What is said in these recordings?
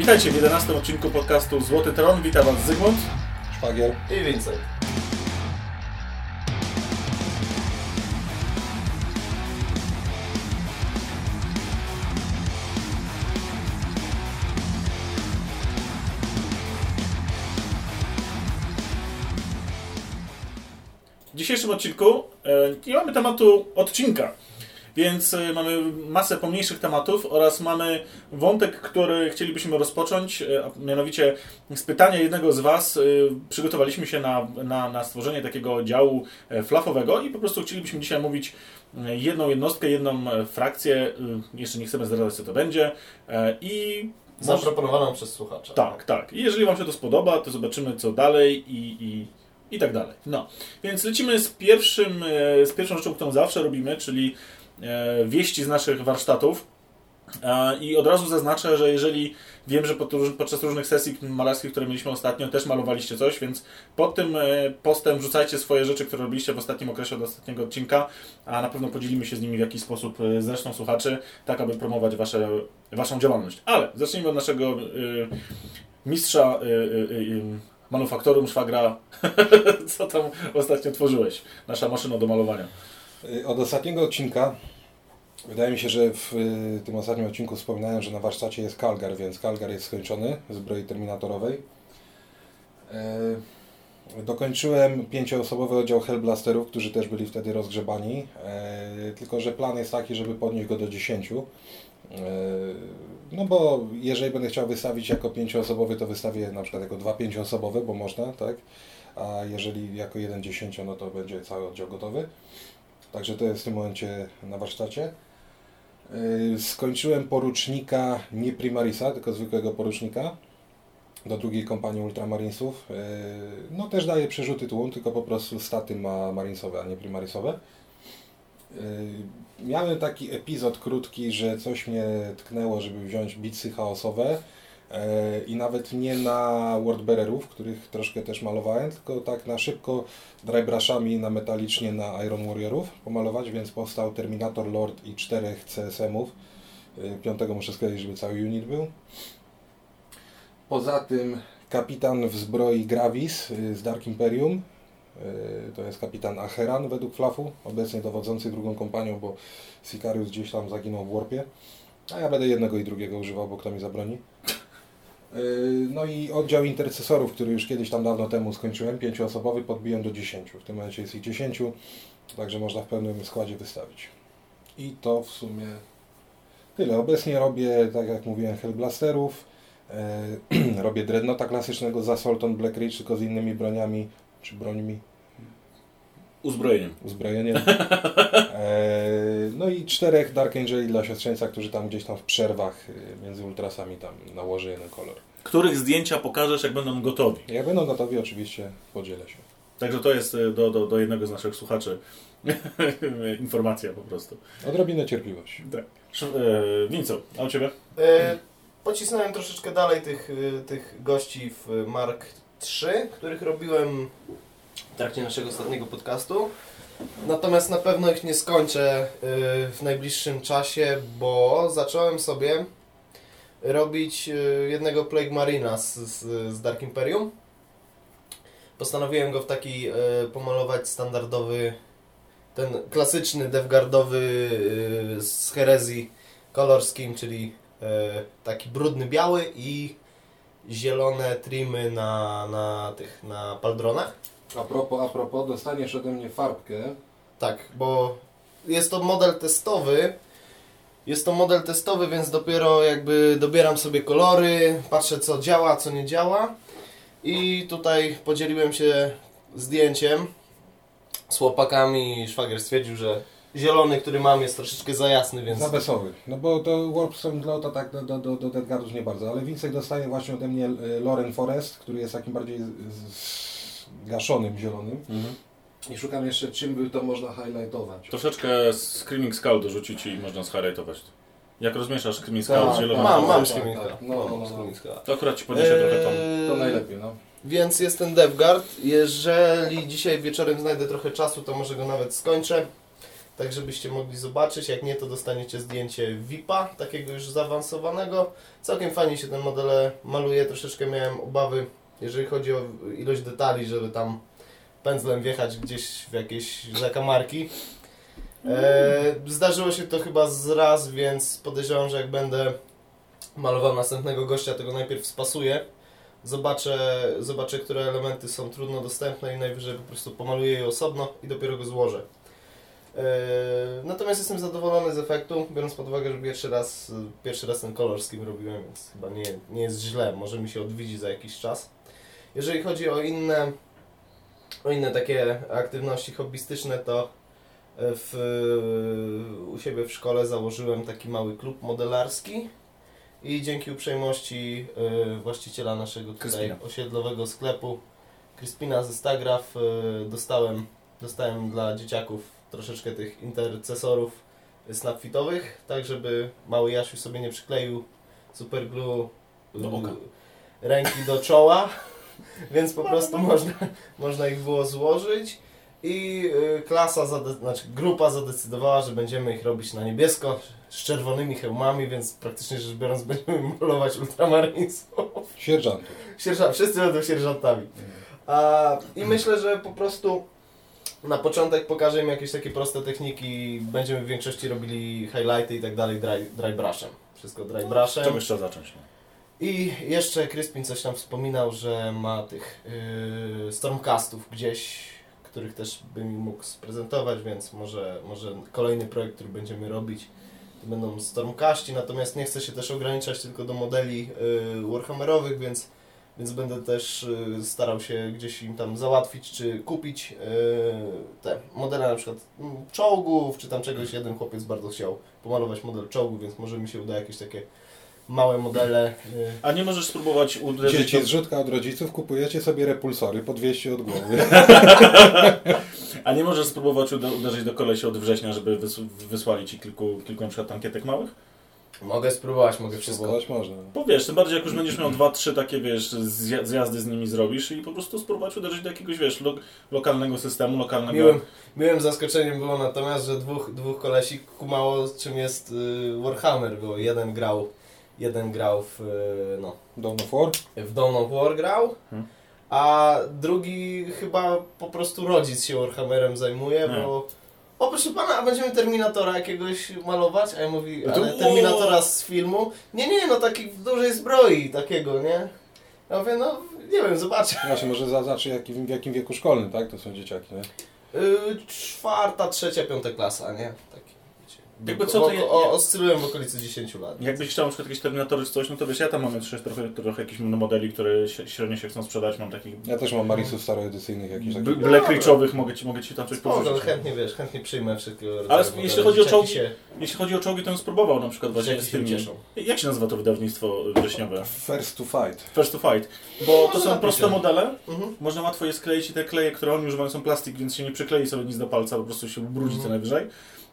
Witajcie w 11 odcinku podcastu Złoty Tron. Witam Was Zygmunt. Szwagier. I Vincent. W dzisiejszym odcinku e, nie mamy tematu odcinka, więc e, mamy masę pomniejszych tematów oraz mamy wątek, który chcielibyśmy rozpocząć, e, a mianowicie z pytania jednego z Was e, przygotowaliśmy się na, na, na stworzenie takiego działu flafowego i po prostu chcielibyśmy dzisiaj mówić jedną jednostkę, jedną frakcję, jeszcze nie chcemy zdradzać co to będzie i może- Zaproponowaną przez słuchacza. tak, tak. I jeżeli Wam się to spodoba, to zobaczymy co dalej i, i, i tak dalej. No, więc lecimy z, pierwszym, z pierwszą rzeczą, którą zawsze robimy, czyli wieści z naszych warsztatów. E, I od razu zaznaczę, że jeżeli wiem, że pod, podczas różnych sesji malarskich, które mieliśmy ostatnio, też malowaliście coś, więc pod tym e, postem rzucajcie swoje rzeczy, które robiliście w ostatnim okresie od ostatniego odcinka, a na pewno podzielimy się z nimi w jakiś sposób e, z resztą słuchaczy, tak aby promować wasze, waszą działalność. Ale zacznijmy od naszego e, mistrza y, y, y, manufaktorum szwagra, co tam ostatnio tworzyłeś? Nasza maszyna do malowania. Y, Od ostatniego odcinka, wydaje mi się, że w y, tym ostatnim odcinku wspominałem, że na warsztacie jest Kalgar, więc Kalgar jest skończony zbroi terminatorowej. Y, Dokończyłem pięcioosobowy oddział Hellblasterów, którzy też byli wtedy rozgrzebani. Tylko, że plan jest taki, żeby podnieść go do 10. Y, No bo jeżeli będę chciał wystawić jako pięcioosobowy, to wystawię na przykład jako dwa pięcioosobowe, bo można, tak? A jeżeli jako jeden dziesięcio, no to będzie cały oddział gotowy. Także to jest w tym momencie na warsztacie. Yy, Skończyłem porucznika, nie Primarisa, tylko zwykłego porucznika do drugiej kompanii Ultramarinesów. Yy, No też daje przerzuty tłum, tylko po prostu staty ma Marinesowe, a nie Primarisowe. Yy, Miałem taki epizod krótki, że coś mnie tknęło, żeby wziąć bicy chaosowe i nawet nie na Wordbearerów, których troszkę też malowałem, tylko tak na szybko drybrushami na metalicznie na Iron Warriorów pomalować, więc powstał Terminator Lord i czterech CSM-ów. Yy, Piątego muszę skleić, żeby cały unit był. Poza tym kapitan w zbroi Gravis yy, z Dark Imperium. To jest kapitan Acheran według Flafu, obecnie dowodzący drugą kompanią, bo Sicarius gdzieś tam zaginął w warpie. A ja będę jednego i drugiego używał, bo kto mi zabroni. Yy, No i oddział intercesorów, który już kiedyś tam dawno temu skończyłem, pięcioosobowy, podbiłem do 10. W tym momencie jest ich 10, także można w pełnym składzie wystawić. I to w sumie tyle. Obecnie robię, tak jak mówiłem, Hellblasterów, yy, robię Dreadnoughta klasycznego za Solton Black Ridge, tylko z innymi broniami, czy brońmi, Uzbrojeniem. uzbrojeniem. No i czterech Dark Angeli dla siostrzeńca, którzy tam gdzieś tam w przerwach y, między ultrasami tam nałoży jeden kolor. Których zdjęcia pokażesz, jak będą gotowi. Jak będą gotowi, oczywiście podzielę się. Także to jest e, do, do, do jednego z naszych słuchaczy informacja po prostu. Odrobinę cierpliwości. Tak. E, Winco, a u Ciebie? E, pocisnąłem troszeczkę dalej tych, y, tych gości w Mark 3, których robiłem w trakcie naszego ostatniego podcastu. Natomiast na pewno ich nie skończę y, w najbliższym czasie, bo zacząłem sobie robić y, jednego Plague Marina z, z, Dark Imperium. Postanowiłem go w taki y, pomalować standardowy, ten klasyczny devgardowy z herezji color scheme, czyli taki brudny biały i zielone trimy na, na tych, na paldronach. A propos, a propos, dostaniesz ode mnie farbkę. Tak, bo jest to model testowy. Jest to model testowy, więc dopiero jakby dobieram sobie kolory, patrzę co działa, co nie działa. I tutaj podzieliłem się zdjęciem z chłopakami. Szwagier stwierdził, że zielony, który mam jest troszeczkę za jasny, więc... Za wesoły. No bo to Warpstone Glow to tak do, do, do, do Deadguardów nie bardzo, ale Wincek dostaje właśnie ode mnie e, Loren Forest, który jest takim bardziej z- zgaszonym zielonym. I szukam jeszcze czym by to można highlightować. Troszeczkę Screaming Skull dorzucić i można zharajtować. Jak rozmieszasz Screaming Skull Tak, z zielonym, Mam, mam Screaming tak. Skull. No, no, no. Screaming Skull. to akurat Ci podniesie trochę tą... Eee, To najlepiej, no. Więc jest ten DevGuard. Jeżeli dzisiaj wieczorem znajdę trochę czasu, to może go nawet skończę. tak żebyście mogli zobaczyć. Jak nie, to dostaniecie zdjęcie VIP-a, takiego już zaawansowanego. Całkiem fajnie się ten modele maluje, troszeczkę miałem obawy, jeżeli chodzi o ilość detali, żeby tam pędzlem wjechać gdzieś w jakieś zakamarki. E, zdarzyło się to chyba z raz, więc podejrzewam, że jak będę malował następnego gościa, tego najpierw spasuję. Zobaczę, zobaczę, które elementy są trudno dostępne i najwyżej po prostu pomaluję je osobno i dopiero go złożę. E, natomiast jestem zadowolony z efektu, biorąc pod uwagę, że pierwszy raz, pierwszy raz ten kolor z kim robiłem, więc chyba nie, nie jest źle, może mi się odwiedzi za jakiś czas. Jeżeli chodzi o inne, o inne takie aktywności hobbystyczne, to w, u siebie w szkole założyłem taki mały klub modelarski i dzięki uprzejmości y, właściciela naszego tutaj Kryspina. osiedlowego sklepu Kryspina ze Stagraf y, dostałem, dostałem dla dzieciaków troszeczkę tych intercesorów snapfitowych, tak żeby mały Jasiu sobie nie przykleił superglue ręki do czoła, więc po prostu można, można ich było złożyć. I y, klasa, znaczy grupa zadecydowała, że będziemy ich robić na niebiesko, z czerwonymi hełmami, więc praktycznie rzecz biorąc będziemy malować ultramarinesów. Sierżantów. Sierżant, wszyscy będą sierżantami. A, I myślę, że po prostu na początek pokażę im jakieś takie proste techniki. Będziemy w większości robili highlighty i tak dalej dry, dry brushem. Wszystko dry brushem. Czegoś trzeba zacząć. No. I jeszcze Crispin coś tam wspominał, że ma tych yy, Stormcastów gdzieś, których też by mi mógł sprezentować, więc może, może kolejny projekt, który będziemy robić, to będą Stormcaści, natomiast nie chcę się też ograniczać tylko do modeli yy, Warhammerowych, więc, więc będę też yy, starał się gdzieś im tam załatwić, czy kupić yy, te modele na przykład mm, czołgów, czy tam czegoś. Jeden chłopiec bardzo chciał pomalować model czołgu, więc może mi się uda jakieś takie małe modele yy, A nie możesz spróbować uderzyć... Dzieci do- zrzutka od rodziców, kupujecie sobie repulsory po 200 od głowy. A nie możesz spróbować uderzyć do kolesi od września, żeby wys- wysłali ci kilku, kilku na przykład ankietek małych? Mogę spróbować, mogę wszystko. Spróbować można. Bo wiesz, tym bardziej jak już będziesz miał dwa, trzy takie, wiesz, zja- zjazdy z nimi zrobisz i po prostu spróbować uderzyć do jakiegoś, wiesz, lo- lokalnego systemu, lokalnego... Miłym, miłym zaskoczeniem było natomiast, że dwóch, dwóch kolesi kumało czym jest y, Warhammer, bo jeden grał, jeden grał w, y, no, Dawn of War? w Dawn of War grał, Hmm. a drugi chyba po prostu rodzic się Warhammerem zajmuje, Hmm. bo o proszę pana, a będziemy Terminatora jakiegoś malować? A ja mówi, No to- ale Terminatora z filmu? Nie, nie, no taki w dużej zbroi takiego, nie? Ja mówię, no nie wiem, zobaczę. Właśnie, może zaznaczy jaki, w jakim wieku szkolnym, tak? To są dzieciaki, nie? Y, czwarta, trzecia, piąta klasa, nie? Wiecie. Jakby co, to o, ja- o, oscyluję w okolicy 10 lat. Jakbyś chciał na przykład jakieś Terminatory czy coś, no to wiesz, ja tam mam jeszcze trochę, trochę jakichś modeli, które średnio się chcą sprzedać, mam takich Ja też mam Marisów staroedycyjnych jakichś takich. mogę ci, mogę ci tam coś Spoko, powiedzieć. chętnie wiesz, chętnie przyjmę wszystkiego Ale jeśli chodzi o czołgi, Jeśli chodzi o czołgi, to bym spróbował na przykład właśnie z tymi... cieszą. Jak się nazywa to wydawnictwo wrześniowe? First to fight. First to Fight. Bo to są napiszę. proste modele, Mhm. można łatwo je skleić i te kleje, które oni używają są plastik, więc się nie przyklei sobie nic do palca, po prostu się ubrudzi co Mhm. najwyżej.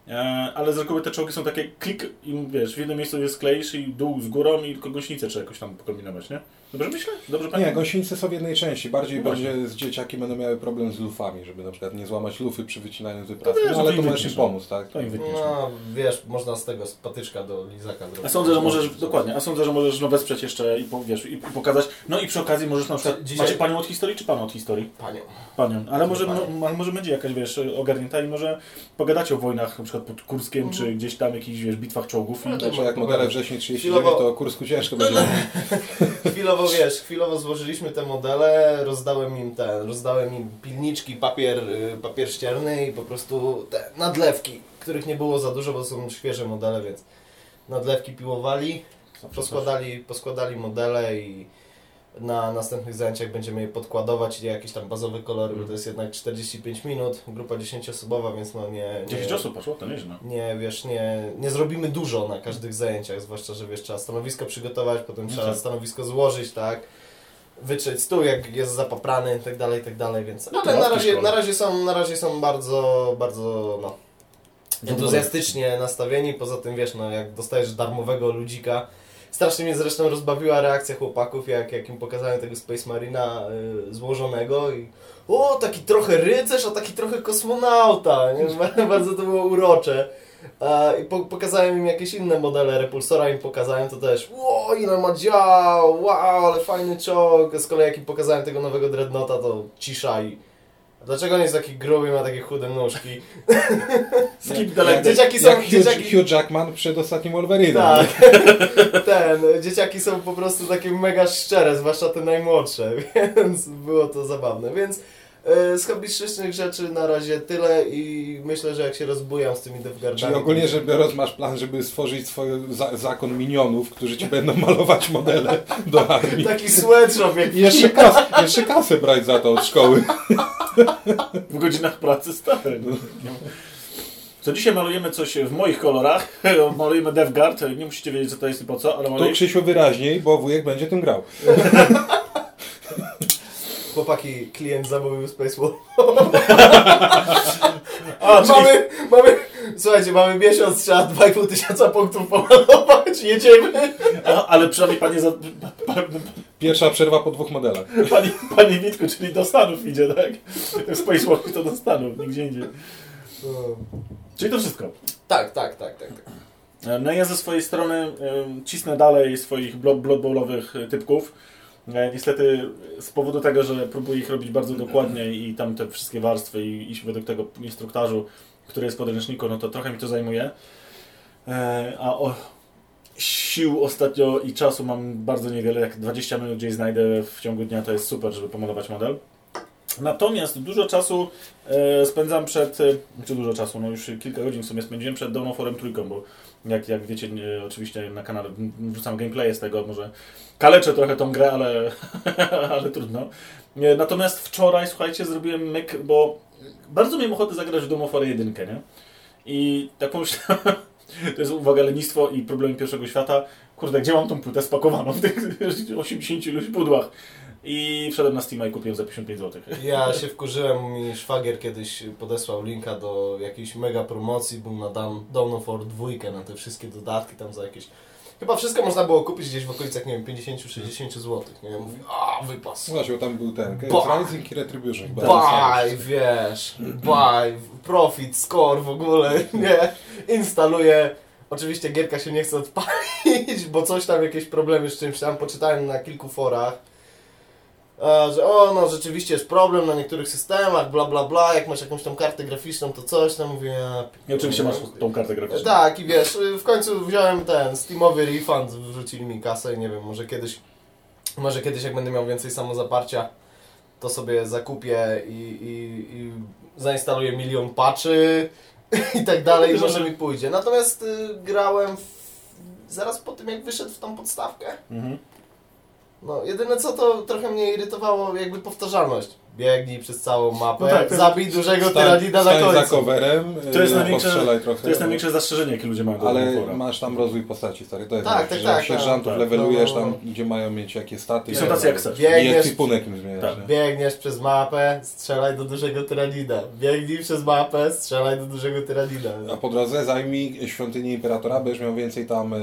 E, ale z reguły te czołgi są takie klik i wiesz, w jednym miejscu je skleisz i dół z górą i tylko gąsienicę trzeba jakoś tam pokombinować, nie? Dobrze myślę? Dobrze Nie, gąsienice są w jednej części. Bardziej No będzie z dzieciaki będą miały problem z lufami, żeby na przykład nie złamać lufy przy wycinaniu wyprawy. wiesz, No, to ale to możesz im wytniesz, pomóc, tak? To im wytniesz. No, wiesz, można z tego, z patyczka do lizaka zrobić. A sądzę, że możesz, dokładnie, a sądzę, że możesz no, wesprzeć jeszcze i, po, wiesz, i, i pokazać. No i przy okazji możesz na przykład, Dzisiaj- macie panią od historii czy pana od historii? Panią. Panią, ale może, Panią. no, może będzie jakaś, wiesz, ogarnięta i może pogadacie o wojnach, na przykład pod Kurskiem, Mhm. czy gdzieś tam jakichś, wiesz, bitwach czołgów. I, No Także jak modele wrześniej 39, Chwilowo- to o Kursku ciężko będzie. Chwilowo, wiesz, chwilowo złożyliśmy te modele, rozdałem im ten, rozdałem im pilniczki, papier, y, papier ścierny i po prostu te nadlewki, których nie było za dużo, bo są świeże modele, więc nadlewki piłowali, poskładali, poskładali modele i na następnych zajęciach będziemy je podkładować i jakieś tam bazowe kolory, bo to jest jednak 45 minut, grupa 10-osobowa, więc no nie... nie 10 osób poszło, to nieźle. Nie, wiesz, nie, nie zrobimy dużo na każdych zajęciach, zwłaszcza, że wiesz, trzeba stanowisko przygotować, potem No trzeba tak. stanowisko złożyć, tak? Wytrzeć stół, jak jest zapaprany i tak dalej, i tak dalej, więc... No Ale na razie, na razie są, na razie są bardzo, bardzo, no, entuzjastycznie nastawieni, poza tym, wiesz, no, jak dostajesz darmowego ludzika, Strasznie mnie zresztą rozbawiła reakcja chłopaków, jak, jak im pokazałem tego Space Marina y, złożonego i o, taki trochę rycerz, a taki trochę kosmonauta, nie? Bardzo to było urocze. I po, pokazałem im jakieś inne modele Repulsora, im pokazałem to też. Ło, ile ma dział, wow, ale fajny czołg. Z kolei jak im pokazałem tego nowego Dreadnoughta, to cisza i... Dlaczego on jest taki gruby i ma takie chude nóżki? Skip dalej. Dzieciaki są... Jak Hugh, Dzieciaki... Hugh Jackman przed ostatnim Wolverine. Tak, ten, dzieciaki są po prostu takie mega szczere, zwłaszcza te najmłodsze, więc było to zabawne. Więc z hobbystycznych rzeczy na razie tyle i myślę, że jak się rozbujam z tymi devgardami... Czyli ogólnie rzecz biorąc masz plan, żeby stworzyć swój za zakon minionów, którzy ci będą malować modele do armii. Taki sweatshop jak I jeszcze, kas, jeszcze kasę brać za to od szkoły. W godzinach pracy stary. No. Co dzisiaj malujemy coś w moich kolorach. malujemy DevGuard. Nie musicie wiedzieć co to jest i po co, ale To malujemy. Krzysiu wyraźniej, bo wujek będzie tym grał. Chłopaki, klient zamówił Space War. A, Mamy, mamy, słuchajcie, mamy miesiąc, trzeba 2,5 tysiąca punktów pomalować, jedziemy. A, ale przynajmniej panie, za, Pierwsza przerwa po dwóch modelach. panie, panie Witku, czyli do Stanów idzie, tak? Space Walk to do Stanów, nigdzie indziej. Czyli to wszystko. Tak, tak, tak, tak. tak. No ja ze swojej strony cisnę dalej swoich blood, blood bowlowych e, typków. E, Niestety z powodu tego, że próbuję ich robić bardzo dokładnie i tam te wszystkie warstwy i iść według tego instruktażu, który jest w podręczniku, no to trochę mi to zajmuje. E, A o, sił ostatnio i czasu mam bardzo niewiele, jak 20 minut gdzieś znajdę w ciągu dnia, to jest super, żeby pomalować model. Natomiast dużo czasu e, spędzam przed, czy dużo czasu, no już kilka godzin w sumie spędziłem przed Dawn of trójką, bo jak, jak wiecie, oczywiście na kanale wrzucam gameplaye z tego, może kaleczę trochę tą grę, ale, ale trudno. Natomiast wczoraj, słuchajcie, zrobiłem myk, bo bardzo miałem ochotę zagrać w Dawn of War 1, nie? I tak pomyślałem, to jest uwaga, lenistwo i problemy pierwszego świata. Kurde, gdzie mam tą płytę spakowaną w tych 80 iluś pudłach? I wszedłem na Steam i kupiłem za 55 zł. Ja się wkurzyłem, mi szwagier kiedyś podesłał linka do jakiejś mega promocji, był na Dawn of War 2, na te wszystkie dodatki tam za jakieś... Chyba wszystko można było kupić gdzieś w okolicach, nie wiem, 50-60 zł, nie? Ja mówię, a wypas. Właśnie, tam był ten. Rising i Retribution. Buy, wiesz, buy, profit, score w ogóle, nie? Instaluję. Oczywiście gierka się nie chce odpalić, bo coś tam, jakieś problemy z czymś tam. Poczytałem na kilku forach, że o, no rzeczywiście jest problem na niektórych systemach, bla bla bla, jak masz jakąś tam kartę graficzną, to coś tam, mówię... Ja, I oczywiście masz tą kartę graficzną. tak, i wiesz, w końcu wziąłem ten Steamowy refund, wrzucili mi kasę i nie wiem, może kiedyś, może kiedyś jak będę miał więcej samozaparcia, to sobie zakupię i, i, i zainstaluję milion patchy i tak dalej, i może mi pójdzie. Natomiast y, grałem w, zaraz po tym, jak wyszedł w tą podstawkę. Mhm. No, jedyne co to trochę mnie irytowało, jakby powtarzalność. Biegnij przez całą mapę, No tak, zabij dużego tyranida na stań za końcu. coverem, To jest e, największe- trochę. To jest największe zastrzeżenie, jakie ludzie mają do Ale masz tam rozwój postaci, stary. To jest Tak, tak, że tak, Sierżantów tak. levelujesz No, no, tam, gdzie mają mieć jakie staty. I są tacy jak chcesz. I Biegniesz, ekwipunek im zmieniasz. Tak. nie? biegniesz przez mapę, strzelaj do dużego tyranida. Biegnij przez mapę, strzelaj do dużego tyranida. A po drodze zajmij świątynię Imperatora, będziesz miał więcej tam e.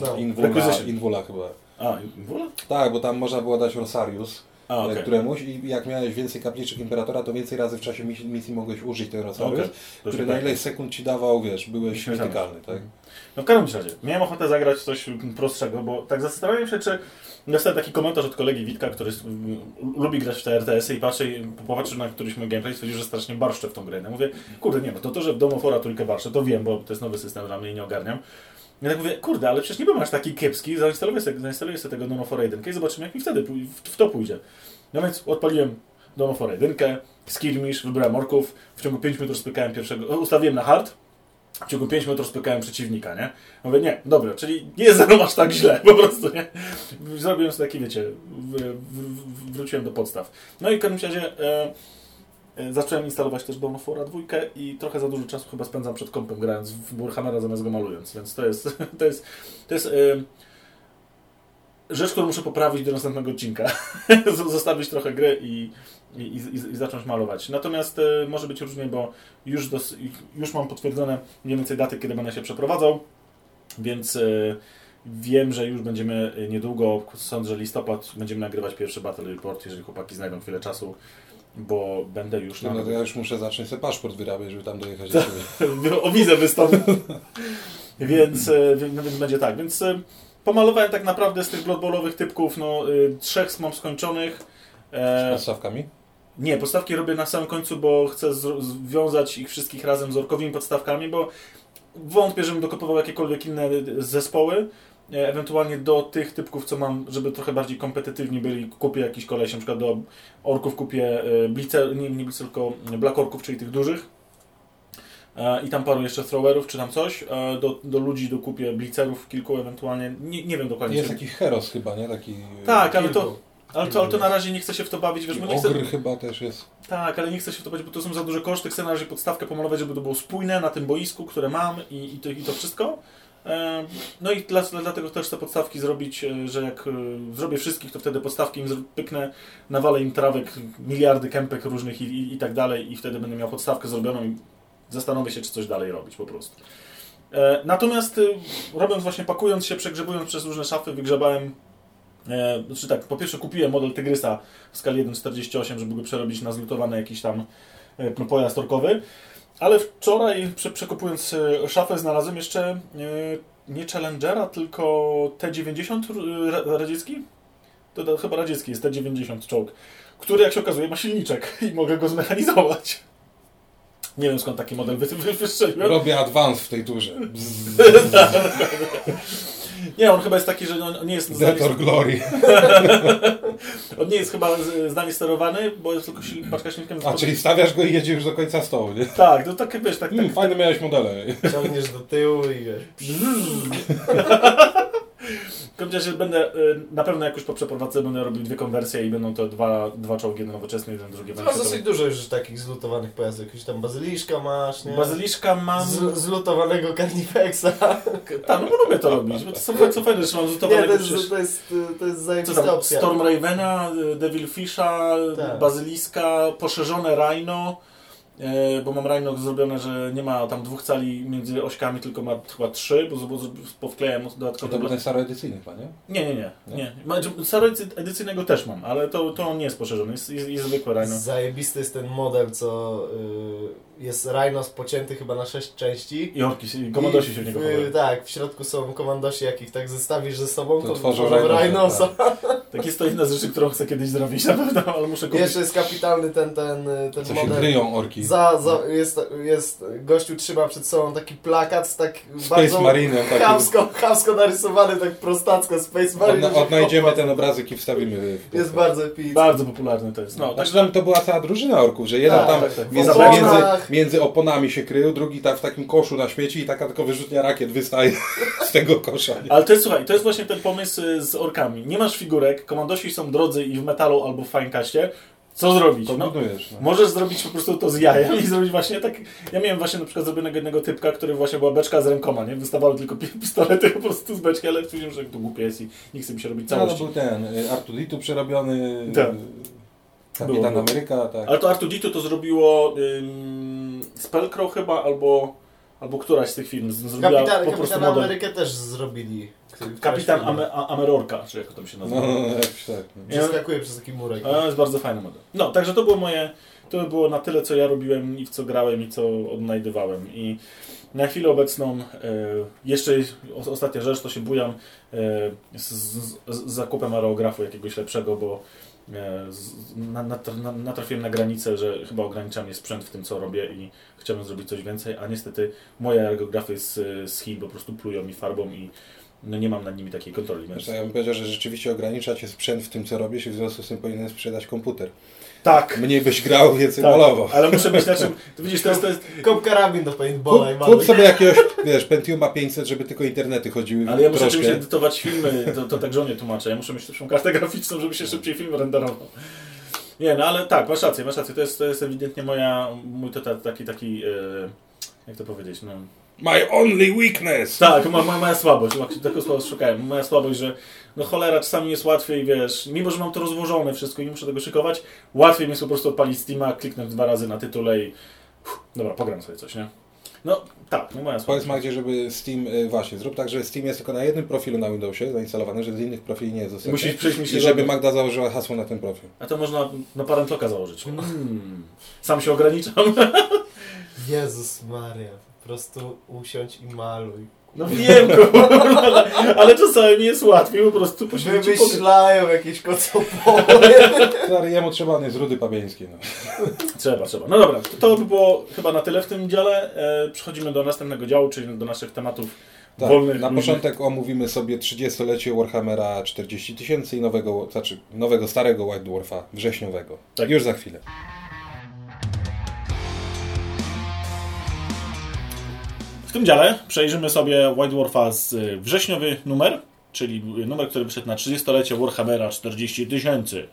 No. Invula, Requisition. Invula chyba. A, Wola? Tak, bo tam można było dać Rosarius A, e, okej. któremuś i jak miałeś więcej kapliczek Imperatora, to więcej razy w czasie misji, misji mogłeś użyć ten Rosarius, Okej. który Dobrze, na tak. ileś sekund ci dawał, wiesz, byłeś nietykalny, tak? No w każdym razie, miałem ochotę zagrać coś prostszego, bo tak zastanawiam się, czy dostałem taki komentarz od kolegi Witka, który lubi grać w te RTS-y i patrzy, popatrzył na któryś mój gameplay i stwierdził, że strasznie barszczę w tą grę. Ja mówię, kurde nie, no to to, że w Dawn of War'a trójkę barszczę, to wiem, bo to jest nowy system dla mnie i nie ogarniam. Ja tak mówię, kurde, ale przecież nie byłem aż taki kiepski, zainstaluję sobie, zainstaluję sobie tego Dawn of War 1 i zobaczymy, jak mi wtedy w, to pójdzie. No więc odpaliłem Dawn of War 1, skirmish, wybrałem orków, w ciągu 5 minut rozpykałem pierwszego, ustawiłem na hard, w ciągu 5 minut rozpykałem przeciwnika, nie? Mówię, nie, dobra, czyli nie jest aż tak źle, po prostu, nie? Zrobiłem sobie taki, wiecie, w, w, w, wróciłem do podstaw. No i w każdym razie e, zacząłem instalować też Dawn of War'a dwójkę i trochę za dużo czasu chyba spędzam przed kompem grając w Warhammera zamiast go malując, więc to jest, to jest, to jest e, rzecz, którą muszę poprawić do następnego odcinka. Zostawić trochę gry i, i, i, i zacząć malować. Natomiast e, może być różnie, bo już, dos, już mam potwierdzone mniej więcej daty, kiedy będę się przeprowadzał, więc, e, Wiem, że już będziemy niedługo, sądzę, że listopad, będziemy nagrywać pierwszy Battle Report, jeżeli chłopaki znajdą chwilę czasu, bo będę już na... No to ja już muszę zacząć sobie paszport wyrabiać, żeby tam dojechać do siebie. o wizę wystąpił. więc, e, no więc będzie tak. Więc e, pomalowałem tak naprawdę z tych Blood Bowlowych typków, no y, trzech mam skończonych. Z E, podstawkami? nie, podstawki robię na samym końcu, bo chcę związać ich wszystkich razem z orkowymi podstawkami, bo wątpię, żebym dokopywał jakiekolwiek inne zespoły. E, Ewentualnie do tych typków, co mam, żeby trochę bardziej kompetytywni byli, kupię jakiś koleś, na przykład do orków kupię e, blicer, nie, nie blicer, tylko black orków, czyli tych dużych. E, I tam paru jeszcze throwerów, czy tam coś. Do, do ludzi dokupię blicerów kilku ewentualnie. Nie, nie wiem dokładnie. Jest czy- jakiś heros chyba, nie? Taki... Tak, ale to, ale, to, ale to na razie nie chcę się w to bawić, wiesz, bo nie chcę... Chyba też jest. Tak, ale nie chcę się w to bawić, bo to są za duże koszty. Chcę na razie podstawkę pomalować, żeby to było spójne na tym boisku, które mam i, i, to, i to wszystko. E, No i dla, dlatego też te podstawki zrobić, e, że jak e, zrobię wszystkich, to wtedy podstawki im pyknę, nawalę im trawek, miliardy kępek różnych i, i, i tak dalej i wtedy będę miał podstawkę zrobioną i zastanowię się, czy coś dalej robić po prostu. Natomiast robiąc właśnie, pakując się, przegrzebując przez różne szafy, wygrzebałem E, znaczy tak, po pierwsze kupiłem model Tygrysa w skali 1.48, żeby go przerobić na zlutowany jakiś tam e, pojazd orkowy. Ale wczoraj, prze, przekupując e, szafę, znalazłem jeszcze e, nie Challengera, tylko T90 r- ra- radziecki? To, to chyba radziecki jest T90 czołg, który jak się okazuje ma silniczek i mogę go zmechanizować. Nie wiem skąd taki model wy, wy, wystrzeliłem. Robię advance w tej turze. Nie, on chyba jest taki, że on nie jest Detor Glory. On nie jest chyba z- zdalnie sterowany, bo jest tylko sil- paczka silnikiem. A, czyli stawiasz go i jedzie już do końca stołu, nie? Tak, no tak wiesz, tak, tak. Mm, fajne miałeś modele. Ciągniesz do tyłu i wiesz. W każdym razie będę, y, na pewno jak już po przeprowadzce będę robił dwie konwersje i będą to dwa, dwa czołgi, jeden nowoczesny, jeden drugi. Ty masz dosyć dużo już takich zlutowanych pojazdów. Jakiś tam bazyliszka masz, nie? Bazyliszka mam... Z, zlutowanego Carnifexa. Tak, no lubię to robić, bo to są, co fajne, że mam Nie, zutowanego to jest, przecież... to jest, to jest zajebista tam, opcja. Storm Ravena, y, Devilfisha, Tak. Bazyliska, poszerzone Rhino, bo mam Rhino zrobione, że nie ma tam dwóch cali między ośkami, tylko ma chyba trzy, bo, powklejam To dodatkowo... był ten staroedycyjny chyba, nie? Nie, nie, nie. Nie? nie. Ma- Saro edycyjnego też mam, ale to, to on nie jest poszerzony, jest, jest, jest zwykły Rhino. Zajebisty jest ten model, co y, jest Rhinos pocięty chyba na sześć części. I orki, i komandosi się w niego I, chowają. Tak, w środku są komandosi, jakich tak zestawisz ze sobą, To to, tworzą Rhinosa, Rhinosa. Tak jest to jedna z rzeczy, którą chcę kiedyś zrobić na pewno, ale muszę kupić. Jeszcze jest kapitalny ten, ten, ten Co się model. kryją orki. Za, za, jest, jest, gościu trzyma przed sobą taki plakat z tak Space bardzo Marine. taki- chamsko, chamsko narysowany, tak prostacko, Space Marine. Odna- Odnajdziemy ten obrazek i wstawimy. Jest bardzo pis. Bardzo popularny to jest. No, Znaczy także tam to była cała drużyna orków, że jeden Tak, tam tak, tak. Między, między, oponami się krył, drugi tak w takim koszu na śmieci i taka tylko wyrzutnia rakiet wystaje z tego kosza. Nie? Ale to jest, słuchaj, to jest właśnie ten pomysł y, z orkami. Nie masz figurek, komandosi są drodzy i w metalu albo w fainkaście. Co zrobić? No. No. Możesz zrobić po prostu to z jajem i zrobić właśnie tak. Ja miałem właśnie na przykład zrobionego jednego typka, który właśnie była beczka z rękoma, nie? Wystawały tylko pi- pistolety po prostu z beczki, ale stwierdziłem, że to głupie jest i nie chcę mi się robić No, całości. był ten y, Artuditu przerobiony, Tak. Kapitan Było. Ameryka, tak. Ale to Artuditu to zrobiło ym, Spellcrow chyba, albo, albo któraś z tych firm z- zrobiła Kapitan, po prostu Kapitan model. Amerykę też zrobili. Kapitan Ame, A- Amerorka, czy jak to tam się nazywa. no, no, tak. Przeskakuje przez taki murek. To jest bardzo fajny model. No, także to było moje, to by było na tyle, co ja robiłem i w co grałem i co odnajdywałem. I na chwilę obecną e, jeszcze o- ostatnia rzecz, to się bujam e, z, z, z zakupem aerografu jakiegoś lepszego, bo e, natrafiłem na granicę, że chyba ogranicza mnie sprzęt w tym, co robię i chciałbym zrobić coś więcej, a niestety moje aerografy z, z Chin po prostu plują mi farbą i no, nie mam nad nimi takiej kontroli. Więc... Ja bym powiedział, że rzeczywiście ogranicza Cię sprzęt w tym, co robisz i w związku z tym powinien sprzedać komputer. Tak, Mniej byś grał, więcej tak, malował. ale muszę być na czym... To widzisz, to jest, to jest, Kop karabin do paintballa i Kup, mamy. kup sobie jakiegoś, wiesz, Pentiuma 500, żeby tylko internety chodziły Ale ja muszę troszkę. czymś edytować filmy, to, to tak żonie tłumaczę. Ja muszę mieć lepszą kartę graficzną, żeby się szybciej film renderował. Nie, no ale tak, masz rację, masz rację. To jest, to jest ewidentnie moja, mój to ta, taki, taki, e, jak to powiedzieć, no... My only weakness! Tak, ma, ma, moja słabość, tego słowa szukałem. Moja słabość, że no cholera, czasami jest łatwiej, wiesz, mimo że mam to rozłożone wszystko i nie muszę tego szykować, łatwiej mi jest po prostu odpalić Steama, kliknąć dwa razy na tytule i uff, dobra, pogram sobie coś, nie? No tak, no moja Powiedz słabość. Magdzie, żeby Steam, y, właśnie, zrób tak, że Steam jest tylko na jednym profilu na Windowsie zainstalowany, że z innych profili nie jest dostępny. Musisz przejść mi się I żeby Magda założyła hasło na ten profil. A to można na parentlocka założyć. Mm. Sam się ograniczam. Jezus Maria, po prostu usiądź i maluj. No wiem, kurwa, ale, ale czasami jest łatwiej po prostu pog- Wymyślają jakieś kocopoły. Stary, jemu trzeba, on jest rudy pabieński. No. Trzeba, trzeba. No dobra, to, by było chyba na tyle w tym dziale. E, przechodzimy do następnego działu, czyli do naszych tematów Tak, wolnych. na luźnych. początek omówimy sobie 30-lecie Warhammera 40 tysięcy i nowego, znaczy nowego, starego White Dwarfa wrześniowego. Tak. Już za chwilę. W tym dziale przejrzymy sobie White Dwarfa z y, wrześniowy numer, czyli numer, który wyszedł na 30-lecie Warhammera 40 tysięcy.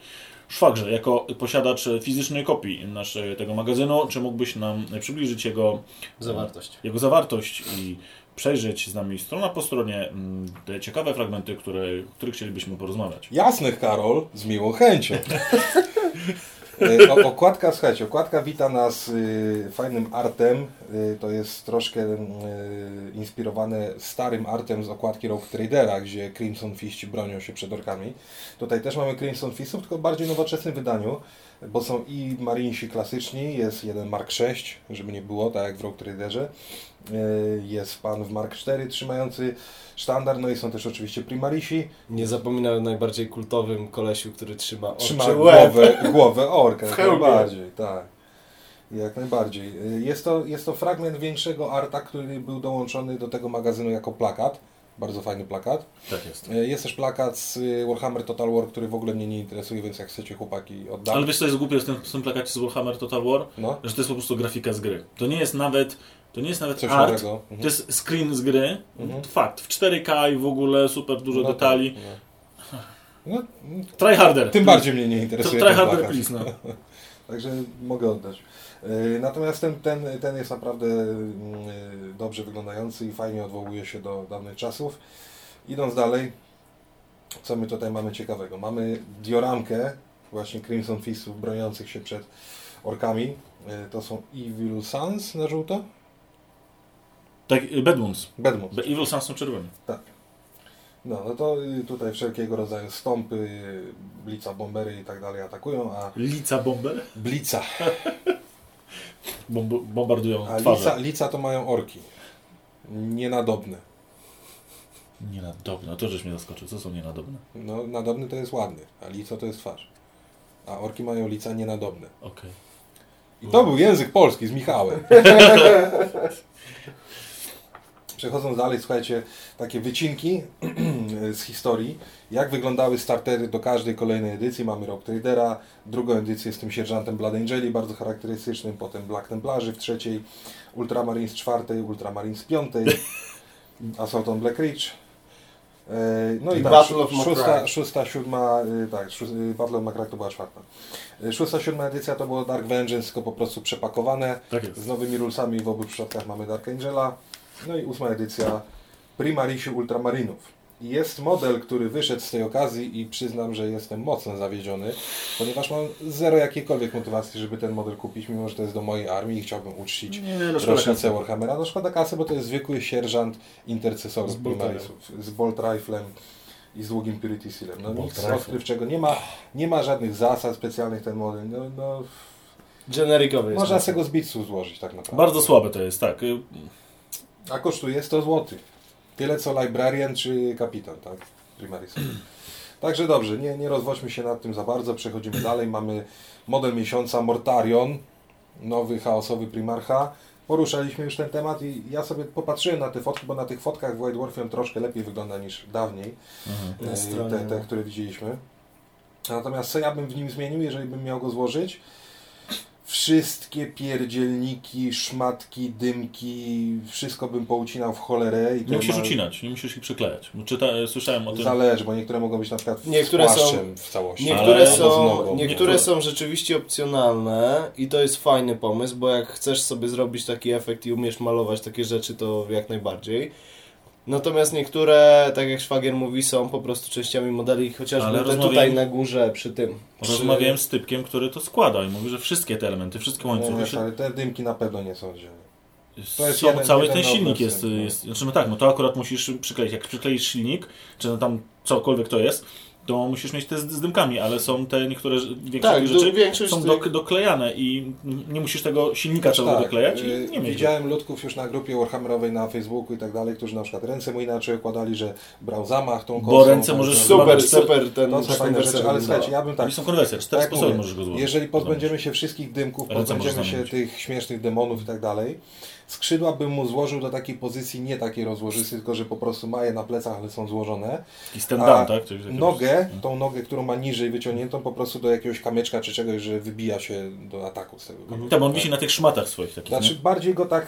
Szwagrze, jako posiadacz fizycznej kopii naszego tego magazynu, czy mógłbyś nam przybliżyć jego Zawartość. jego zawartość i przejrzeć z nami strona po stronie mm, te ciekawe fragmenty, które, o których chcielibyśmy porozmawiać. Jasnych, Karol, z miłą chęcią. E, o, okładka, słuchajcie, okładka wita nas y, fajnym artem. Y, to jest troszkę y, inspirowane starym artem z okładki Rogue Tradera, gdzie Crimson Fiści bronią się przed orkami. Tutaj też mamy Crimson Fistów, tylko w bardziej nowoczesnym wydaniu, bo są i Marinesi klasyczni, jest jeden Mark 6, żeby nie było, tak jak w Rogue Traderze. Y, Jest pan w Mark 4 trzymający sztandar, no i są też oczywiście Primarisi. Nie zapominaj o najbardziej kultowym kolesiu, który trzyma Trzyma głowę, głowę orka, jak najbardziej, tak. Jak najbardziej. Y, Jest to, jest to fragment większego arta, który był dołączony do tego magazynu jako plakat. Bardzo fajny plakat. Tak jest. Y, Jest też plakat z y, Warhammer Total War, który w ogóle mnie nie interesuje, więc jak chcecie chłopaki oddam. Ale wiesz co jest głupie z tym, z tym plakacie z Warhammer Total War? No, Że to jest po prostu grafika z gry. To nie jest nawet, to nie jest nawet coś art, nowego. to Mhm. jest screen z gry. Mhm. Fakt, w 4K i w ogóle super dużo No detali. tak, No, no, Try harder. tym bardziej mnie nie To interesuje Try ten harder, plakat. please, no. Także mogę oddać. Yy, Natomiast ten, ten, ten jest naprawdę yy, dobrze wyglądający i fajnie odwołuje się do dawnych czasów. Idąc dalej, co my tutaj mamy ciekawego? Mamy dioramkę właśnie Crimson Fistów broniących się przed orkami. Yy, To są Evil Suns na żółto? Tak, y, Bad Wounds. Bedmont. Be- Evil Suns są czerwone. No, no to tutaj wszelkiego rodzaju stąpy, blica, bombery i tak dalej atakują, a Lica bomber. blica, bombardują a twarze. lica, lica to mają orki. Nienadobne. Nienadobne. To żeś mnie zaskoczył. Co są nienadobne? No, nadobny to jest ładny, a lico to jest twarz. A orki mają lica nienadobne. Okej. I to był język polski z Michałem. Przechodząc dalej, słuchajcie, takie wycinki z historii, jak wyglądały startery do każdej kolejnej edycji. Mamy Rock Tradera, drugą edycję z tym sierżantem Blood Angeli, bardzo charakterystycznym, potem Black Templarzy w trzeciej, Ultramarines czwartej, Ultramarines piątej, Assault on Black Ridge. E, No i tak, Battle of szósta, Macrae. szósta, siódma, tak, szó- y, Battle of Macrae to była czwarta. Y, Szósta, siódma edycja to było Dark Vengeance, tylko po prostu przepakowane. Tak. Z nowymi rulesami w obu przypadkach mamy Dark Angela. No i ósma edycja Primarisi Ultramarinów. Jest model, który wyszedł z tej okazji i przyznam, że jestem mocno zawiedziony, ponieważ mam zero jakiejkolwiek motywacji, żeby ten model kupić, mimo że to jest do mojej armii i chciałbym uczcić Nie, no rocznicę. Warhammera. No szkoda kasy, bo to jest zwykły sierżant Z intercesorów. Primarisów. Z bolt riflem i z długim Purity Sealem. No nic odkrywczego. Nie ma, nie ma żadnych zasad specjalnych ten model. No, no, Generikowy jest. można sobie go z bitsów złożyć tak naprawdę. Bardzo słabe to jest, tak. A kosztuje 100 zł. Tyle co Librarian czy Kapitan, tak? Primaris. Także dobrze, nie, nie rozwodźmy się nad tym za bardzo, przechodzimy dalej. Mamy model miesiąca Mortarion, nowy chaosowy Primarcha. Poruszaliśmy już ten temat i ja sobie popatrzyłem na te fotki, bo na tych fotkach w White Dwarfie on troszkę lepiej wygląda niż dawniej, Na e, te, te, no. które widzieliśmy. Natomiast co ja bym w nim zmienił, jeżeli bym miał go złożyć? Wszystkie pierdzielniki, szmatki, dymki, wszystko bym poucinał w cholerę. I Nie musisz ma- ucinać, nie musisz ich przyklejać. Bo Czyta, słyszałem o tym. Zależy, bo niektóre mogą być na przykład Niektóre są- w całości. Niektóre, są, nogą. niektóre Niektóre- są rzeczywiście opcjonalne i to jest fajny pomysł, bo jak chcesz sobie zrobić taki efekt i umiesz malować takie rzeczy, to jak najbardziej. Natomiast niektóre, tak jak Szwagier mówi, są po prostu częściami modeli, chociażby Ale te tutaj na górze przy tym. Przy... Rozmawiałem z typkiem, który to składa i mówi, że wszystkie te elementy, wszystkie Nie, łańcuchy wiesz, się... ale te dymki na pewno nie są oddzielne. To jest są, jeden- cały jeden ten silnik obraz, jest, no. jest, znaczy no tak, no to akurat musisz przykleić, jak przykleisz silnik, czy no tam cokolwiek to jest, to musisz mieć te z, z dymkami, ale są te niektóre większe Tak, rzeczy są do, tych- doklejane i nie musisz tego silnika całego Tak, doklejać y, i nie mieć. Widziałem ludków już na grupie Warhammerowej na Facebooku i tak dalej, którzy na przykład ręce mu inaczej układali, że brał zamach tą Bo kosą. ręce możesz. Super, Super, super ten są fajne rzeczy, ale słuchajcie, ja bym tak, I są konwersje, cztery tak sposoby możesz go złożyć. jeżeli pozbędziemy się wszystkich dymków, Ręce pozbędziemy się tych śmiesznych demonów i tak dalej, skrzydła bym mu złożył do takiej pozycji nie takiej rozłożysty, tylko że po prostu ma je na plecach, ale są złożone. Taki stand down, tak? Nogę, tą nogę, którą ma niżej wyciągniętą, po prostu do jakiegoś kamyczka czy czegoś, że wybija się do ataku z tego kamyczka. Tak, bo on wisi na tych szmatach swoich takich, Znaczy nie? bardziej go tak,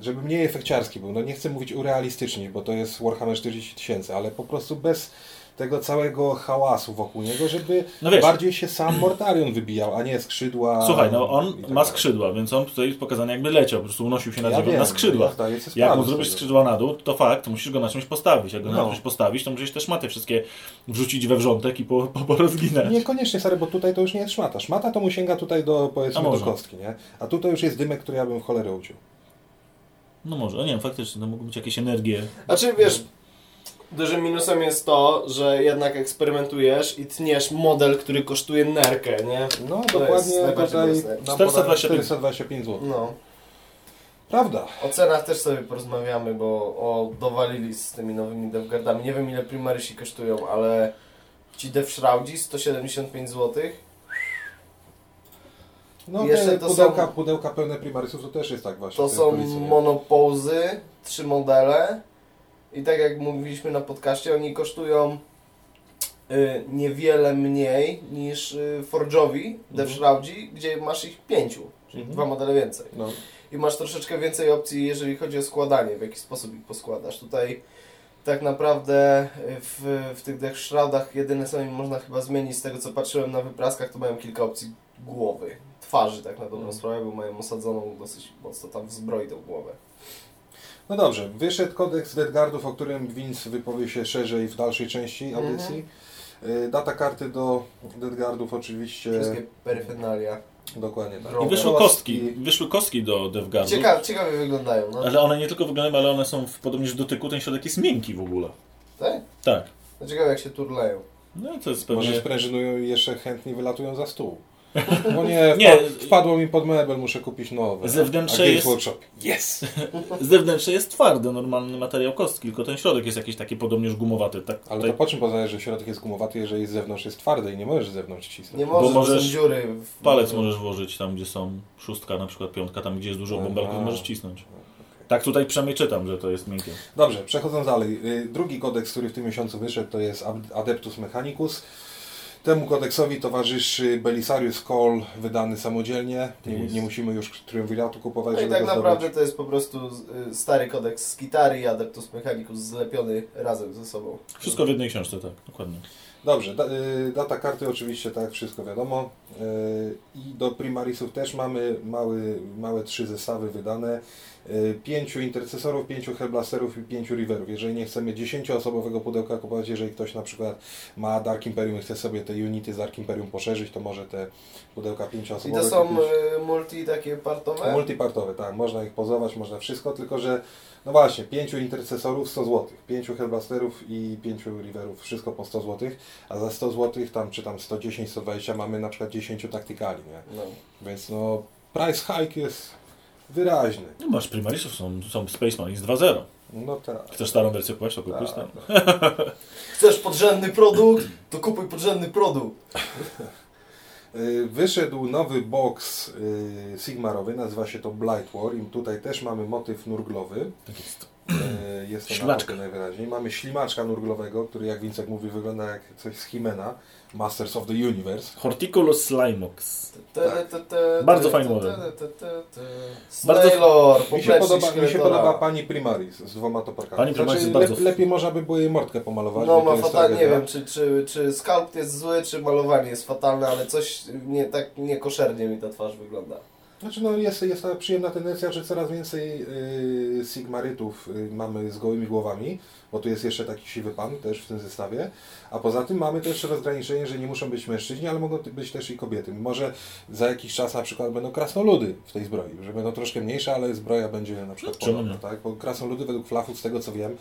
żeby mniej efekciarski był. No nie chcę mówić urealistycznie, bo to jest Warhammer 40 tysięcy, ale po prostu bez tego całego hałasu wokół niego, żeby No wiesz. bardziej się sam Mortarion wybijał, a nie skrzydła. Słuchaj, no on tak ma skrzydła, więc on tutaj jest pokazany jakby leciał, po prostu unosił się na, Ja wiem, na skrzydłach. ja Jak mu zrobisz skrzydła na dół, to fakt, to musisz go na czymś postawić. Jak go na No. czymś postawisz, to musisz te szmaty wszystkie wrzucić we wrzątek i po, po, porozginać. Niekoniecznie, stary, bo tutaj to już nie jest szmata. Szmata to mu sięga tutaj do, powiedzmy, A do może. kostki, nie? A tutaj już jest dymek, który ja bym w cholerę uciął. No może, no nie wiem, faktycznie, to mogą być jakieś energie. Znaczy wiesz, dużym minusem jest to, że jednak eksperymentujesz i tniesz model, który kosztuje nerkę, nie? No, To dokładnie jest najbardziej tutaj mocne. nam 425. 425 zł. No. Prawda. O cenach też sobie porozmawiamy, bo o, dowalili z tymi nowymi DevGuardami. Nie wiem ile Primarysi kosztują, ale ci DevShroudzi 175 zł. No Jeszcze te to pudełka, są- pudełka pełne primarysów to też jest tak właśnie. To są nie? monopozy, trzy modele. I tak jak mówiliśmy na podcaście, oni kosztują y, niewiele mniej niż y, Forge'owi, DevShroudzi, gdzie masz ich pięciu, czyli Mhm. dwa modele więcej. No. I masz troszeczkę więcej opcji, jeżeli chodzi o składanie, w jaki sposób ich poskładasz. Tutaj tak naprawdę w, w tych DevShroudach jedyne co im można chyba zmienić z tego co patrzyłem na wypraskach, to mają kilka opcji głowy, twarzy tak na dobrą Mhm. sprawę, bo mają osadzoną dosyć mocno tam w zbroi tą głowę. No dobrze, wyszedł kodeks Deadguardów, o którym Vince wypowie się szerzej w dalszej części Mhm. audycji. Y, Data karty do Deadguardów oczywiście. Wszystkie peryfenalia. Dokładnie tak. I wyszły Kostki. wyszły kostki do DevGuardu. Ciekawe, ciekawie wyglądają, no. Ale one nie tylko wyglądają, ale one są w, podobnież w dotyku, ten środek jest miękki w ogóle. Tak? Tak. No ciekawe jak się turlają. No to jest Może pewnie... sprężynują i jeszcze chętnie wylatują za stół. Bo nie, Nie. wpadło mi pod mebel, muszę kupić nowe. Zewnętrzne jest- Workshop. Yes! Zewnętrznie jest twardy, normalny materiał kostki, tylko ten środek jest jakiś taki podobnież gumowaty. Tak, Ale tutaj- to po czym poznajesz, że środek jest gumowaty, jeżeli z zewnątrz jest twardy i nie możesz z zewnątrz cisnąć? Nie możesz, możesz to są dziury. W... Palec możesz włożyć tam, gdzie są szóstka, na przykład piątka, tam gdzie jest dużo bąbelków, możesz cisnąć. Tak tutaj przynajmniej czytam, że to jest miękkie. Dobrze, przechodząc dalej. Y, Drugi kodeks, który w tym miesiącu wyszedł, to jest Ad- Adeptus Mechanicus. Temu kodeksowi towarzyszy Belisarius Call, wydany samodzielnie. Nie, nie musimy już Triumviratu kupować, No i tak naprawdę zdobyć. to jest po prostu y, stary kodeks z gitary i Adeptus Mechanicus zlepiony razem ze sobą. Wszystko w jednej książce, tak, dokładnie. Dobrze, da, y, data karty oczywiście, tak, wszystko wiadomo. Y, I do Primarisów też mamy mały, małe trzy zestawy wydane. Y, Pięciu intercesorów, pięciu Hellblasterów i pięciu Riverów. Jeżeli nie chcemy dziesięcioosobowego pudełka kupować, jeżeli ktoś na przykład ma Dark Imperium i chce sobie te unity z Dark Imperium poszerzyć, to może te pudełka I pięcioosobowe to są kupić. y, multi takie partowe? Multipartowe, tak, można ich pozować, można wszystko, tylko że no właśnie, pięciu intercesorów 100 zł, pięciu Hellblasterów i pięciu Riverów, wszystko po 100 zł, a za 100 zł tam czy tam 110, 120 mamy na przykład 10 taktykali, nie? No. Więc no price hike jest wyraźny. No masz Primarisów, są, są Space Marines 2.0. No tak. Chcesz starą wersję kupować, to kupisz Tak. tam. Chcesz podrzędny produkt? To kupuj podrzędny produkt. Y, Wyszedł nowy box y, Sigmarowy, nazywa się to Blight War i tutaj też mamy motyw nurglowy. Tak jest. Y, Jest to Ślimaczka. najwyraźniej. Mamy ślimaczka nurglowego, który jak Wincek mówi wygląda jak coś z Himena, Masters of the Universe. Horticulus te, te, Bardzo fajny model. Snailor, Mi się, podoba, mi się podoba pani Primaris z dwoma toporkami. Pani Primaris znaczy, jest bardzo- lepiej można by było jej mordkę pomalować. No ma fatalnie, nie wiem czy, czy, czy skalpt jest zły, czy malowanie jest fatalne, ale coś nie tak niekoszernie mi ta twarz wygląda. Znaczy no jest, jest ta przyjemna tendencja, że coraz więcej y, Sigmarytów y, mamy z gołymi głowami, bo tu jest jeszcze taki siwy pan też w tym zestawie, a poza tym mamy też rozgraniczenie, że nie muszą być mężczyźni, ale mogą być też i kobiety. Może za jakiś czas na przykład będą krasnoludy w tej zbroi, że będą troszkę mniejsze, ale zbroja będzie na przykład podobna, tak? Bo krasnoludy według flachów, z tego co wiem,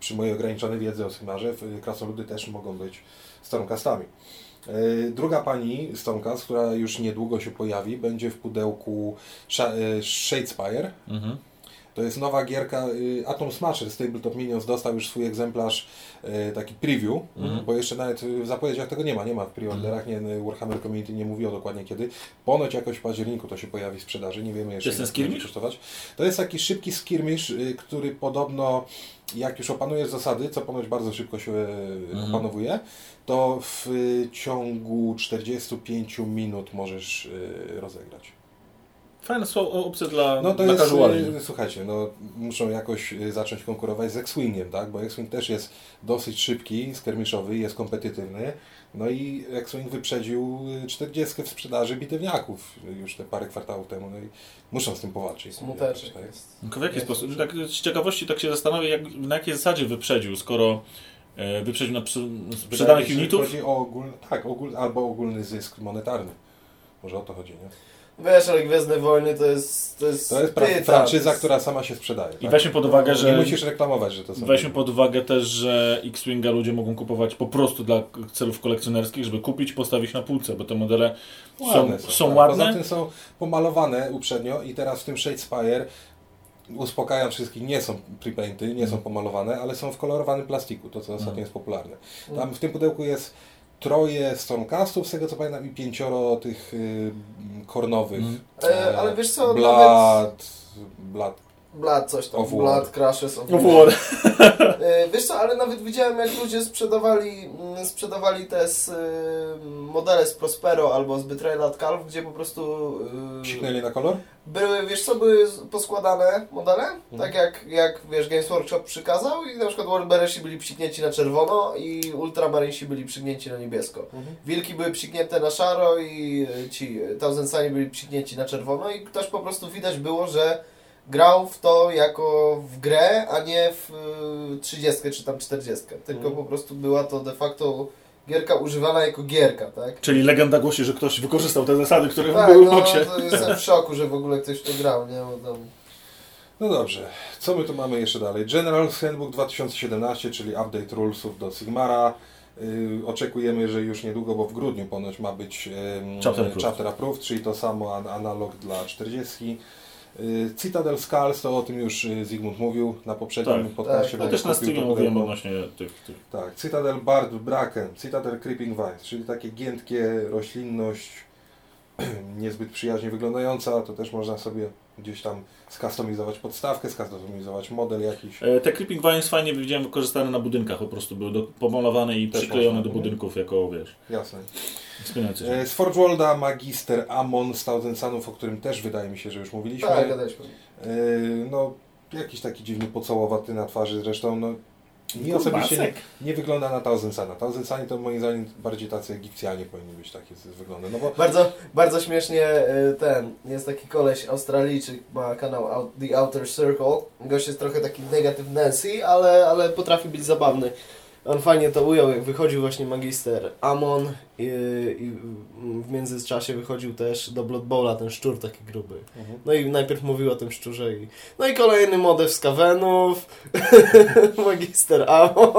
przy mojej ograniczonej wiedzy o Sigmarze, y, krasnoludy też mogą być Stormcastami. E, Druga pani Stormcast, która już niedługo się pojawi, będzie w pudełku e, Shadespire. Mhm. To jest nowa gierka y, Atom Smasher z Tabletop Minions dostał już swój egzemplarz e, taki preview, Mhm. bo jeszcze nawet w zapowiedziach tego nie ma, nie ma w preorderach, nie, Warhammer Community nie mówiło dokładnie kiedy. Ponoć jakoś w październiku to się pojawi w sprzedaży, nie wiemy jeszcze To jest ten kosztować. To jest taki szybki skirmish, y, który podobno jak już opanujesz zasady, co ponoć bardzo szybko się Mhm. opanowuje, to w y, ciągu 45 minut możesz y, rozegrać. Fajna opcja dla, No to dla jest, casuali. y, słuchajcie, no muszą jakoś y, zacząć konkurować z X-Wingiem, tak? Bo X-Wing też jest dosyć szybki, skirmiszowy, jest kompetytywny. No i X-Wing wyprzedził y, 40 w sprzedaży bitewniaków y, już te parę kwartałów temu. No i muszą z tym powalczyć. Smuteczek Tak? jest. Tylko w jaki Jest sposób? Tak, z ciekawości tak się zastanawiam, jak, na jakiej zasadzie wyprzedził, skoro e, wyprzedził na sprzedanych unitów. Chodzi o ogólny, tak, ogól, albo ogólny zysk monetarny. Może o to chodzi, nie? Wiesz, ale Gwiezdne Wojny to jest... To jest, To jest pra- pyta, franczyza, to jest- która sama się sprzedaje. I tak? weźmy pod uwagę, Nie że musisz reklamować, że to są... weźmy pod uwagę też, że X-Winga ludzie mogą kupować po prostu dla celów kolekcjonerskich, żeby kupić, postawić na półce, bo te modele są, Ładne są, tak. ładne. Poza tym są pomalowane uprzednio i teraz w tym Shadespire uspokajam wszystkich, nie są prepainty, nie Mhm. są pomalowane, ale są w kolorowanym plastiku, to co ostatnio jest popularne. Tam Mm. w tym pudełku jest troje Stormcastów, z tego co pamiętam, i pięcioro tych y, kornowych. Mhm. E, ale wiesz co, Blood, Blood. Blad coś tam, Of War. Blood Crashes of No, War. War. E, Wiesz co, ale nawet widziałem jak ludzie sprzedawali, mm, sprzedawali te z, y, modele z Prospero albo z Betrayal at Calf, gdzie po prostu y, Psiknęli na kolor? były, wiesz co, były poskładane modele, Mhm. tak jak, jak wiesz, Games Workshop przykazał i na przykład Warbearsi byli psiknięci na czerwono i Ultramarinesi byli psiknięci na niebiesko. Wilki były psiknięte na szaro i y, ci y, Thousand Sunny byli psiknięci na czerwono i ktoś po prostu widać było, że grał w to jako w grę, a nie w y, 30 czy tam 40. Tylko Mhm. po prostu była to de facto gierka używana jako gierka, tak? Czyli legenda głosi, że ktoś wykorzystał te zasady, które Tak, były w no boksie. to jestem w szoku, że w ogóle ktoś w to grał, nie? Bo tam... No dobrze, co my tu mamy jeszcze dalej? General Handbook 2017, czyli update rulesów do Sigmara. Yy, oczekujemy, że już niedługo, bo w grudniu ponoć ma być ym, Chapter approved. chapter approved, czyli to samo an analog dla 40. Yy, Citadel Skulls, to o tym już yy, Zygmunt mówił na poprzednim Tak, podcastie. tak, Ja też na to mówiłem odnośnie tych, tych. Tak, Citadel Bard Bracken, Citadel Creeping Vines, czyli takie giętkie roślinność, niezbyt przyjaźnie wyglądająca, to też można sobie gdzieś tam skustomizować podstawkę, skustomizować model jakiś. E, Te Creeping Vines fajnie widziałem wykorzystane na budynkach, po prostu były do, pomalowane i Też przyklejone można, do nie? budynków jako, wiesz, Jasne. E, Z Forge Worlda Magister Amon z Thousand Sunów, o którym też wydaje mi się, że już mówiliśmy. Tak, gadaliśmy. E, No, jakiś taki dziwny pocałowaty na twarzy zresztą, no mi osobiście nie, nie wygląda na Thousand Suni to moim zdaniem bardziej tacy egipcjanie powinni być takie z wyglądy, no bo Bardzo, bardzo śmiesznie y, ten, jest taki koleś Australijczyk, ma kanał The Outer Circle. Gość jest trochę taki negative Nancy, ale, ale potrafi być zabawny. On fajnie to ujął, jak wychodził właśnie magister Amon i, i w międzyczasie wychodził też do Blood Bowla ten szczur taki gruby. No i najpierw mówił o tym szczurze i... No i kolejny modew z Kawenów, magister Amon.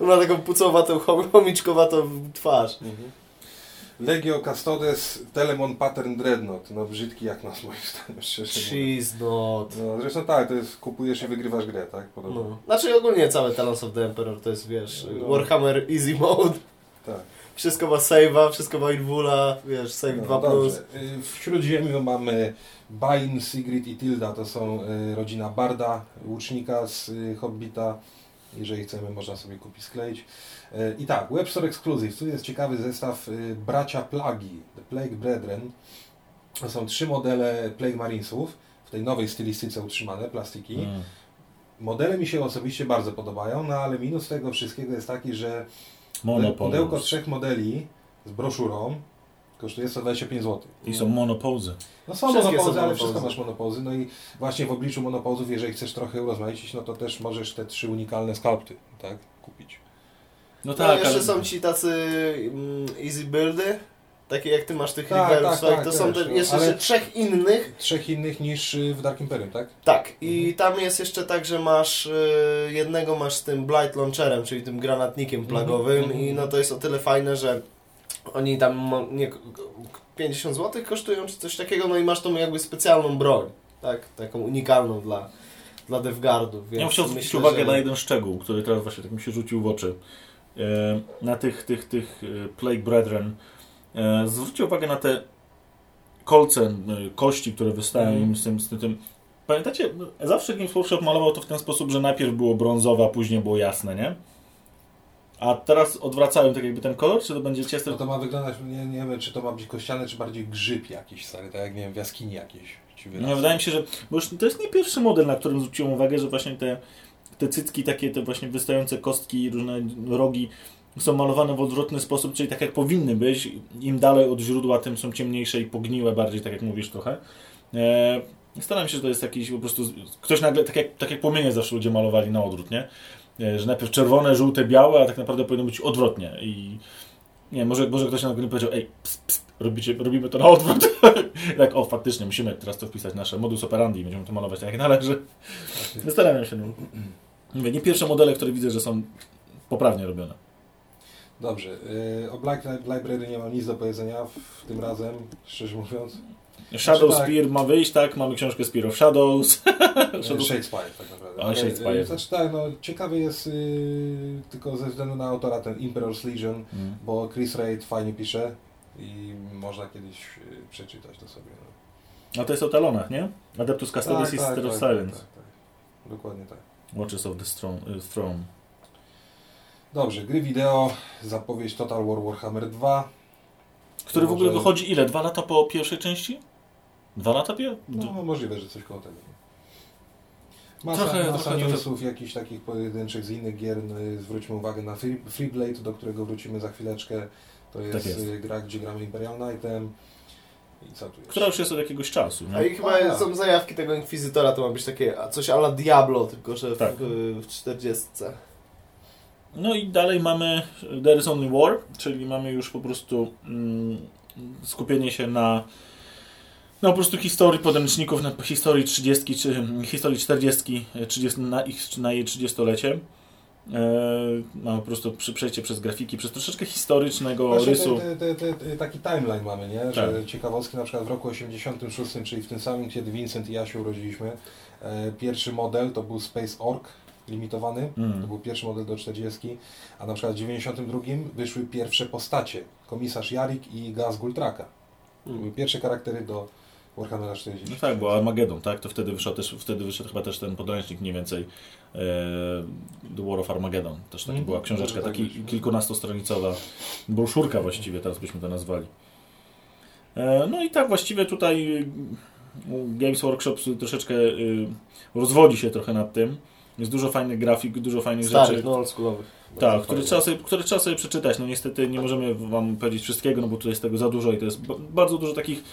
On ma taką pucowatą, chom- chomiczkowatą twarz. Legio Custodes Telemon Pattern Dreadnought. No brzydki jak nas moim zdaniem, szczerze mówiąc. Cheese not. No, zresztą tak, to jest kupujesz i wygrywasz grę, tak? Podobno. No. Znaczy ogólnie całe Talons of the Emperor to jest, wiesz, No. Warhammer Easy Mode. Tak. Wszystko ma save'a, wszystko ma invula, wiesz, save No, 2+. dobrze. Y, W Śródziemiu mamy Bain, Sigrid i Tilda. To są y, rodzina Barda, łucznika z y, Hobbita. Jeżeli chcemy, można sobie kupić, skleić. Y, I tak, Webstore Exclusive. Tu jest ciekawy zestaw y, Bracia Plagi, The Plague Brethren. To są trzy modele Plague Marinesów w tej nowej stylistyce utrzymane, plastiki. Mm. Modele mi się osobiście bardzo podobają, no ale minus tego wszystkiego jest taki, że Monopol. pudełko trzech modeli z broszurą Kosztuje 125 zł. I są monopozy. No są Wszystkie monopozy, są ale wszystko masz monopozy. No i właśnie w obliczu monopozów, jeżeli chcesz trochę urozmaicić, no to też możesz te trzy unikalne skalpty, tak, kupić. No No tak, jeszcze ale... są ci tacy mm, easy buildy, takie jak ty masz tych Tak, riverów tak, swoich, tak, to też, są te, no, jeszcze ale... trzech innych. Trzech innych niż y, w Dark Imperium, tak? Tak, i tam jest jeszcze tak, że masz y, jednego masz z tym Blight Launcherem, czyli tym granatnikiem plagowym mhm, i no to jest o tyle fajne, że oni tam nie, 50 zł kosztują czy coś takiego, no i masz tą jakby specjalną broń, tak, taką unikalną dla, dla DevGuardów, Ja bym chciał zwrócić uwagę że- na jeden szczegół, który teraz właśnie tak mi się rzucił w oczy. E, Na tych, tych, tych e, Plague Brethren. E, Zwróćcie uwagę na te kolce, kości, które wystają im z tym, z tym. Pamiętacie, zawsze Games Workshop malował to w ten sposób, że najpierw było brązowe, a później było jasne, nie? A teraz odwracają tak jakby ten kolor, czy to będzie ciasto? No to ma wyglądać, nie, nie wiem, czy to ma być kościane, czy bardziej grzyb jakiś stary, tak jak, nie wiem, w jaskini wyrasta. No, wydaje mi się, że. Bo już to jest nie pierwszy model, na którym zwróciłem uwagę, że właśnie te, te cycki, takie te właśnie wystające kostki i różne rogi są malowane w odwrotny sposób, czyli tak jak powinny być. Im dalej od źródła, tym są ciemniejsze i pogniłe bardziej, tak jak mówisz trochę. E, staram się, że to jest jakiś po prostu. Ktoś nagle, tak jak, tak jak płomienie zawsze ludzie malowali na odwrót, nie? Że najpierw czerwone, żółte, białe, a tak naprawdę powinno być odwrotnie. I nie, może, może ktoś nagle powiedział, ej, ps, ps, robicie, robimy to na odwrót. tak, o, faktycznie, musimy teraz to wpisać nasze modus operandi i będziemy to malować tak jak należy. Zastanawiam się. No. Mówię, nie pierwsze modele, które widzę, że są poprawnie robione. Dobrze, y, o Black Library nie mam nic do powiedzenia w, tym razem, szczerze mówiąc. Shadow tak. Spear ma wyjść, tak? Mamy książkę Spear of Shadows. Shadow... Shadespire tak naprawdę. O, Shadespire. Znaczy tak, no ciekawy jest y, tylko ze względu na autora ten Emperor's Legion, Mm. bo Chris Raid fajnie pisze i można kiedyś y, przeczytać to sobie. No. A to jest o talonach, nie? Adeptus Custodes i Sister of Silence. Tak, tak. Dokładnie tak. Watches of the Strong, y, Throne. Dobrze, gry wideo, zapowiedź Total War Warhammer 2. Który w ogóle wychodzi ile? Dwa lata po pierwszej części? Dwa lata pie? No możliwe, że coś koło tego. Masa, Trochę- masa trochę- newsów, jakichś takich pojedynczych z innych gier. No, Zwróćmy uwagę na Free, Freeblade, do którego wrócimy za chwileczkę. To jest, Tak jest. y, gra, gdzie gramy Imperial Knightem. I co tu jeszcze? Która już jest od jakiegoś czasu, A nie? i chyba Aha. są zajawki tego Inkwizytora, to ma być takie a coś ala Diablo, tylko że w, Tak. w 40. No i dalej mamy There is Only War, czyli mamy już po prostu mm, skupienie się na no po prostu historii podręczników, na historii 30 czy mm, historii 40, 30 na, ich, na jej 30-lecie. E, mamy po prostu przy, przejście przez grafiki, przez troszeczkę historycznego Właśnie rysu. te, te, te, te, taki timeline mamy, nie? Że Tak. ciekawostki na przykład w roku 86, czyli w tym samym, kiedy Vincent i ja się urodziliśmy, e, pierwszy model to był Space Orc limitowany. Mm. To był pierwszy model do 40, a na przykład w 92 wyszły pierwsze postacie. Komisarz Jarik i Gaz Gultraka. To były pierwsze charaktery do Warhammera 40. No tak, bo Armageddon, tak? To wtedy wyszedł też, wtedy wyszedł chyba też ten podręcznik mniej więcej e, The War of Armageddon. Też taki Mhm. była książeczka, Może tak taki no. kilkunastostronicowa broszurka właściwie, teraz byśmy to nazwali. E, no i tak właściwie tutaj y, Games Workshop troszeczkę y, rozwodzi się trochę nad tym. Jest dużo fajnych grafik, dużo fajnych Starych, rzeczy. no oldschoolowych. Tak, które trzeba, sobie, które trzeba sobie przeczytać. No niestety nie możemy Wam powiedzieć wszystkiego, no bo tutaj jest tego za dużo i to jest ba- bardzo dużo takich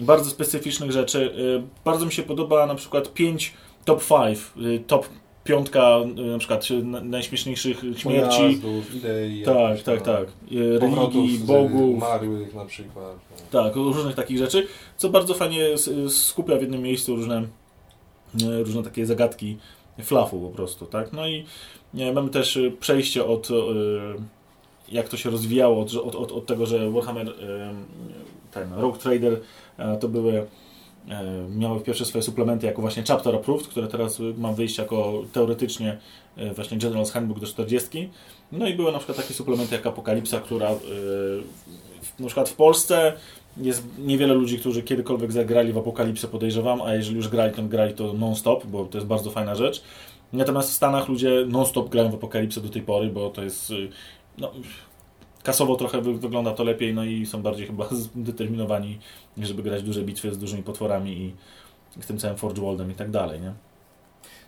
bardzo specyficznych rzeczy. Y, Bardzo mi się podoba na przykład 5 top 5, y, top piątka y, na przykład na- najśmieszniejszych śmierci. Pojazdów, idei, Tak, tak, tak. Religii, bogów. umarłych na przykład. no. Tak, różnych takich rzeczy, co bardzo fajnie skupia w jednym miejscu różne, różne takie zagadki flafu po prostu, tak? No i mamy też przejście od jak to się rozwijało, od, od, od, od tego, że Warhammer ten Rogue Trader to były e, miały pierwsze swoje suplementy jako właśnie Chapter Approved, które teraz e, ma wyjść jako teoretycznie e, właśnie General's Handbook do 40. No i były na przykład takie suplementy jak Apokalipsa, która e, na przykład w Polsce jest niewiele ludzi, którzy kiedykolwiek zagrali w Apokalipsę, podejrzewam, a jeżeli już grali, to grali to non-stop, bo to jest bardzo fajna rzecz. Natomiast w Stanach ludzie non-stop grają w Apokalipsę do tej pory, bo to jest y, no, kasowo trochę wy, wygląda to lepiej, no i są bardziej chyba zdeterminowani, żeby grać duże bitwy z dużymi potworami i z tym całym Forge Worldem i tak dalej, nie?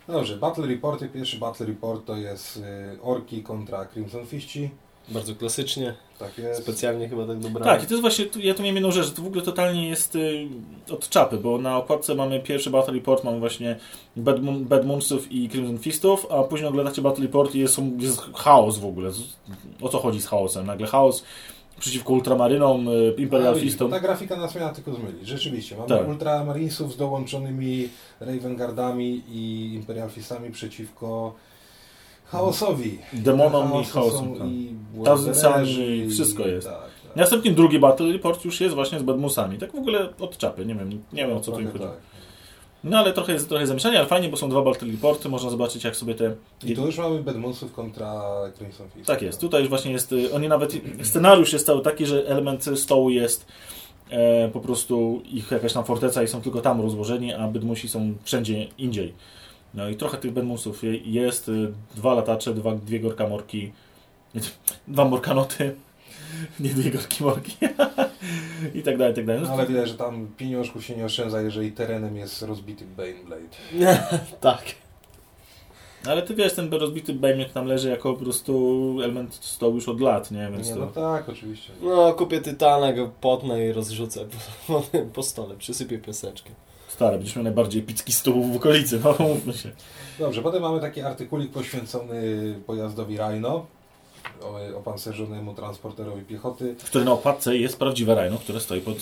Dobrze, Battle Reporty. Pierwszy Battle Report to jest y, Orki kontra Crimson Fiści. Bardzo klasycznie, Tak jest. specjalnie chyba tak dobrane. Tak, i to jest właśnie, ja tu miałem jedną rzecz, że to w ogóle totalnie jest y, od czapy, bo na okładce mamy pierwszy Battle Report, mamy właśnie Bad, Moon, Bad Moonsów i Crimson Fistów, a później oglądacie Battle Report i jest, jest chaos w ogóle. O co chodzi z chaosem? Nagle chaos przeciwko Ultramarynom, y, Imperial No, Fistom. Ta grafika nas miała tylko zmylić. Rzeczywiście. Mamy Tak. Ultramarinesów z dołączonymi Ravengardami i Imperial Fistami przeciwko chaosowi. Demonom i są tak. I wszystko i- jest. Tak, tak. Następnie drugi Battle Report już jest właśnie z Bad Moonsami. Tak w ogóle od czapy, nie wiem, nie wiem o co tu im chodzi. tak. No ale trochę jest trochę zamieszanie, ale fajnie, bo są dwa Battle Reporty, można zobaczyć jak sobie te... I tu już mamy Bedmonsów kontra Crimson Fist. Tak jest, tutaj już właśnie jest, y, oni nawet, scenariusz jest cały taki, że element stołu jest e, po prostu ich jakaś tam forteca i są tylko tam rozłożeni, a Bydmusi są wszędzie indziej. No i trochę tych Bedmusów je- jest, y, dwa latacze, dwa, dwie gorka morki, dwa morkanoty, nie dwie gorki morki i tak dalej, i tak dalej. No, No, ale widać, że tam pieniążków się nie oszczędza, jeżeli terenem jest rozbity Baneblade. tak. ale ty wiesz, ten rozbity Bejmiek tam leży jako po prostu element stołu już od lat, nie? Więc Nie, to... no tak, oczywiście. No, kupię tytana, go potnę i rozrzucę po, po stole, przysypię piaseczkiem. Stary, będziesz miał najbardziej epicki stół w okolicy, no mówmy się. Dobrze, potem mamy taki artykulik poświęcony pojazdowi Rhino, o- opancerzonemu transporterowi piechoty. Który na okładce jest prawdziwe Rhino, które stoi pod,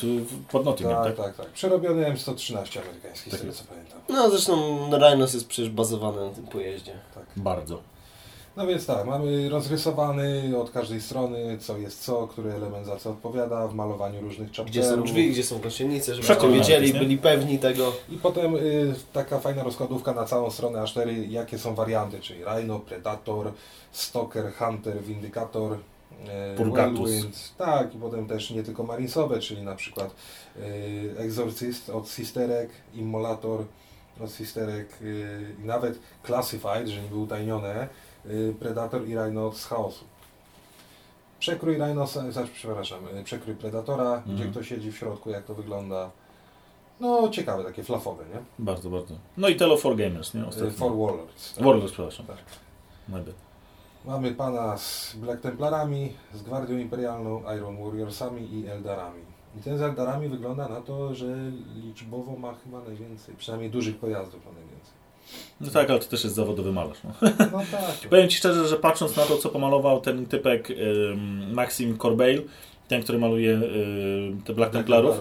pod Nottingham, Tak, tak? tak, tak. Przerobiony M113 amerykański, Tak z tego co pamiętam. No, zresztą Rhinos jest przecież bazowany na tym pojeździe. Tak. Bardzo. No więc tak, mamy rozrysowany od każdej strony, co jest co, który element za co odpowiada, w malowaniu różnych chapterów. Gdzie są drzwi, gdzie są gąsienice, żebyście wiedzieli, nie? byli pewni tego. I potem y, taka fajna rozkładówka na całą stronę A4, jakie są warianty, czyli Rhino, Predator, Stalker, Hunter, Vindicator, y, Purgatus. Whirlwind. Tak, i potem też nie tylko Marinesowe, czyli na przykład y, Exorcist od Sisterek, Immolator od Sisterek y, i nawet Classified, że niby utajnione, y, Predator i Rhino z chaosu. Przekrój znaczy, przepraszam, y, przekrój Predatora, Mhm. gdzie kto siedzi w środku, jak to wygląda. No, ciekawe, takie flafowe, nie? Bardzo, bardzo. No i Telo for Gamers, nie? Y, Ostatnio. For Warlords. tak. Warlords, przepraszam. Tak. Bad. Mamy pana z Black Templarami, z Gwardią Imperialną, Iron Warriorsami i Eldarami. I ten z Eldarami wygląda na to, że liczbowo ma chyba najwięcej, przynajmniej dużych pojazdów ma najwięcej. No tak, ale to też jest zawodowy malarz. No. No tak. Powiem Ci szczerze, że patrząc na to, co pomalował ten typek ym, Maxim Corbeil, ten, który maluje ym, te Black Templarów,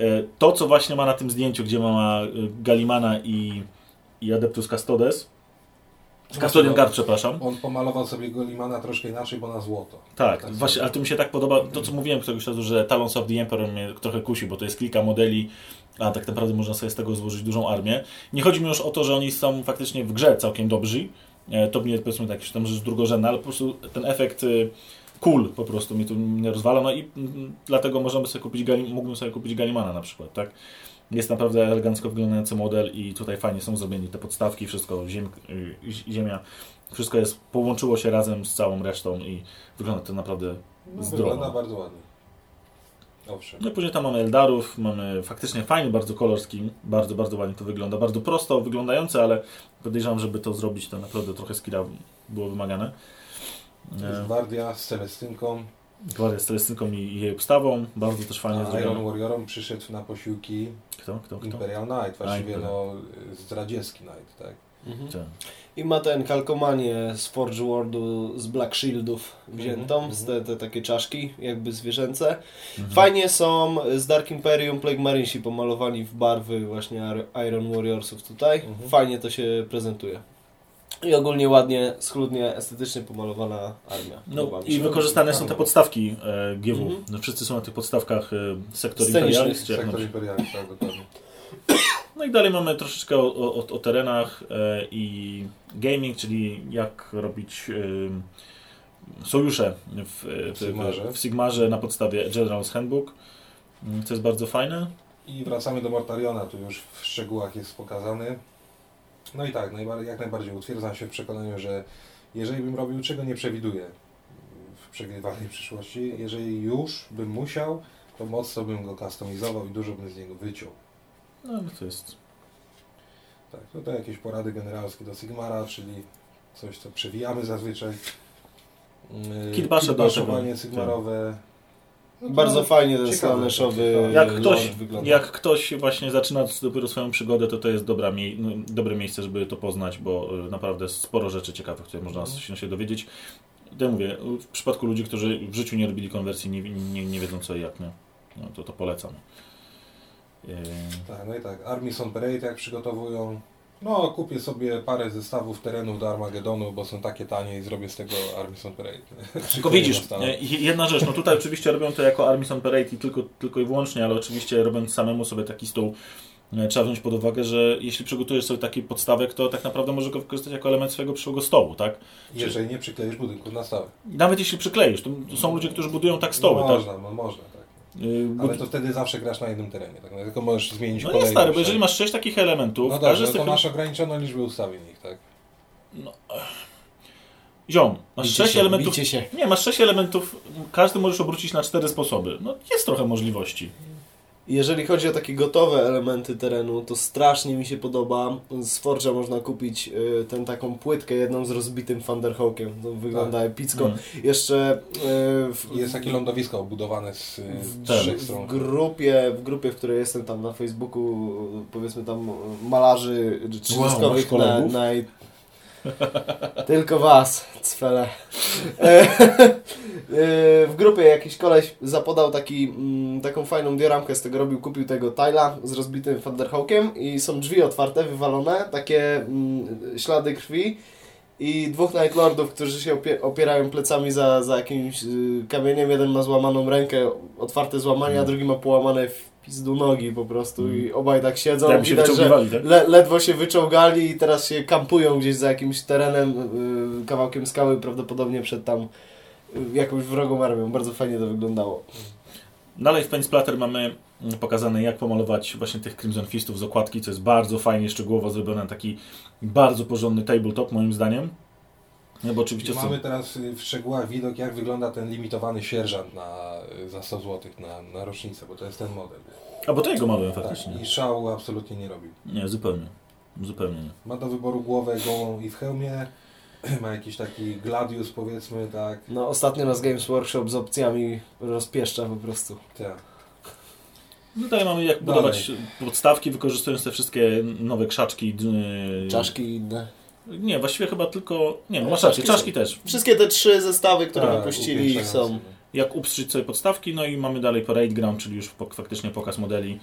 y, to, co właśnie ma na tym zdjęciu, gdzie ma y, Galimana i, i Adeptus Custodes, Custodian Guard, przepraszam. On pomalował sobie Golimana troszkę inaczej, bo na złoto. Tak, Tak właśnie, ale to mi się tak podoba, to co mówiłem któregoś razu, że Talons of the Emperor mnie trochę kusi, bo to jest kilka modeli, a tak naprawdę można sobie z tego złożyć dużą armię. Nie chodzi mi już o to, że oni są faktycznie w grze całkiem dobrzy, e, to mnie powiedzmy tak, tam rzecz drugorzędna, ale po prostu ten efekt y, cool po prostu mnie tu nie rozwala, no i dlatego możemy sobie kupić, mógłbym sobie kupić Galimana na przykład, tak? Jest naprawdę elegancko wyglądający model i tutaj fajnie są zrobieni te podstawki, wszystko, ziem, y, ziemia, wszystko jest, połączyło się razem z całą resztą i wygląda to naprawdę No, Zdrowo. wygląda bardzo ładnie. Owszem. no później tam mamy Eldarów, mamy faktycznie fajny bardzo kolor scheme, bardzo, bardzo ładnie to wygląda, bardzo prosto wyglądające, ale podejrzewam, żeby to zrobić, to naprawdę trochę skilla było wymagane. E, Gwardia z Celestynką, Gwardia z Celestynką i i jej obstawą, bardzo też fajnie a Iron zrobione. Warriorom przyszedł na posiłki Kto, kto, kto? Imperial Knight, właściwie Imperial. no, zdradziecki Knight, tak? Mhm. Tak. I ma ten kalkomanię z Forge Worldu, z Black Shieldów wziętą, Mhm, z te, te takie czaszki, jakby zwierzęce. Mhm. Fajnie są z Dark Imperium Plague Marinesi pomalowani w barwy właśnie Iron Warriorsów tutaj. Mhm. Fajnie to się prezentuje. I ogólnie ładnie, schludnie, estetycznie pomalowana armia. No i wykorzystane są te podstawki e, GW. Mhm. No, wszyscy są na tych podstawkach e, sektor jak Sektor na- Imperialny, tak, dokładnie. No i dalej mamy troszeczkę o, o, o terenach e, i gaming, czyli jak robić e, sojusze w, w, Sigmarze. w, Sigmarze na podstawie General's Handbook. Mm, Co jest bardzo fajne. I wracamy do Mortariona, tu już w szczegółach jest pokazany. No i tak, jak najbardziej utwierdzam się w przekonaniu, że jeżeli bym robił, czego nie przewiduję w przegrywanej przyszłości, jeżeli już bym musiał, to mocno bym go kustomizował i dużo bym z niego wyciął. No ale to jest. Tak, tutaj jakieś porady generalskie do Sigmara, czyli coś, co przewijamy zazwyczaj. Yy, Kitbasze do kitbaszowanie tego, cygmarowe. No Bardzo fajnie ten ciekawe. Jak ktoś, wygląda. jak ktoś właśnie zaczyna dopiero swoją przygodę, to to jest dobra no, dobre miejsce, żeby to poznać, bo y, naprawdę sporo rzeczy ciekawych, które można się, się dowiedzieć. Ja mówię, w przypadku ludzi, którzy w życiu nie robili konwersji, nie, nie, nie wiedzą co i jak, nie? No, to, to polecam. Yy, Tak, no i tak, Armies on Parade jak przygotowują. No, kupię sobie parę zestawów terenów do Armagedonu, bo są takie tanie i zrobię z tego Armies on Parade. Tylko widzisz, jedna rzecz, no tutaj oczywiście robią to jako Armies on Parade i tylko, tylko i wyłącznie, ale oczywiście robiąc samemu sobie taki stół, e, trzeba wziąć pod uwagę, że jeśli przygotujesz sobie taki podstawek, to tak naprawdę możesz go wykorzystać jako element swojego przyszłego stołu, tak? Jeżeli nie przykleisz budynku na stałe. Nawet jeśli przykleisz, to, są ludzie, którzy budują tak stoły, no, tak? można, no, można, Y, Ale to wtedy zawsze grasz na jednym terenie, tak? No, tylko możesz zmienić No nie stary, bo tak? jeżeli masz sześć takich elementów, No dobrze, no tych... to masz ograniczoną liczbę ustawień ich, tak? Ziom, masz Bicie sześć się, elementów... Nie, masz sześć elementów, każdy możesz obrócić na cztery sposoby. No jest trochę możliwości. Jeżeli chodzi o takie gotowe elementy terenu, to strasznie mi się podoba. Z Forge'a można kupić y, tę taką płytkę jedną z rozbitym Thunderhawkiem. To wygląda epicko. Mm. Jeszcze y, w, Jest takie lądowisko obudowane z, z Tak. trzech w stron. grupie, w grupie, w której jestem tam na Facebooku, powiedzmy tam malarzy trzydziestkowych masz na, na... Tylko was, cfele. E, e, w grupie jakiś koleś zapodał taki, mm, taką fajną dioramkę z tego robił, kupił tego Tyla z rozbitym Thunderhawkiem i są drzwi otwarte, wywalone, takie mm, ślady krwi i dwóch Night Lordów, którzy się opie opierają plecami za, za jakimś y, kamieniem. Jeden ma złamaną rękę, otwarte złamanie, a drugi ma połamane pizdu nogi po prostu i obaj tak siedzą. Tak się Widać, tak? le ledwo się wyczołgali i teraz się kampują gdzieś za jakimś terenem, y, kawałkiem skały, prawdopodobnie przed tam y, jakąś wrogą armią. Bardzo fajnie to wyglądało. Dalej w Paint Splatter mamy mm, pokazane jak pomalować właśnie tych Crimson Fistów z okładki, co jest bardzo fajnie, szczegółowo zrobione, taki bardzo porządny tabletop moim zdaniem. No bo oczywiście są... Mamy teraz y, w szczegółach widok, jak wygląda ten limitowany sierżant na, y, za 100 zł na, na rocznicę, bo to jest ten model. A bo to jego malowałem Tak, faktycznie. I szału absolutnie nie robi. Nie, zupełnie. Zupełnie nie. Ma do wyboru głowę gołą i w hełmie. Ma jakiś taki gladius powiedzmy, tak. No ostatnio nas Games Workshop z opcjami rozpieszcza po prostu. tak. No Dalej mamy jak budować podstawki, wykorzystując te wszystkie nowe krzaczki. Czaszki i inne. Nie, właściwie chyba tylko... Nie, no masz rację, czaszki też. Wszystkie te trzy zestawy, które Tak, wypuścili są... Jak upstrzyć sobie podstawki, no i mamy dalej Parade Ground, czyli już faktycznie pokaz modeli,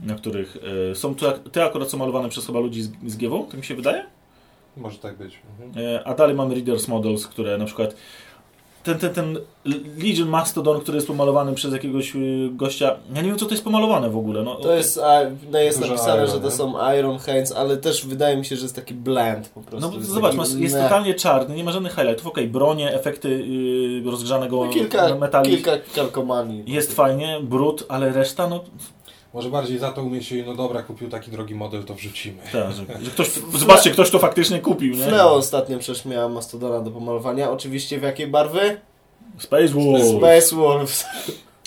na których yy, są te, te akurat są malowane przez chyba ludzi z, z GW, tak mi się wydaje. Może tak być. Mhm. E, A dalej mamy Readers Models, które na przykład ten, ten, ten Legion Mastodon, który jest pomalowany przez jakiegoś y, gościa, ja nie wiem co to jest pomalowane w ogóle. No, To jest, a, no jest Dużo napisane, Iron, że to nie? są Iron Hands, ale też wydaje mi się, że jest taki blend po prostu. no Jest zobacz, taki- masz, jest totalnie czarny, nie ma żadnych highlightów, okej, bronie, efekty y, rozgrzanego no, kilka, metali. kilka kalkomanii. Jest fajnie, brud, ale reszta, no Może bardziej za to umieścili, no dobra, kupił taki drogi model, to wrzucimy. tak, że, ktoś, zobaczcie, ktoś to faktycznie kupił, nie? Fleo ostatnio przecież miała Mastodona do pomalowania. Oczywiście w jakiej barwy? Space Wolf. Space Wolves.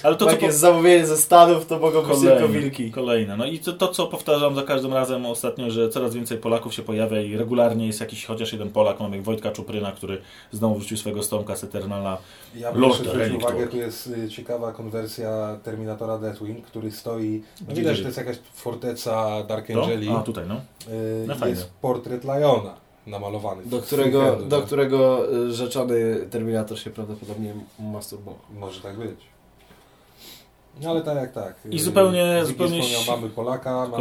Ale to, To co jak po... jest zamówienie ze Stanów, to mogą być tylko Kolejne, wilki. kolejne. No i to, to, co powtarzam za każdym razem ostatnio, że coraz więcej Polaków się pojawia i regularnie jest jakiś chociaż jeden Polak, mamy Wojtka Czupryna, który znowu wrzucił swojego stomka z Eternala. Ja zwrócił Reliktor. uwagę, tu jest y, ciekawa konwersja Terminatora Deathwing, który stoi, no Gdzie, widać, że to jest jakaś forteca Dark To? Angeli. A, tutaj, no. Y, No fajne. jest portret Liona namalowany. Do którego, do tak. którego y, rzeczony Terminator się prawdopodobnie masturbował. Może tak być. No ale tak jak tak. I zupełnie- Ziggy zupełnie wspomniał, mamy Polaka, mamy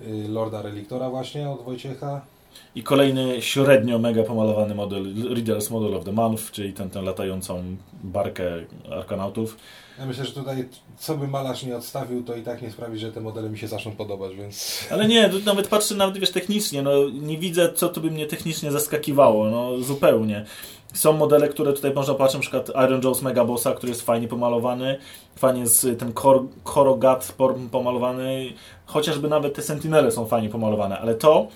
y, Lorda Reliktora właśnie od Wojciecha. I kolejny średnio mega pomalowany model, Readers Model of the Month, czyli ten, ten latającą barkę arkanautów. Ja myślę, że tutaj co by malarz nie odstawił, to i tak nie sprawi, że te modele mi się zaczną podobać, więc Ale nie, nawet patrzę nawet wiesz technicznie, no nie widzę co tu by mnie technicznie zaskakiwało, no zupełnie. Są modele, które tutaj można patrzeć, na przykład Iron Joe's Megabossa, który jest fajnie pomalowany, fajnie jest ten Kor Korogat pomalowany, chociażby nawet te Sentinele są fajnie pomalowane, ale to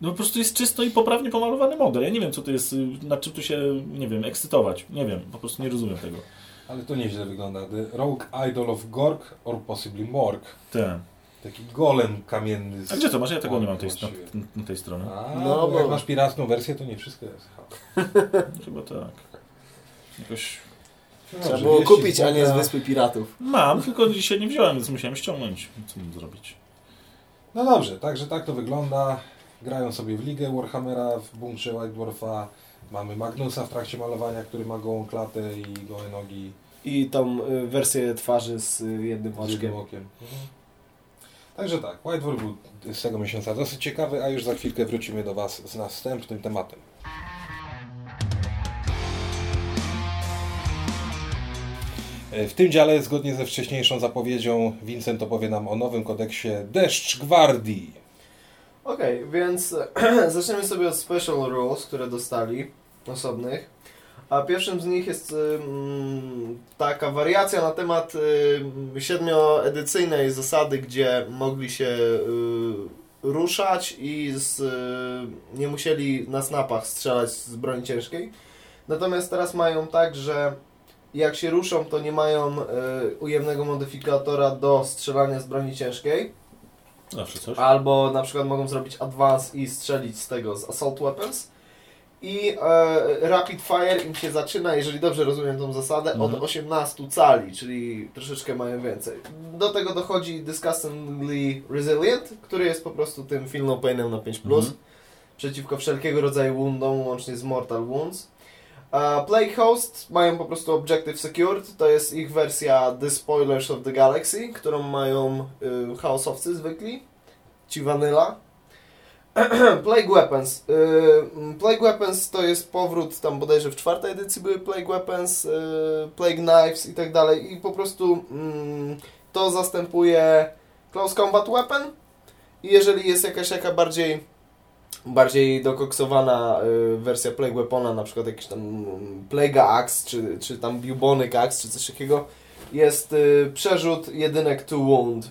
no po prostu jest czysto i poprawnie pomalowany model. Ja nie wiem co to jest, y, nad czym tu się, nie wiem, ekscytować. Nie wiem, po prostu nie rozumiem tego. ale to nieźle wygląda. The Rogue Idol of Gork or possibly Morg. Te. Taki golem kamienny. z- A gdzie to masz? Ja tego nie mam tej, na, na tej stronie. A, No, bo- jak masz piracką wersję, to nie wszystko jest. Chyba tak. jakoś... No Trzeba było kupić, a nie z. Wyspy Piratów. Mam, tylko dzisiaj nie wziąłem, więc musiałem ściągnąć. Co mam zrobić? No dobrze, także tak to wygląda. Grają sobie w ligę Warhammera w bunkrze White Dwarfa. Mamy Magnusa w trakcie malowania, który ma gołą klatę i gołe nogi I tą y, wersję twarzy z y, jednym z oczkiem. jednym okiem. Mhm. Także tak, White Dwarf był z tego miesiąca dosyć ciekawy, a już za chwilkę wrócimy do Was z następnym tematem. E, W tym dziale, zgodnie ze wcześniejszą zapowiedzią, Vincent opowie nam o nowym kodeksie Deszcz Gwardii. Okej, więc zaczniemy sobie od special rules, które dostali, osobnych. A pierwszym z nich jest taka wariacja na temat siedmioedycyjnej zasady, gdzie mogli się y, ruszać i z, y, nie musieli na snapach strzelać z broni ciężkiej. Natomiast teraz mają tak, że jak się ruszą, to nie mają y, ujemnego modyfikatora do strzelania z broni ciężkiej. Zawsze coś. Albo na przykład mogą zrobić advance i strzelić z tego, z assault weapons. I e, rapid fire im się zaczyna, jeżeli dobrze rozumiem tą zasadę, Mhm. od 18 cali, czyli troszeczkę mają więcej. Do tego dochodzi Disgustingly Resilient, który jest po prostu tym Feel No Painem na 5+, Mhm. przeciwko wszelkiego rodzaju woundom, łącznie z Mortal Wounds. A Plague Host mają po prostu Objective Secured, to jest ich wersja The Spoilers of the Galaxy, którą mają y, chaosowcy zwykli, ci Vanilla. Plague Weapons. Y, mm, Plague Weapons to jest powrót, tam bodajże w czwartej edycji były Plague Weapons, y, Plague Knives i tak dalej i po prostu mm, to zastępuje Close Combat Weapon i jeżeli jest jakaś jaka bardziej bardziej dokoksowana y, wersja Plague Weapona, na przykład jakiś tam Plague Axe, czy, czy tam Bubonic Axe, czy coś takiego, jest y, przerzut jedynek to wound. Y,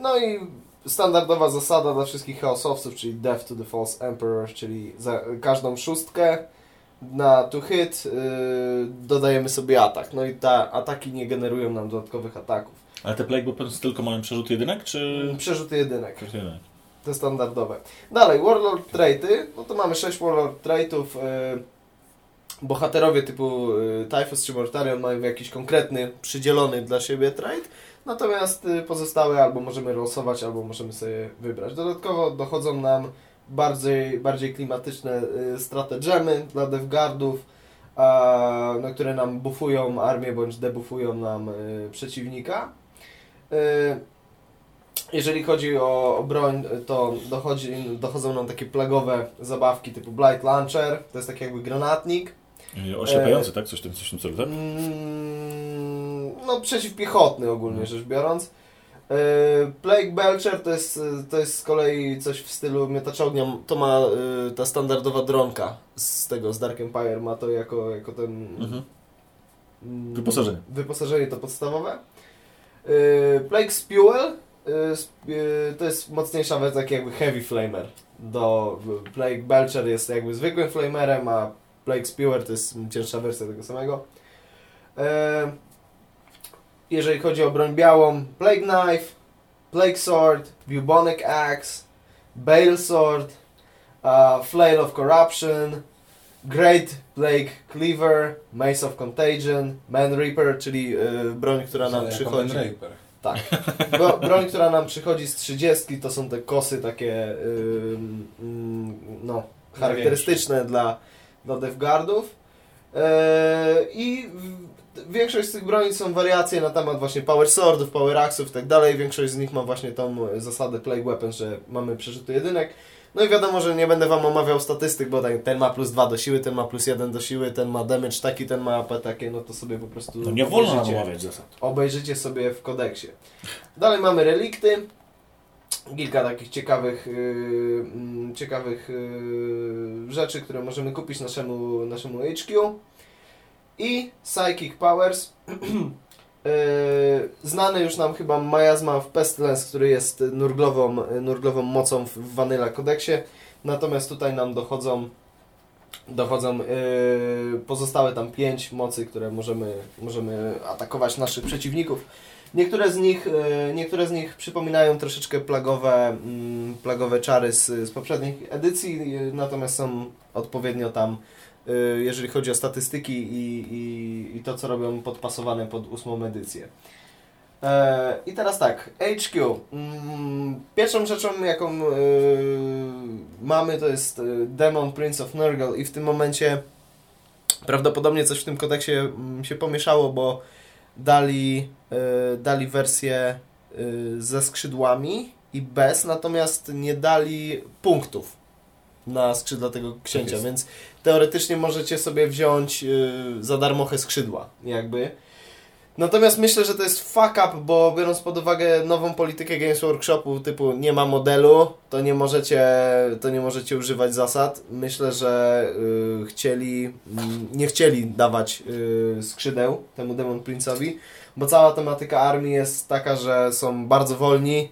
no i standardowa zasada dla wszystkich chaosowców, czyli Death to the False Emperor, czyli za każdą szóstkę na to hit dodajemy sobie atak. No i te ataki nie generują nam dodatkowych ataków. Ale te Plague Weapons tylko mają przerzut jedynek, czy... Przerzuty jedynek. Przerzut jedynek. Te standardowe. Dalej, Warlord Traity. No to mamy 6 Warlord Traitów. y, bohaterowie typu y, Typhus czy Mortarion mają jakiś konkretny, przydzielony dla siebie trait. Natomiast y, pozostałe albo możemy losować, albo możemy sobie wybrać. Dodatkowo dochodzą nam bardziej, bardziej klimatyczne y, stratagemy dla devguardów, a, no, które nam buffują armię bądź debuffują nam przeciwnika. Y, jeżeli chodzi o, o broń, to dochodzi, dochodzą nam takie plagowe zabawki typu Blight Launcher, to jest taki jakby granatnik. Y, Oślepiający, tak? Coś w tym, coś w tym celu, tak? Mm, no przeciwpiechotny ogólnie rzecz biorąc. Yy, Plague Belcher to jest, to jest z kolei coś w stylu miotacza ognia. To ma yy, ta standardowa dronka z tego, z Dark Empire. Ma to jako, jako ten... Mhm. mm, Wyposażenie. Wyposażenie to podstawowe. Yy, Plague Spewel sp- to jest mocniejsza wersja, jakby Heavy Flamer. Do Plague Belcher jest jakby zwykłym flamerem, a Plague Spewer to jest cięższa wersja tego samego. Yy, jeżeli chodzi o broń białą, Plague Knife, Plague Sword, Bubonic Axe, Bale Sword, uh, Flail of Corruption, Great Plague Cleaver, Mace of Contagion, Man Reaper, czyli y, broń, która nam przychodzi. Man Raper. Tak. Bro, broń, która nam przychodzi z 30, to są te kosy takie y, mm, no, charakterystyczne dla, dla devguardów. E, I większość z tych broni są wariacje na temat właśnie power swordów, power axów i tak dalej. Większość z nich ma właśnie tą zasadę plague weapon, że mamy przerzuty jedynek. No i wiadomo, że nie będę wam omawiał statystyk, bo tak, ten ma plus 2 do siły, ten ma plus 1 do siły, ten ma damage taki, ten ma AP takie, no to sobie po prostu No nie wolno nam obejrzycie omawiać zasad. obejrzycie sobie w kodeksie. Dalej mamy relikty. Kilka takich ciekawych, yy, mm, ciekawych yy, rzeczy, które możemy kupić naszemu, naszemu HQ. I Psychic Powers. Yy, znany już nam chyba Miasma w Pestilence, który jest nurglową, nurglową mocą w Vanilla kodeksie. Natomiast tutaj nam dochodzą dochodzą yy, pozostałe tam pięć mocy, które możemy, możemy atakować naszych przeciwników. Niektóre z nich, yy, niektóre z nich przypominają troszeczkę plagowe, mm, plagowe czary z, z poprzednich edycji, natomiast są odpowiednio tam jeżeli chodzi o statystyki i, i, i to, co robią podpasowane pod ósmą edycję. E, I teraz tak, HQ. Mm, Pierwszą rzeczą, jaką y, mamy, to jest y, Demon Prince of Nurgle i w tym momencie prawdopodobnie coś w tym kodeksie mm, się pomieszało, bo dali, y, dali wersję y, ze skrzydłami i bez, natomiast nie dali punktów na skrzydła tego księcia, jest. więc teoretycznie możecie sobie wziąć y, za darmochę skrzydła, jakby. Natomiast myślę, że to jest fuck up, bo biorąc pod uwagę nową politykę Games Workshopu typu nie ma modelu, to nie możecie, to nie możecie używać zasad. Myślę, że y, chcieli, mm, nie chcieli dawać y, skrzydeł temu Demon Prince'owi, bo cała tematyka armii jest taka, że są bardzo wolni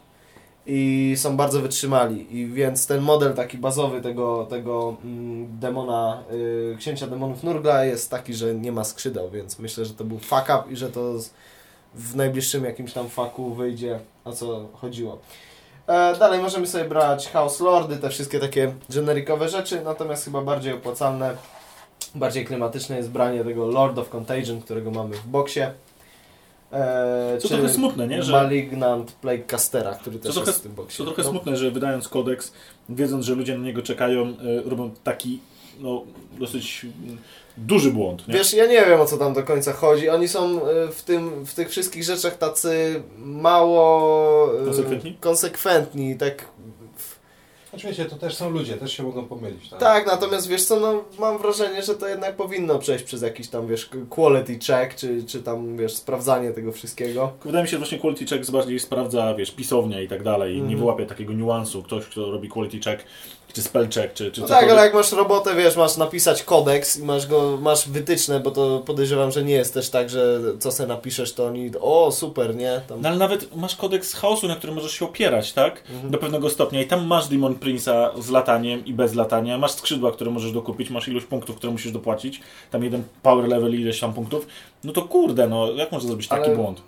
i są bardzo wytrzymali i więc ten model taki bazowy tego, tego mm, demona, y, księcia demonów Nurgla jest taki, że nie ma skrzydeł, więc myślę, że to był fuck up i że to w najbliższym jakimś tam faku wyjdzie o co chodziło. E, dalej możemy sobie brać House Lordy, te wszystkie takie generikowe rzeczy, natomiast chyba bardziej opłacalne, bardziej klimatyczne jest branie tego Lord of Contagion, którego mamy w boksie. E, Co czy trochę smutne, nie? Że, Malignant Plague Castera, który też trochę- jest w tym boksie. to trochę No, smutne, że wydając kodeks, wiedząc, że ludzie na niego czekają, y, robią taki no, dosyć mm, duży błąd. Nie? Wiesz, ja nie wiem o co tam do końca chodzi. Oni są y, w, tym, w tych wszystkich rzeczach tacy mało y, Konsekwentni? konsekwentni, tak Oczywiście to też są ludzie, też się mogą pomylić. Tak, Tak, natomiast wiesz co, no mam wrażenie, że to jednak powinno przejść przez jakiś tam, wiesz, quality check, czy, czy tam, wiesz, sprawdzanie tego wszystkiego. Wydaje mi się, że właśnie quality check bardziej sprawdza, wiesz, pisownia i tak dalej. Nie Mhm. wyłapie takiego niuansu. Ktoś, kto robi quality check, czy spell check, czy, czy No cokolwiek. tak, ale jak masz robotę, wiesz, masz napisać kodeks i masz go, masz wytyczne, bo to podejrzewam, że nie jest też tak, że co se napiszesz, to oni, o super, nie? Tam... No ale nawet masz kodeks chaosu, na którym możesz się opierać, tak? Mhm. Do pewnego stopnia. I tam masz Demon Prince'a z lataniem i bez latania. Masz skrzydła, które możesz dokupić, masz ilość punktów, które musisz dopłacić. Tam jeden power level i ileś tam punktów. No to kurde, no jak można zrobić taki Ale- błąd?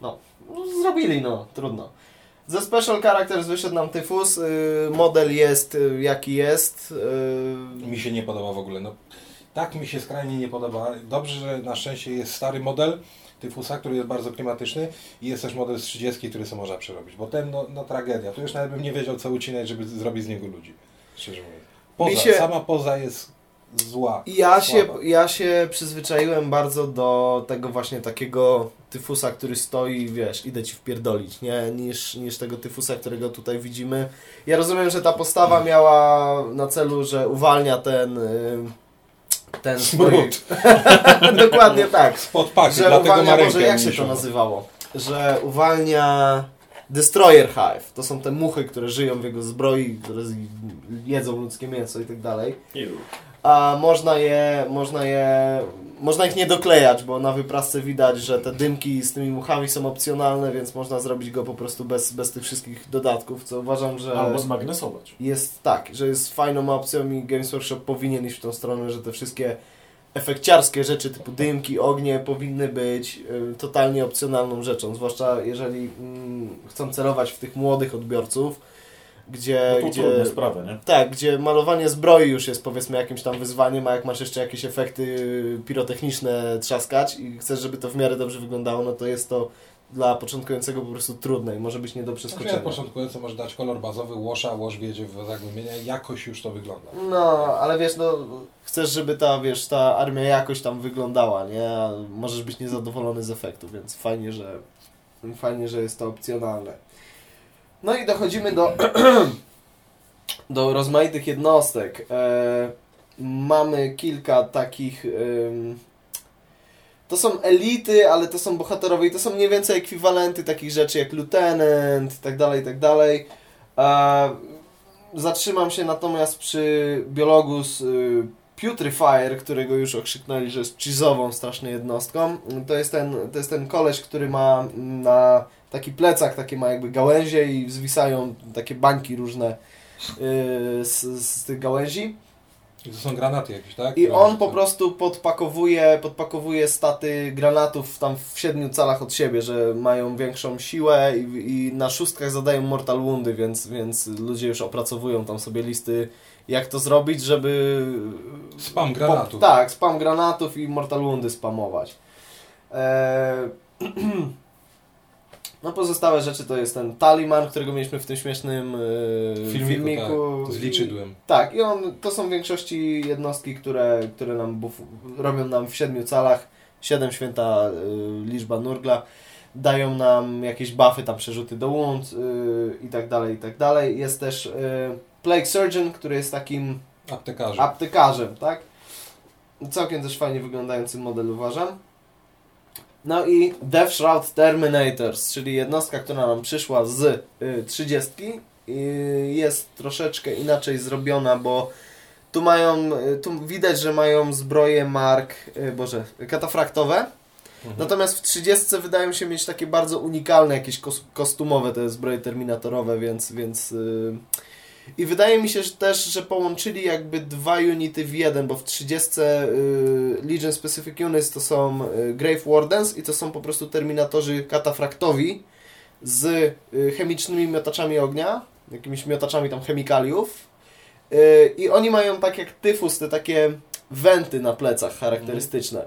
No, no, zrobili, no, trudno. Ze Special Characters wyszedł nam Tyfus, y, model jest y, jaki jest. y, Mi się nie podoba w ogóle. No, tak mi się skrajnie nie podoba. Dobrze, że na szczęście jest stary model Tyfusa, który jest bardzo klimatyczny i jest też model z 30, który sobie można przerobić. Bo ten, no, no tragedia. Tu już nawet bym nie wiedział co ucinać, żeby zrobić z niego ludzi. Szczerze mówiąc. Poza, się- sama poza jest zła. Ja się, ja się przyzwyczaiłem bardzo do tego właśnie takiego tyfusa, który stoi, wiesz, idę ci wpierdolić, nie? Niż, niż tego tyfusa, którego tutaj widzimy. Ja rozumiem, że ta postawa miała na celu, że uwalnia ten... y, Ten swój... Smród. Dokładnie tak. Spod paki, że dlatego ma uwalnia, rękę może jak się to nazywało? Że uwalnia Destroyer Hive. To są te muchy, które żyją w jego zbroi, które jedzą ludzkie mięso i tak dalej. A można je, można je, można ich nie doklejać, bo na wyprasce widać, że te dymki z tymi muchami są opcjonalne, więc można zrobić go po prostu bez, bez tych wszystkich dodatków, co uważam, że Albo zmagnesować. jest tak, że jest fajną opcją i Games Workshop powinien iść w tą stronę, że te wszystkie efekciarskie rzeczy typu dymki, ognie powinny być y, totalnie opcjonalną rzeczą, zwłaszcza jeżeli mm, chcą celować w tych młodych odbiorców, gdzie, No to gdzie trudne sprawy, nie? tak, gdzie malowanie zbroi już jest powiedzmy jakimś tam wyzwaniem, a jak masz jeszcze jakieś efekty pirotechniczne trzaskać i chcesz, żeby to w miarę dobrze wyglądało, no to jest to dla początkującego po prostu trudne i może być nie do Znaczy, przeskoczenia. jak początkujący możesz dać kolor bazowy, łosza, łoż wiedzie w zagłębienia jakoś już to wygląda. No, ale wiesz, no chcesz, żeby ta, wiesz, ta armia jakoś tam wyglądała, nie? Możesz być niezadowolony z efektu, więc fajnie, że fajnie, że jest to opcjonalne. No i dochodzimy do do rozmaitych jednostek. E, mamy kilka takich em, to są elity, ale to są bohaterowie i to są mniej więcej ekwiwalenty takich rzeczy jak lieutenant tak dalej, tak dalej. E, Zatrzymam się natomiast przy biologus y, Putrefier, którego już okrzyknęli, że jest cheese'ową strasznie jednostką. To jest, ten, to jest ten koleś, który ma na taki plecak takie ma jakby gałęzie i zwisają takie bańki różne y, z, z tych gałęzi. I to są granaty jakieś, tak? I on po to- prostu podpakowuje, podpakowuje staty granatów tam w siedmiu calach od siebie, że mają większą siłę i, i na szóstkach zadają mortal woundy, więc, więc ludzie już opracowują tam sobie listy, jak to zrobić, żeby Spam po, granatów. tak, spam granatów i Mortal Woundy spamować. Eee, no pozostałe rzeczy to jest ten taliman, którego mieliśmy w tym śmiesznym e, Filmiku, filmiku. tak, z I- liczydłem. Tak, i on, to są w większości jednostki, które, które nam robią nam w siedmiu calach, siedem święta y, liczba Nurgla, dają nam jakieś buffy, tam przerzuty do wound y, i tak dalej, i tak dalej. Jest też y, Plague Surgeon, który jest takim Aptekarze. aptekarzem, tak? Całkiem też fajnie wyglądający model uważam. No i Death Shroud Terminators, czyli jednostka, która nam przyszła z y, 30 y, jest troszeczkę inaczej zrobiona, bo tu mają, y, tu widać, że mają zbroje mark, y, boże, katafraktowe. Mhm. Natomiast w 30 wydają się mieć takie bardzo unikalne, jakieś kos- kostumowe te zbroje terminatorowe, więc, więc yy... i wydaje mi się że też, że połączyli jakby dwa unity w jeden, bo w 30 yy, Legion Specific Units to są yy, Grave Wardens i to są po prostu terminatorzy katafraktowi z yy, chemicznymi miotaczami ognia, jakimiś miotaczami tam chemikaliów. Yy, I oni mają tak jak tyfus, te takie wenty na plecach charakterystyczne.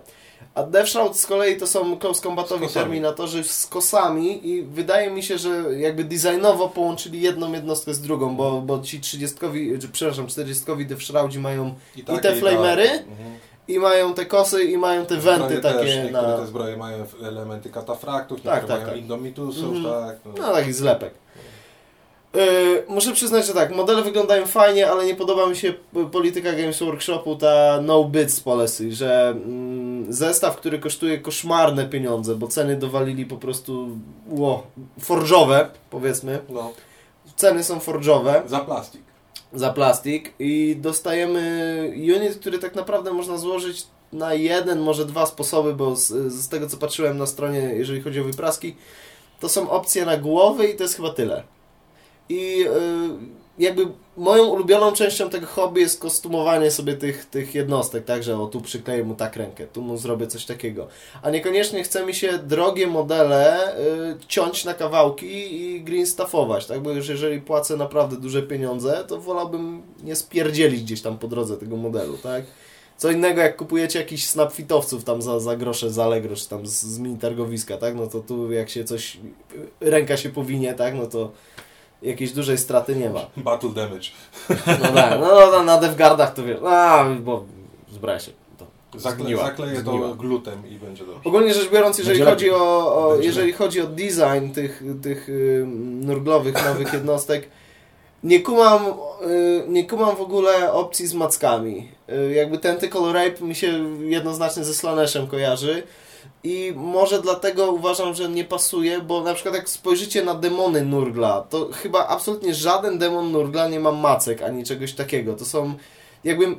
A Death Shroud z kolei to są close combatowi terminatorzy z kosami i wydaje mi się, że jakby designowo połączyli jedną jednostkę z drugą, bo, bo ci 30, czy, przepraszam, 40 Death Shroudzi mają i takie, te flamery? tak. Mhm. i mają te kosy i mają te wenty takie też, na... te zbroje mają elementy katafraktów, Tak, tak, mają tak. indomitusów, Mhm. tak. No. No, taki zlepek. Yy, muszę przyznać, że tak, modele wyglądają fajnie, ale nie podoba mi się polityka Games Workshopu, ta no bids policy, że mm, zestaw, który kosztuje koszmarne pieniądze, bo ceny dowalili po prostu ło, forżowe, powiedzmy. no. Ceny są forżowe Za plastik. za plastik i dostajemy unit, który tak naprawdę można złożyć na jeden, może dwa sposoby, bo z, z tego co patrzyłem na stronie, jeżeli chodzi o wypraski, to są opcje na głowy i to jest chyba tyle. I yy, jakby moją ulubioną częścią tego hobby jest kostumowanie sobie tych, tych jednostek, tak, że o tu przykleję mu tak rękę, tu mu zrobię coś takiego. A niekoniecznie chce mi się drogie modele y, ciąć na kawałki i green staffować, tak, bo już jeżeli płacę naprawdę duże pieniądze, to wolałbym nie spierdzielić gdzieś tam po drodze tego modelu, tak. Co innego jak kupujecie jakichś snapfitowców tam za, za grosze z Allegro, czy tam z, z mini targowiska, tak, no to tu jak się coś, ręka się powinie, tak, no to jakiejś dużej straty nie ma. Battle damage. No tak, no na, na DevGuardach to wiesz, a, bo zbra się. Zakle, zgniła, zakleję zgniła. to glutem i będzie dobrze. Ogólnie rzecz biorąc, jeżeli Będzie chodzi o, o, jeżeli chodzi o design tych, tych y, nurglowych nowych jednostek, nie kumam, y, nie kumam w ogóle opcji z mackami. Y, jakby Tentacle Rape mi się jednoznacznie ze Slaneshem kojarzy. I może dlatego uważam, że nie pasuje, bo na przykład jak spojrzycie na demony Nurgla, to chyba absolutnie żaden demon Nurgla nie ma macek ani czegoś takiego. To są jakby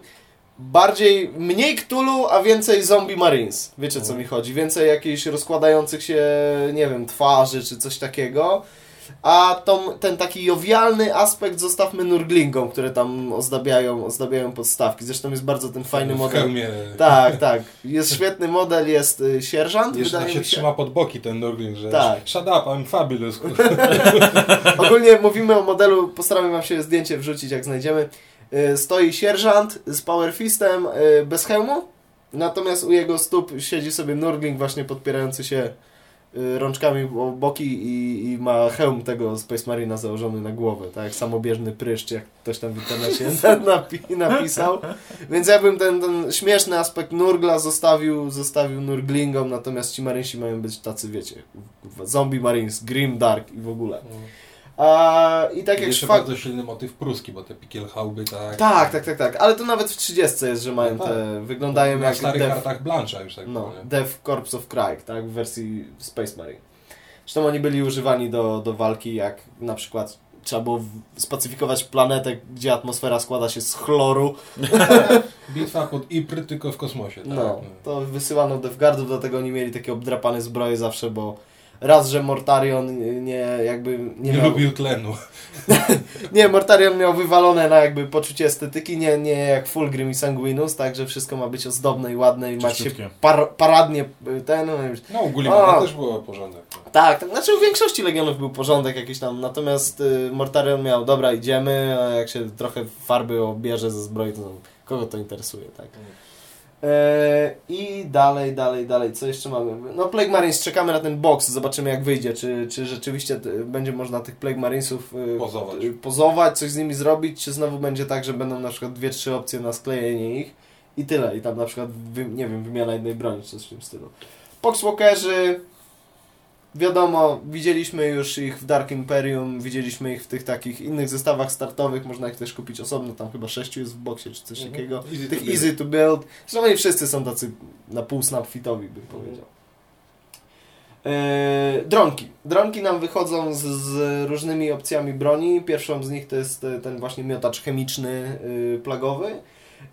bardziej, mniej Cthulhu, a więcej zombie marines. Wiecie co mi chodzi? Więcej jakichś rozkładających się, nie wiem, twarzy czy coś takiego. A tą, ten taki jowialny aspekt zostawmy nurglingom, które tam ozdabiają, ozdabiają podstawki. Zresztą jest bardzo ten fajny w model. hełmie. Tak, tak. Jest świetny model, jest y, sierżant, Jeszcze wydaje się mi się. trzyma pod boki ten Nurgling, że Tak. shut up, I'm fabulous. Ogólnie mówimy o modelu, postaramy wam się zdjęcie wrzucić jak znajdziemy. Y, Stoi sierżant z power fistem y, bez hełmu, natomiast u jego stóp siedzi sobie Nurgling właśnie podpierający się rączkami o boki i, i ma hełm tego Space Marina założony na głowę, tak samobieżny pryszcz, jak ktoś tam w internecie napi napisał. Więc ja bym ten, ten śmieszny aspekt Nurgla zostawił, zostawił Nurglingom, natomiast ci Marinesi mają być tacy, wiecie, zombie Marines, grim, dark i w ogóle. A, I tak jak Jeszcze szwag... bardzo silny motyw pruski, bo te pikielhauby tak... Tak, tak, tak, tak. Ale to nawet w 30 jest, że mają No te. Wyglądają Na jak starych Death, kartach Blancha już tak no, nie? Death Corps of Craig, tak? W wersji Space Marine. Zresztą oni byli używani do, do walki, jak na przykład trzeba było spacyfikować planetę, gdzie atmosfera składa się z chloru. Bitwa pod Ypr tylko w kosmosie, tak? No, to wysyłano Deathguardów, dlatego oni mieli takie obdrapane zbroje zawsze, bo raz, że Mortarion nie jakby nie, Nie, miał... lubił tlenu. Nie, Mortarion miał wywalone na jakby poczucie estetyki, nie, nie jak Fulgrim i Sanguinus, tak, że wszystko ma być ozdobne i ładne i ma się par, paradnie y, ten... no No, u Gullimana A. też było porządek. no. Tak, tak, znaczy w większości Legionów był porządek jakiś tam, natomiast y, Mortarion miał, dobra, idziemy, a jak się trochę farby obierze ze zbroi, to kogo to interesuje, tak. E, I dalej, dalej, dalej, co jeszcze mamy? No Plague Marines, czekamy na ten box, zobaczymy jak wyjdzie, czy, czy rzeczywiście t- będzie można tych Plague Marinesów y, Pozować. pozować, coś z nimi zrobić, czy znowu będzie tak, że będą na przykład dwie, trzy opcje na sklejenie ich i tyle, i tam na przykład, nie wiem, wymiana jednej broni, czy coś w tym stylu. Poxwalkerzy, wiadomo, widzieliśmy już ich w Dark Imperium, widzieliśmy ich w tych takich innych zestawach startowych, można ich też kupić osobno, tam chyba sześciu jest w boksie, czy coś Mhm. takiego. Easy to tych build. easy to build. Zresztą oni wszyscy są tacy na pół snap fitowi, bym powiedział. Eee, dronki. Dronki nam wychodzą z, z różnymi opcjami broni. Pierwszą z nich to jest e, ten właśnie miotacz chemiczny y, plagowy.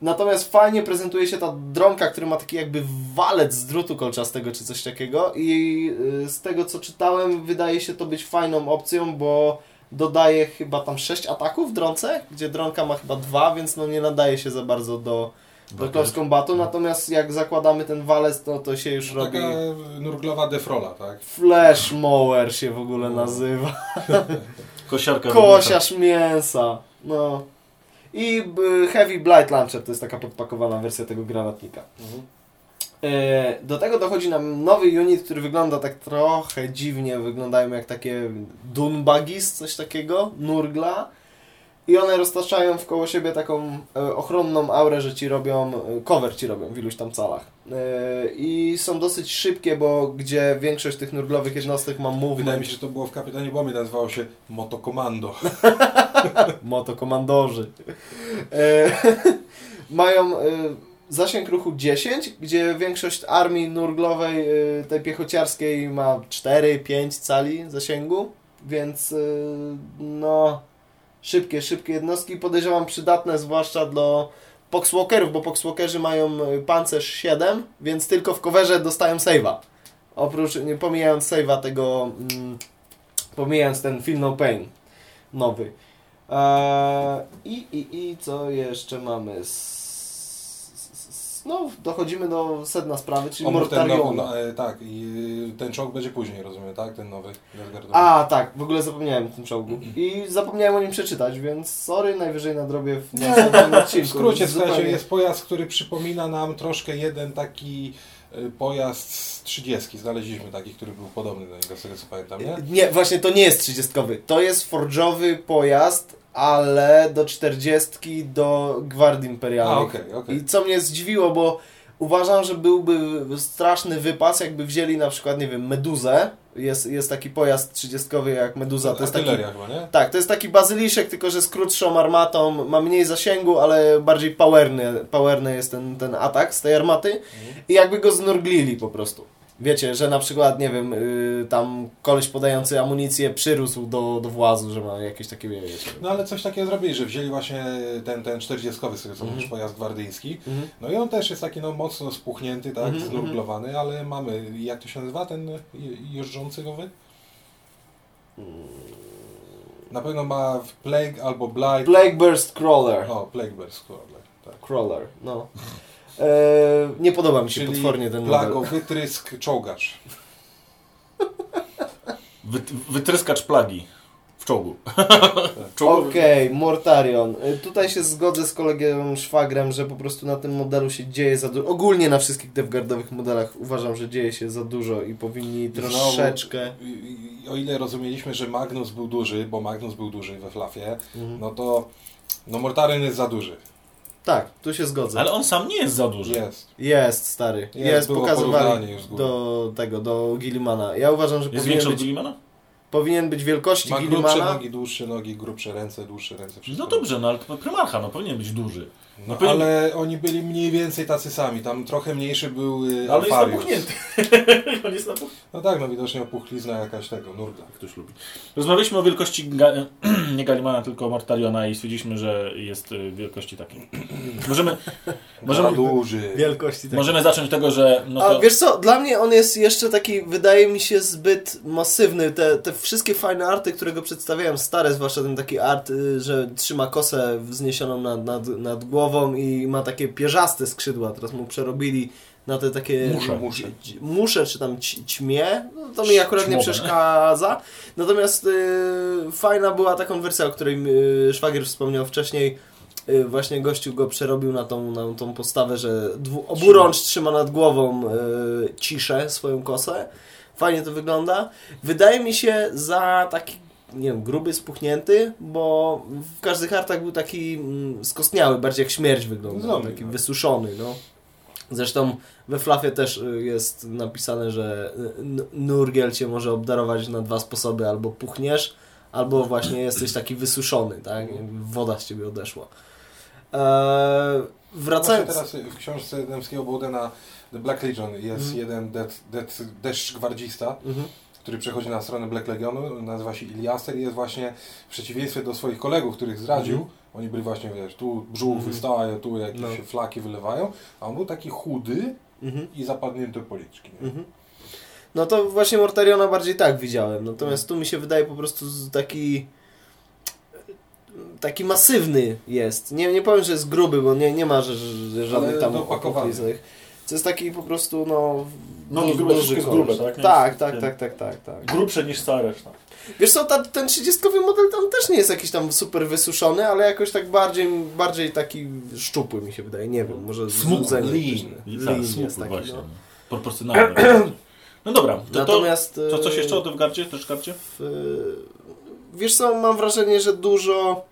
Natomiast fajnie prezentuje się ta dronka, który ma taki jakby walec z drutu kolczastego czy coś takiego i y, z tego co czytałem wydaje się to być fajną opcją, bo dodaje chyba tam 6 ataków w dronce, gdzie dronka ma chyba dwa, więc no nie nadaje się za bardzo do, do close combatu, natomiast jak zakładamy ten walec, to to się już robi... Taka nurglowa defrola, tak? Flash mower się w ogóle nazywa. Kosiarka. Kosiarz mięsa. No. I b- Heavy Blight Launcher to jest taka podpakowana wersja tego granatnika. E, Do tego dochodzi nam nowy unit, który wygląda tak trochę dziwnie, wyglądają jak takie Dunbuggies, coś takiego, Nurgla. I one roztaczają wkoło siebie taką e, ochronną aurę, że ci robią, e, cover ci robią w iluś tam calach. E, I są dosyć szybkie, bo gdzie większość tych nurglowych jednostek ma movement. Wydaje mi się, że to było w Kapitanie Bomby, nazywało się Motokomando. motokomandorzy. Mają zasięg ruchu 10, gdzie większość armii nurglowej, tej piechociarskiej ma 4-5 cali zasięgu, więc no szybkie, szybkie jednostki. Podejrzewam przydatne zwłaszcza dla Poxwalkerów, bo Poxwalkerzy mają e, pancerz 7, więc tylko w coverze dostają save'a. Oprócz, nie pomijając save'a tego, mm, pomijając ten Feel No Pain nowy. Eee, I, i, I co jeszcze mamy? S- No, dochodzimy do sedna sprawy, czyli O, ten nowy, Mortariona. no, e, tak, i y, ten czołg będzie później, rozumiem, tak? Ten nowy Deathguardowy. A, tak, w ogóle zapomniałem o tym czołgu. I zapomniałem o nim przeczytać, więc sorry, najwyżej nadrobię w następnym odcinku. W skrócie, słuchajcie, jest pojazd, który przypomina nam troszkę jeden taki y, pojazd z 30. Znaleźliśmy taki, który był podobny do niego, z tego co pamiętam, nie? Nie, właśnie to nie jest 30. To jest forge'owy pojazd, ale do 40 do Gwardii Imperialnej. A, okej, okej. I co mnie zdziwiło, bo uważam, że byłby straszny wypas, jakby wzięli na przykład, nie wiem, Meduzę. Jest, jest taki pojazd 30 jak Meduza. To jest taki, chyba, nie? tak, to jest taki bazyliszek, tylko że z krótszą armatą, ma mniej zasięgu, ale bardziej powerny, powerny jest ten, ten atak z tej armaty. I jakby go znurglili po prostu. Wiecie, że na przykład, nie wiem, yy, tam koleś podający amunicję przyrósł do, do włazu, że ma jakieś takie, wiecie. No ale coś takiego zrobili, że wzięli właśnie ten, ten 40 z co Mhm. mówisz, pojazd gwardyjski. Mhm. No i on też jest taki no, mocno spuchnięty, tak, Mhm, znuglowany, ale mamy, jak to się nazywa, ten je- jeżdżący nowy? Na pewno ma Plague albo Blight. Plague Burst Crawler. O, Plague Bears, kurde, tak. Crawler, no. E, nie podoba mi się Czyli potwornie ten model. plagowytrysk czołgacz. Wy, wytryskacz plagi w czołgu. Okej, Mortarion. Y, Tutaj się zgodzę z kolegą Szwagrem, że po prostu na tym modelu się dzieje za dużo. Ogólnie na wszystkich devguardowych modelach uważam, że dzieje się za dużo i powinni znowu- troszeczkę... I- O ile rozumieliśmy, że Magnus był duży, bo Magnus był duży we Flafie, Mhm. no to no Mortarion jest za duży. Tak, tu się zgodzę. Ale on sam nie jest za duży. Jest. Jest, stary. Jest, z góry. do tego, do Gillimana. Ja uważam, że Jest powinien większy od być, Gillimana? powinien być wielkości Ma grubsze Gillimana. nogi, dłuższe nogi, grubsze ręce, dłuższe ręce. Wszystko. No dobrze, no ale to prymarcha, no powinien być duży. No, ale oni byli mniej więcej tacy sami. Tam trochę mniejszy był y, Ale jest Alfarius. napuchnięty. on jest napuchnięty. No tak, no widocznie opuchlizna jakaś tego, nurgla. Ktoś lubi. Rozmawialiśmy o wielkości ga nie Galimana, tylko Mortariona i stwierdziliśmy, że jest y, wielkości takiej. Możemy, Możemy... duży. Wielkości tak. możemy zacząć od tego, że no A to... wiesz co, dla mnie on jest jeszcze taki, wydaje mi się, zbyt masywny. Te, te wszystkie fajne arty, które go przedstawiałem, stare, zwłaszcza ten taki art, y, że trzyma kosę wzniesioną nad, nad, nad głową i ma takie pierzaste skrzydła. Teraz mu przerobili na te takie... Musze. Musze. Musze, czy tam ćmie. No, to mi akurat nie Ćmowe. przeszkadza. Natomiast y, fajna była ta konwersja, o której y, Szwagier wspomniał wcześniej, y, właśnie gościu go przerobił na tą, na tą postawę, że dwu, oburącz trzyma nad głową y, ciszę, swoją kosę. Fajnie to wygląda. Wydaje mi się za taki nie wiem, gruby, spuchnięty, bo w każdych artach był taki mm, skostniały, bardziej jak śmierć wygląda, Zombie, taki no. wysuszony, no. Zresztą we Flafie też y, jest napisane, że y, Nurgiel cię może obdarować na dwa sposoby, albo puchniesz, albo właśnie jesteś taki wysuszony, tak? Woda z ciebie odeszła. Eee, wracając... Teraz w książce Dębskiego Bowdena The Black Legion jest Mhm. jeden deszcz gwardzista, Mhm. Który przechodzi na stronę Black Legionu, nazywa się Iliaster i jest właśnie w przeciwieństwie do swoich kolegów, których zradził, Mhm. oni byli właśnie, wiesz, tu brzuch Mhm. wystaje, tu jakieś No. flaki wylewają, a on był taki chudy Mhm. i zapadnięty policzki. Mhm. No to właśnie Mortariona bardziej tak widziałem. Natomiast tu mi się wydaje po prostu taki taki masywny jest. Nie, nie powiem, że jest gruby, bo nie, nie ma żadnych tam dopakowany. To jest taki po prostu no... Nogi duży grube, wszystko jest grube, tak? Nie? Tak, tak, tak, tak, tak, tak. Grubsze niż cała reszta. Wiesz co, ta, ten 30 model tam też nie jest jakiś tam super wysuszony, ale jakoś tak bardziej, bardziej taki szczupły mi się wydaje. Nie wiem, może Smukły, lean. Lean tak, jest smukły taki, właśnie. no. No. Proporcjonalny. No dobra, to, to, Natomiast... to coś e, jeszcze o Devgardzie? Też karcie? w- Wiesz co, mam wrażenie, że dużo,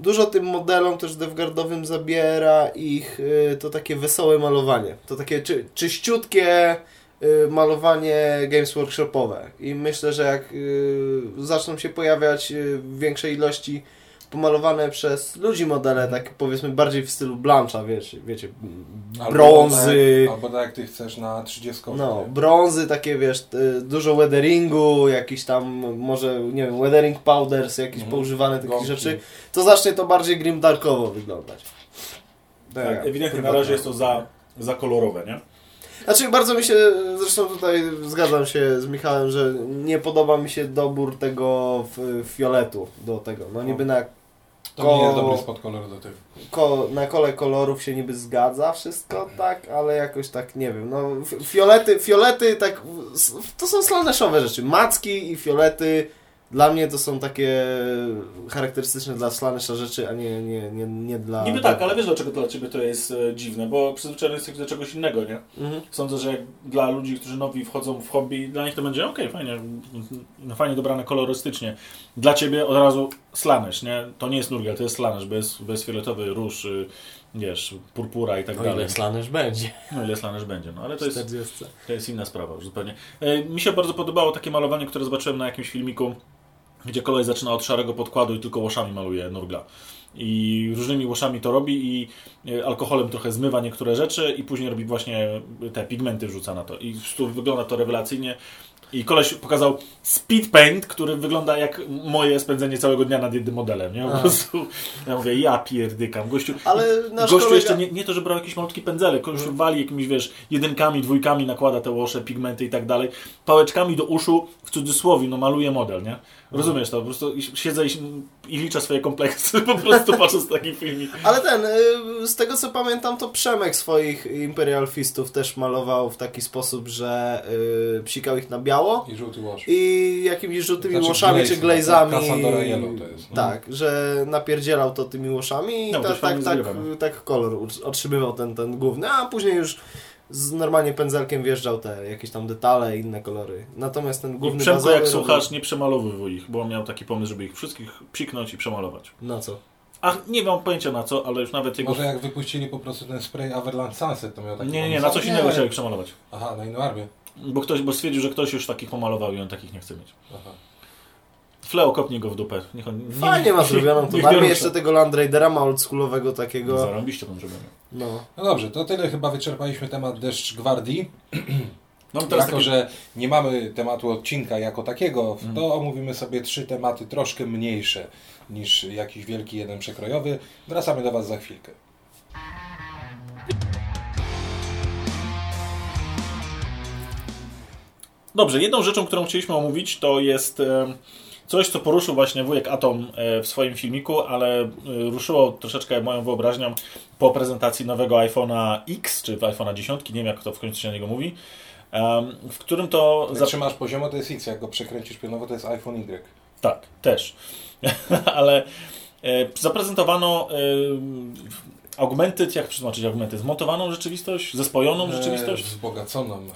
dużo tym modelom też devgardowym zabiera ich y, to takie wesołe malowanie. To takie czy, czyściutkie y, malowanie Games Workshopowe. I myślę, że jak y, zaczną się pojawiać większej ilości pomalowane przez ludzi modele, tak powiedzmy bardziej w stylu Blancha, wiecie, wiecie brązy, Tak, albo tak jak ty chcesz na 30. no, brązy, takie wiesz, y, dużo weatheringu, jakiś tam, może, nie wiem, weathering powders, jakieś Mhm. poużywane takich Gąbki. rzeczy, to zacznie to bardziej grimdarkowo wyglądać. Tak, ewidentnie na razie jest to za, za kolorowe, nie? Znaczy, bardzo mi się, zresztą tutaj zgadzam się z Michałem, że nie podoba mi się dobór tego fioletu do tego. No niby na, To nie jest dobry spot kolor do tego. ko, na kole kolorów się niby zgadza wszystko, tak, ale jakoś tak, nie wiem, no fiolety, fiolety tak, to są slaneszowe rzeczy. Macki i fiolety dla mnie to są takie charakterystyczne dla slanesza rzeczy, a nie, nie, nie, nie dla... Niby tak, ale wiesz dlaczego dla Ciebie to jest e, dziwne, bo przyzwyczajony jesteś do czegoś innego, nie? Mhm. Sądzę, że jak dla ludzi, którzy nowi wchodzą w hobby, dla nich to będzie okej, fajnie, no, fajnie dobrane kolorystycznie. Dla Ciebie od razu slanesz, nie? To nie jest nurgiel, to jest slanesz, bo jest, bo jest fioletowy róż, y, wiesz, purpura i tak O dalej. ile slanesz będzie. No ile slanesz będzie, no ale to jest, 40. to jest inna sprawa już zupełnie. E, Mi się bardzo podobało takie malowanie, które zobaczyłem na jakimś filmiku, gdzie kolej zaczyna od szarego podkładu i tylko łoszami maluje nurgla. I różnymi łoszami to robi i e, alkoholem trochę zmywa niektóre rzeczy i później robi właśnie te pigmenty wrzuca na to. I prostu wygląda to rewelacyjnie. I koleś pokazał speed paint, który wygląda jak moje spędzenie całego dnia nad jednym modelem, nie? Po prostu, ja mówię, ja pierdykam. Gościu, Ale Gościu kolega... jeszcze nie, nie to, że brał jakiś malutki pędzelek, gościu wali jakimiś, wiesz, jedynkami, dwójkami nakłada te łosze, pigmenty i tak dalej, pałeczkami do uszu, w cudzysłowie, no maluje model, nie? Rozumiesz to, po prostu siedzę i, i liczę swoje kompleksy, po prostu patrząc taki filmik. Ale ten, y, z tego co pamiętam, to Przemek swoich Imperial Fistów też malował w taki sposób, że y, psikał ich na biało I żółty łoż. i jakimiś żółtymi Znaczy łoszami glaze, czy glazami. Yellow to jest, no. Tak, że napierdzielał to tymi łoszami i No, to tak, tak, tak, no. tak kolor otrzymywał ten, ten główny, a później już z normalnie pędzelkiem wjeżdżał te jakieś tam detale, inne kolory. Natomiast ten I główny Przemku, bazowy jak robił- słuchasz, nie przemalowywuj ich, bo on miał taki pomysł, żeby ich wszystkich psiknąć i przemalować. Na co? A nie mam pojęcia na co, ale już nawet jego... Może jak wypuścili po prostu ten spray Avalanche Sunset, to miał taki Nie, nie, nie, na coś innego chciał ich przemalować. Aha, na inną armię. Bo ktoś, bo stwierdził, że ktoś już takich pomalował i on takich nie chce mieć. Aha. Fleo, kopnij go w dupę. Niech on, nie- Fajnie ma zrobioną tą armię, jeszcze tego Land Raidera ma oldschoolowego takiego. Zarąbiście mam zrobione. No. No dobrze, to tyle chyba wyczerpaliśmy temat deszcz gwardii. Teraz jako, takie... że nie mamy tematu odcinka jako takiego, Mhm. to omówimy sobie trzy tematy troszkę mniejsze niż jakiś wielki jeden przekrojowy. Wracamy do Was za chwilkę. Dobrze, jedną rzeczą, którą chcieliśmy omówić, to jest coś, co poruszył właśnie wujek Atom e, w swoim filmiku, ale e, ruszyło troszeczkę moją wyobraźnią po prezentacji nowego iPhone'a X, czy iPhone'a 10, nie wiem jak to w końcu się na niego mówi, w którym to... Jak trzymasz poziomo, to jest X, jak go przekręcisz pionowo, to jest iPhone Y. Tak, też. Ale e, zaprezentowano augmented, jak przetłumaczyć augmented, zmontowaną rzeczywistość, zespojoną rzeczywistość? Wzbogaconą.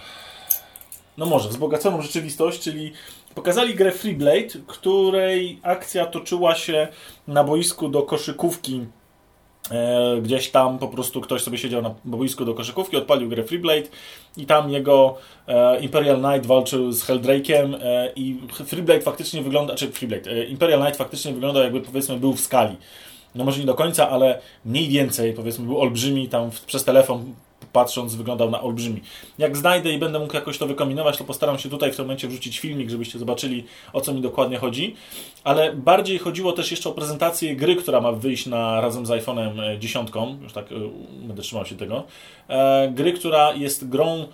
No może, wzbogaconą rzeczywistość, czyli pokazali grę Freeblade, której akcja toczyła się na boisku do koszykówki. E, gdzieś tam po prostu ktoś sobie siedział na boisku do koszykówki, odpalił grę Freeblade i tam jego e, Imperial Knight walczył z Helldrake'em e, i Freeblade faktycznie wygląda, czy Freeblade, e, Imperial Knight faktycznie wyglądał jakby powiedzmy był w skali. No może nie do końca, ale mniej więcej powiedzmy był olbrzymi, tam przez telefon patrząc wyglądał na olbrzymi. Jak znajdę i będę mógł jakoś to wykombinować, to postaram się tutaj w tym momencie wrzucić filmik, żebyście zobaczyli o co mi dokładnie chodzi. Ale bardziej chodziło też jeszcze o prezentację gry, która ma wyjść na, razem z iPhone'em 10, już tak y, będę trzymał się tego. E, gry, która jest grą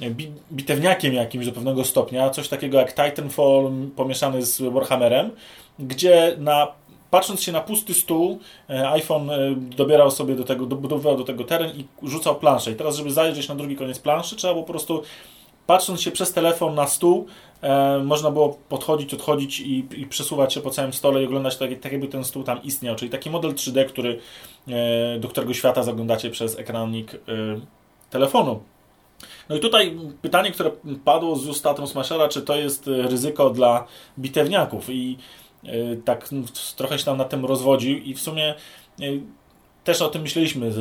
bi- bitewniakiem jakimś do pewnego stopnia, coś takiego jak Titanfall pomieszany z Warhammerem, gdzie na patrząc się na pusty stół, e, iPhone e, dobierał sobie do tego, dobudowywał do tego teren i rzucał planszę. I teraz, żeby zajrzeć na drugi koniec planszy, trzeba było po prostu patrząc się przez telefon na stół, e, można było podchodzić, odchodzić i, i przesuwać się po całym stole i oglądać tak, tak, jakby ten stół tam istniał. Czyli taki model 3D, który, e, do którego świata zaglądacie przez ekranik e, telefonu. No i tutaj pytanie, które padło z ust Atom Smashera, czy to jest e, ryzyko dla bitewniaków i tak no, trochę się tam na tym rozwodził i w sumie e, też o tym myśleliśmy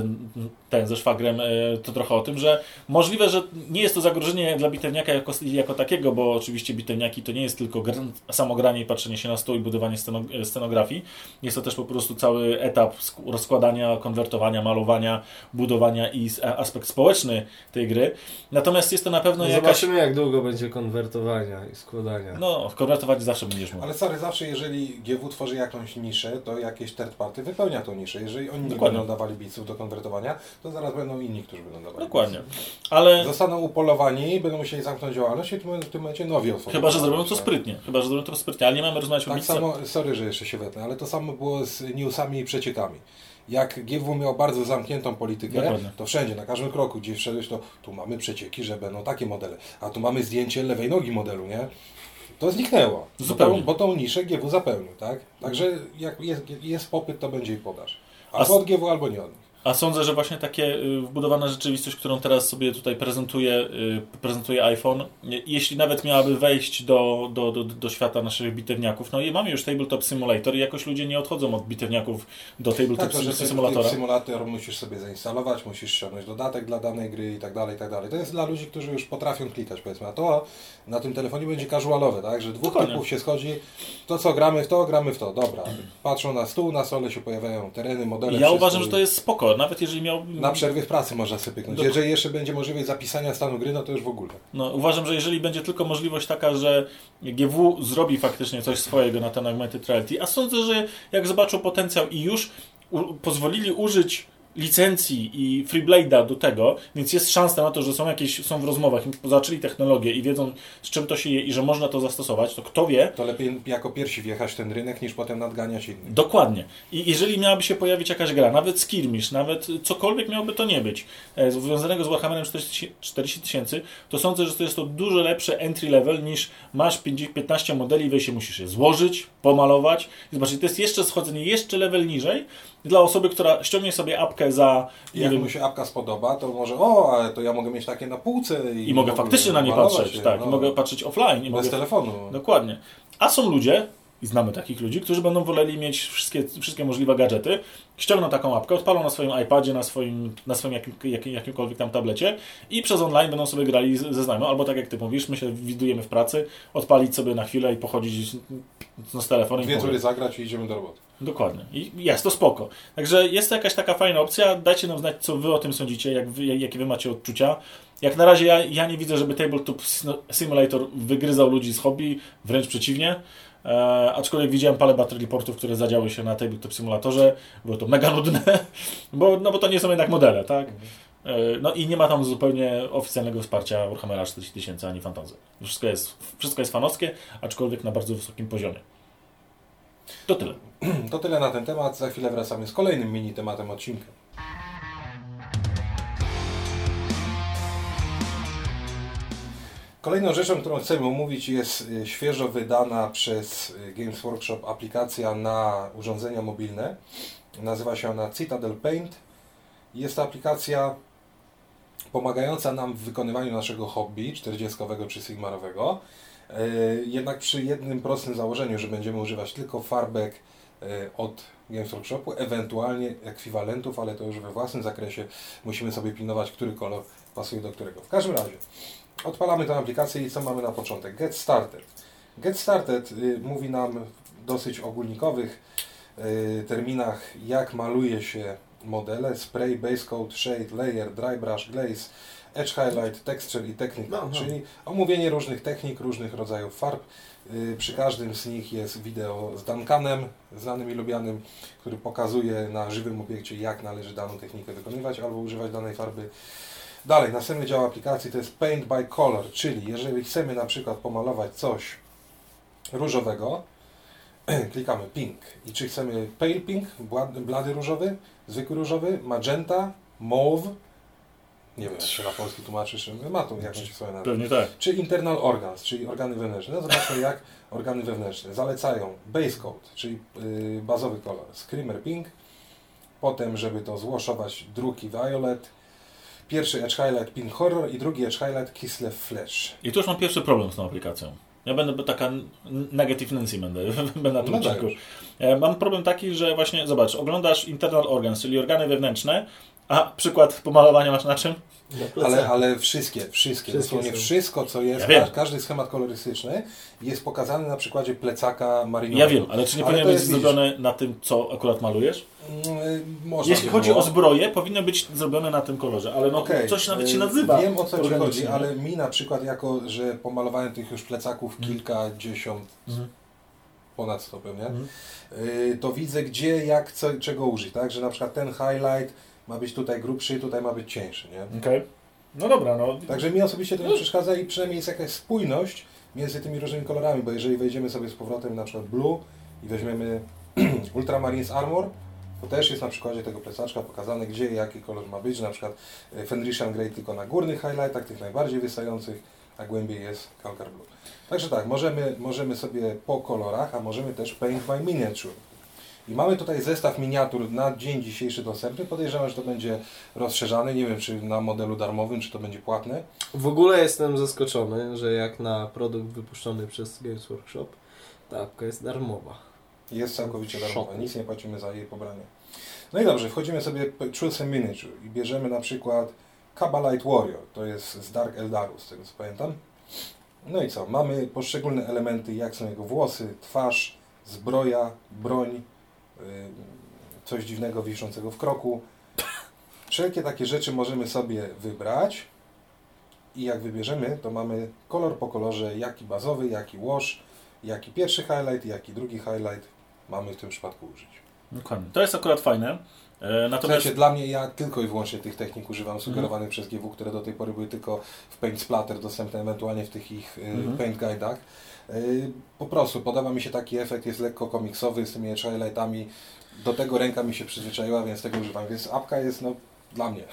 ten ze szwagrem, e, to trochę o tym, że możliwe, że nie jest to zagrożenie dla bitewniaka jako, jako takiego, bo oczywiście bitewniaki to nie jest tylko gr- samo granie i patrzenie się na stół i budowanie sceno, scenografii. Jest to też po prostu cały etap rozkładania, konwertowania, malowania, budowania i aspekt społeczny tej gry. Natomiast jest to na pewno No jakaś... zobaczymy jak długo będzie konwertowania i składania. No, konwertować zawsze będziesz mógł. Ale sorry, zawsze jeżeli GW tworzy jakąś niszę, to jakieś third party wypełnia tą niszę. Jeżeli oni nie Dokładnie. będą dawali biców do konwertowania, to zaraz będą inni, którzy będą dawali Dokładnie. Ale Zostaną upolowani, będą musieli zamknąć działalność i w tym- momencie nowi otworzą. chyba, że zrobią to sprytnie. Chyba, że zrobią to sprytnie, ale nie mamy rozmawiać o Tak samo, sorry, że jeszcze się wetnę, ale to samo było z newsami i przeciekami. Jak GW miał bardzo zamkniętą politykę, Dokładnie. to wszędzie, na każdym kroku, gdzie wszedłeś, to tu mamy przecieki, że będą takie modele, a tu mamy zdjęcie lewej nogi modelu, nie? To zniknęło, bo Zupełnie. tą, bo tą niszę GW zapełnił, tak? Także jak jest, jest popyt, to będzie i podaż. A Albo s- od GW, albo nie od nich. A sądzę, że właśnie takie y, wbudowana rzeczywistość, którą teraz sobie tutaj prezentuje, y, prezentuje iPhone, je- jeśli nawet miałaby wejść do, do, do, do świata naszych bitewniaków, no i mamy już Tabletop Simulator i jakoś ludzie nie odchodzą od bitewniaków do Tabletop Tak, Simulatora. ty symulator musisz sobie zainstalować, musisz ściągnąć dodatek dla danej gry i tak dalej, i tak dalej. To jest dla ludzi, którzy już potrafią klikać, powiedzmy. A to na tym telefonie będzie casualowe, tak? Że dwóch Dokładnie. typów się schodzi, to co, gramy w to, gramy w to, dobra. Patrzą na stół, na stole się pojawiają tereny, modele. Ja wszystko uważam, że to jest spoko, nawet jeżeli miał... Na przerwie w pracy można sobie pyknąć. Dok- Jeżeli jeszcze będzie możliwość zapisania stanu gry, no to już w ogóle. No, uważam, że jeżeli będzie tylko możliwość taka, że GW zrobi faktycznie coś swojego na ten augmented reality, a sądzę, że jak zobaczą potencjał i już pozwolili użyć licencji i Freeblade'a do tego, więc jest szansa na to, że są jakieś, są w rozmowach, i zaczęli technologię i wiedzą z czym to się je i że można to zastosować, to kto wie, To lepiej jako pierwsi wjechać w ten rynek, niż potem nadganiać innych. Dokładnie. I jeżeli miałaby się pojawić jakaś gra, nawet skirmish, nawet cokolwiek miałoby to nie być, e, związanego z Warhammerem 40 tysięcy, to sądzę, że to jest to dużo lepsze entry level niż masz 50 15 modeli, weź się musisz je złożyć, pomalować. Zobaczcie, to jest jeszcze schodzenie jeszcze level niżej dla osoby, która ściągnie sobie apkę za, nie Jak wiem, mu się apka spodoba, to może, o, ale to ja mogę mieć takie na półce i, i mogę faktycznie na nie patrzeć, tak, no. i mogę patrzeć offline, i Bez mogę telefonu. Dokładnie. A są ludzie, i znamy takich ludzi, którzy będą woleli mieć wszystkie, wszystkie możliwe gadżety, ściągną taką apkę, odpalą na swoim iPadzie, na swoim, na swoim jakim, jakim, jakimkolwiek tam tablecie i przez online będą sobie grali ze znajomym, albo tak jak ty mówisz, my się widujemy w pracy, odpalić sobie na chwilę i pochodzić no, z telefonem. i Dwie tury zagrać i idziemy do roboty. Dokładnie. I jest to spoko. Także jest to jakaś taka fajna opcja. Dajcie nam znać, co wy o tym sądzicie, jak wy, jakie wy macie odczucia. Jak na razie ja, ja nie widzę, żeby Tabletop Simulator wygryzał ludzi z hobby, wręcz przeciwnie. E, aczkolwiek widziałem parę battle reportów, które zadziały się na Tabletop Simulatorze. Było to mega nudne, bo, no bo to nie są jednak modele, tak? E, no i nie ma tam zupełnie oficjalnego wsparcia Warhammera 40 tysięcy ani Fantazy. Wszystko jest, wszystko jest fanowskie, aczkolwiek na bardzo wysokim poziomie. To tyle. To tyle na ten temat. Za chwilę wracamy z kolejnym mini tematem odcinka. Kolejną rzeczą, którą chcemy omówić jest y, świeżo wydana przez y, Games Workshop aplikacja na urządzenia mobilne. Nazywa się ona Citadel Paint. Jest to aplikacja pomagająca nam w wykonywaniu naszego hobby 40 czy sigmarowego. Y, Jednak przy jednym prostym założeniu, że będziemy używać tylko farbek y, od Games Workshopu, ewentualnie ekwiwalentów, ale to już we własnym zakresie musimy sobie pilnować, który kolor pasuje do którego. W każdym razie, odpalamy tę aplikację i co mamy na początek? Get Started. Get Started y, mówi nam w dosyć ogólnikowych y, terminach, jak maluje się modele, spray, base coat, shade, layer, dry brush, glaze, edge highlight, texture i technique, No, no. czyli omówienie różnych technik, różnych rodzajów farb. Y, Przy każdym z nich jest wideo z Duncanem, znanym i lubianym, który pokazuje na żywym obiekcie, jak należy daną technikę wykonywać albo używać danej farby. Dalej, następny dział aplikacji to jest Paint by Color, czyli jeżeli chcemy na przykład pomalować coś różowego, klikamy Pink. I czy chcemy Pale Pink, blady różowy, zwykły różowy, magenta, mauve, nie wiem jak się na polski tłumaczy, czy ma tu jakąś swoją nazwę. Pewnie tak. Czy internal organs, czyli organy wewnętrzne. No zobaczmy jak organy wewnętrzne zalecają base coat, czyli yy, bazowy kolor, screamer pink, potem żeby to złoszować drugi violet, pierwszy edge highlight pink horror i drugi edge highlight kislev flash. I tu już mam pierwszy problem z tą aplikacją. Ja będę taka negative Nancy będę, będę na tym No dajesz. E, Mam problem taki, że właśnie, zobacz, oglądasz internal organs, czyli organy wewnętrzne, a przykład pomalowania masz na czym? Ale, ale wszystkie, wszystkie, Wszystkie dosłownie wszystko co jest, Ja każdy schemat kolorystyczny jest pokazany na przykładzie plecaka marinowego. Ja wiem, ale czy nie Ale powinien być jest, widzisz, zrobione na tym, co akurat malujesz? Mm, można Jeśli chodzi było. o zbroję, powinno być zrobione na tym kolorze, ale no Okej, coś nawet się y, nazywa. Wiem o co Ci chodzi, ale mi na przykład jako, że pomalowałem tych już plecaków Mhm. kilkadziesiąt, Mhm. ponad 100 pewnie, Mhm. y, to widzę gdzie, jak, co, czego użyć, tak? Że na przykład ten highlight ma być tutaj grubszy, tutaj ma być cieńszy, nie? Okej. No dobra, no. Także mi osobiście to nie przeszkadza i przynajmniej jest jakaś spójność między tymi różnymi kolorami, bo jeżeli wejdziemy sobie z powrotem na przykład blue i weźmiemy Ultramarines Armor, to też jest na przykładzie tego plecaczka pokazane, gdzie jaki kolor ma być, na przykład e, Fenrisian Grey tylko na górnych highlightach, tych najbardziej wystających, a głębiej jest Calcar Blue. Także tak, możemy, możemy sobie po kolorach, a możemy też Paint by Miniature. I mamy tutaj zestaw miniatur na dzień dzisiejszy dostępny. Podejrzewam, że to będzie rozszerzany. Nie wiem, czy na modelu darmowym, czy to będzie płatne. W ogóle jestem zaskoczony, że jak na produkt wypuszczony przez Games Workshop, ta apka jest darmowa. Jest całkowicie darmowa, nic nie płacimy za jej pobranie. No i dobrze, wchodzimy sobie w Choose a Miniature i bierzemy na przykład Kabalite Warrior, to jest z Dark Eldaru, z tego co pamiętam. No i co, mamy poszczególne elementy, jak są jego włosy, twarz, zbroja, broń, coś dziwnego wiszącego w kroku. Wszelkie takie rzeczy możemy sobie wybrać i jak wybierzemy, to mamy kolor po kolorze, jaki bazowy, jaki wash, jaki pierwszy highlight, jaki drugi highlight mamy w tym przypadku użyć. Dokładnie. To jest akurat fajne. E, W Natomiast sensie dla mnie ja tylko i wyłącznie tych technik używam Mhm. sugerowanych przez GW, które do tej pory były tylko w Paint Splatter dostępne, ewentualnie w tych ich y, Mhm. Paint Guide'ach. Y, po prostu podoba mi się taki efekt, jest lekko komiksowy z tymi edge highlightami. Do tego ręka mi się przyzwyczaiła, więc tego używam. Więc apka jest no dla mnie.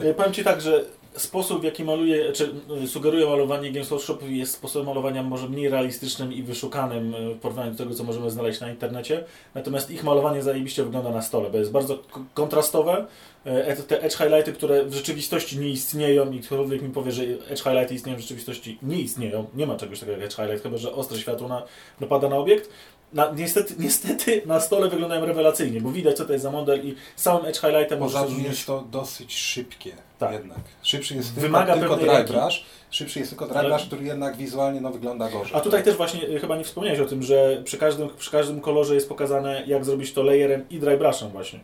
E, Powiem Ci tak, że sposób w jaki maluje, czy e, sugeruje malowanie Games Workshop jest sposobem malowania może mniej realistycznym i wyszukanym e, w porównaniu do tego, co możemy znaleźć na internecie. Natomiast ich malowanie zajebiście wygląda na stole, bo jest bardzo kontrastowe. E, Te edge highlighty, które w rzeczywistości nie istnieją i ktokolwiek mi powie, że edge highlighty istnieją w rzeczywistości, nie istnieją. Nie ma czegoś takiego jak edge highlight, chyba że ostre światło na, napada na obiekt. Na, niestety, niestety na stole wyglądają rewelacyjnie, bo widać co to jest za model i samym edge highlightem Poza tym jest to dosyć szybkie Tak. jednak. Szybszy jest Wymaga tylko, tylko pewnej dry ręki. brush, szybszy jest tylko dry Ale- brush, który jednak wizualnie no, wygląda gorzej. A tutaj też właśnie y, chyba nie wspomniałeś o tym, że przy każdym, przy każdym kolorze jest pokazane, jak zrobić to layerem i dry brushem właśnie.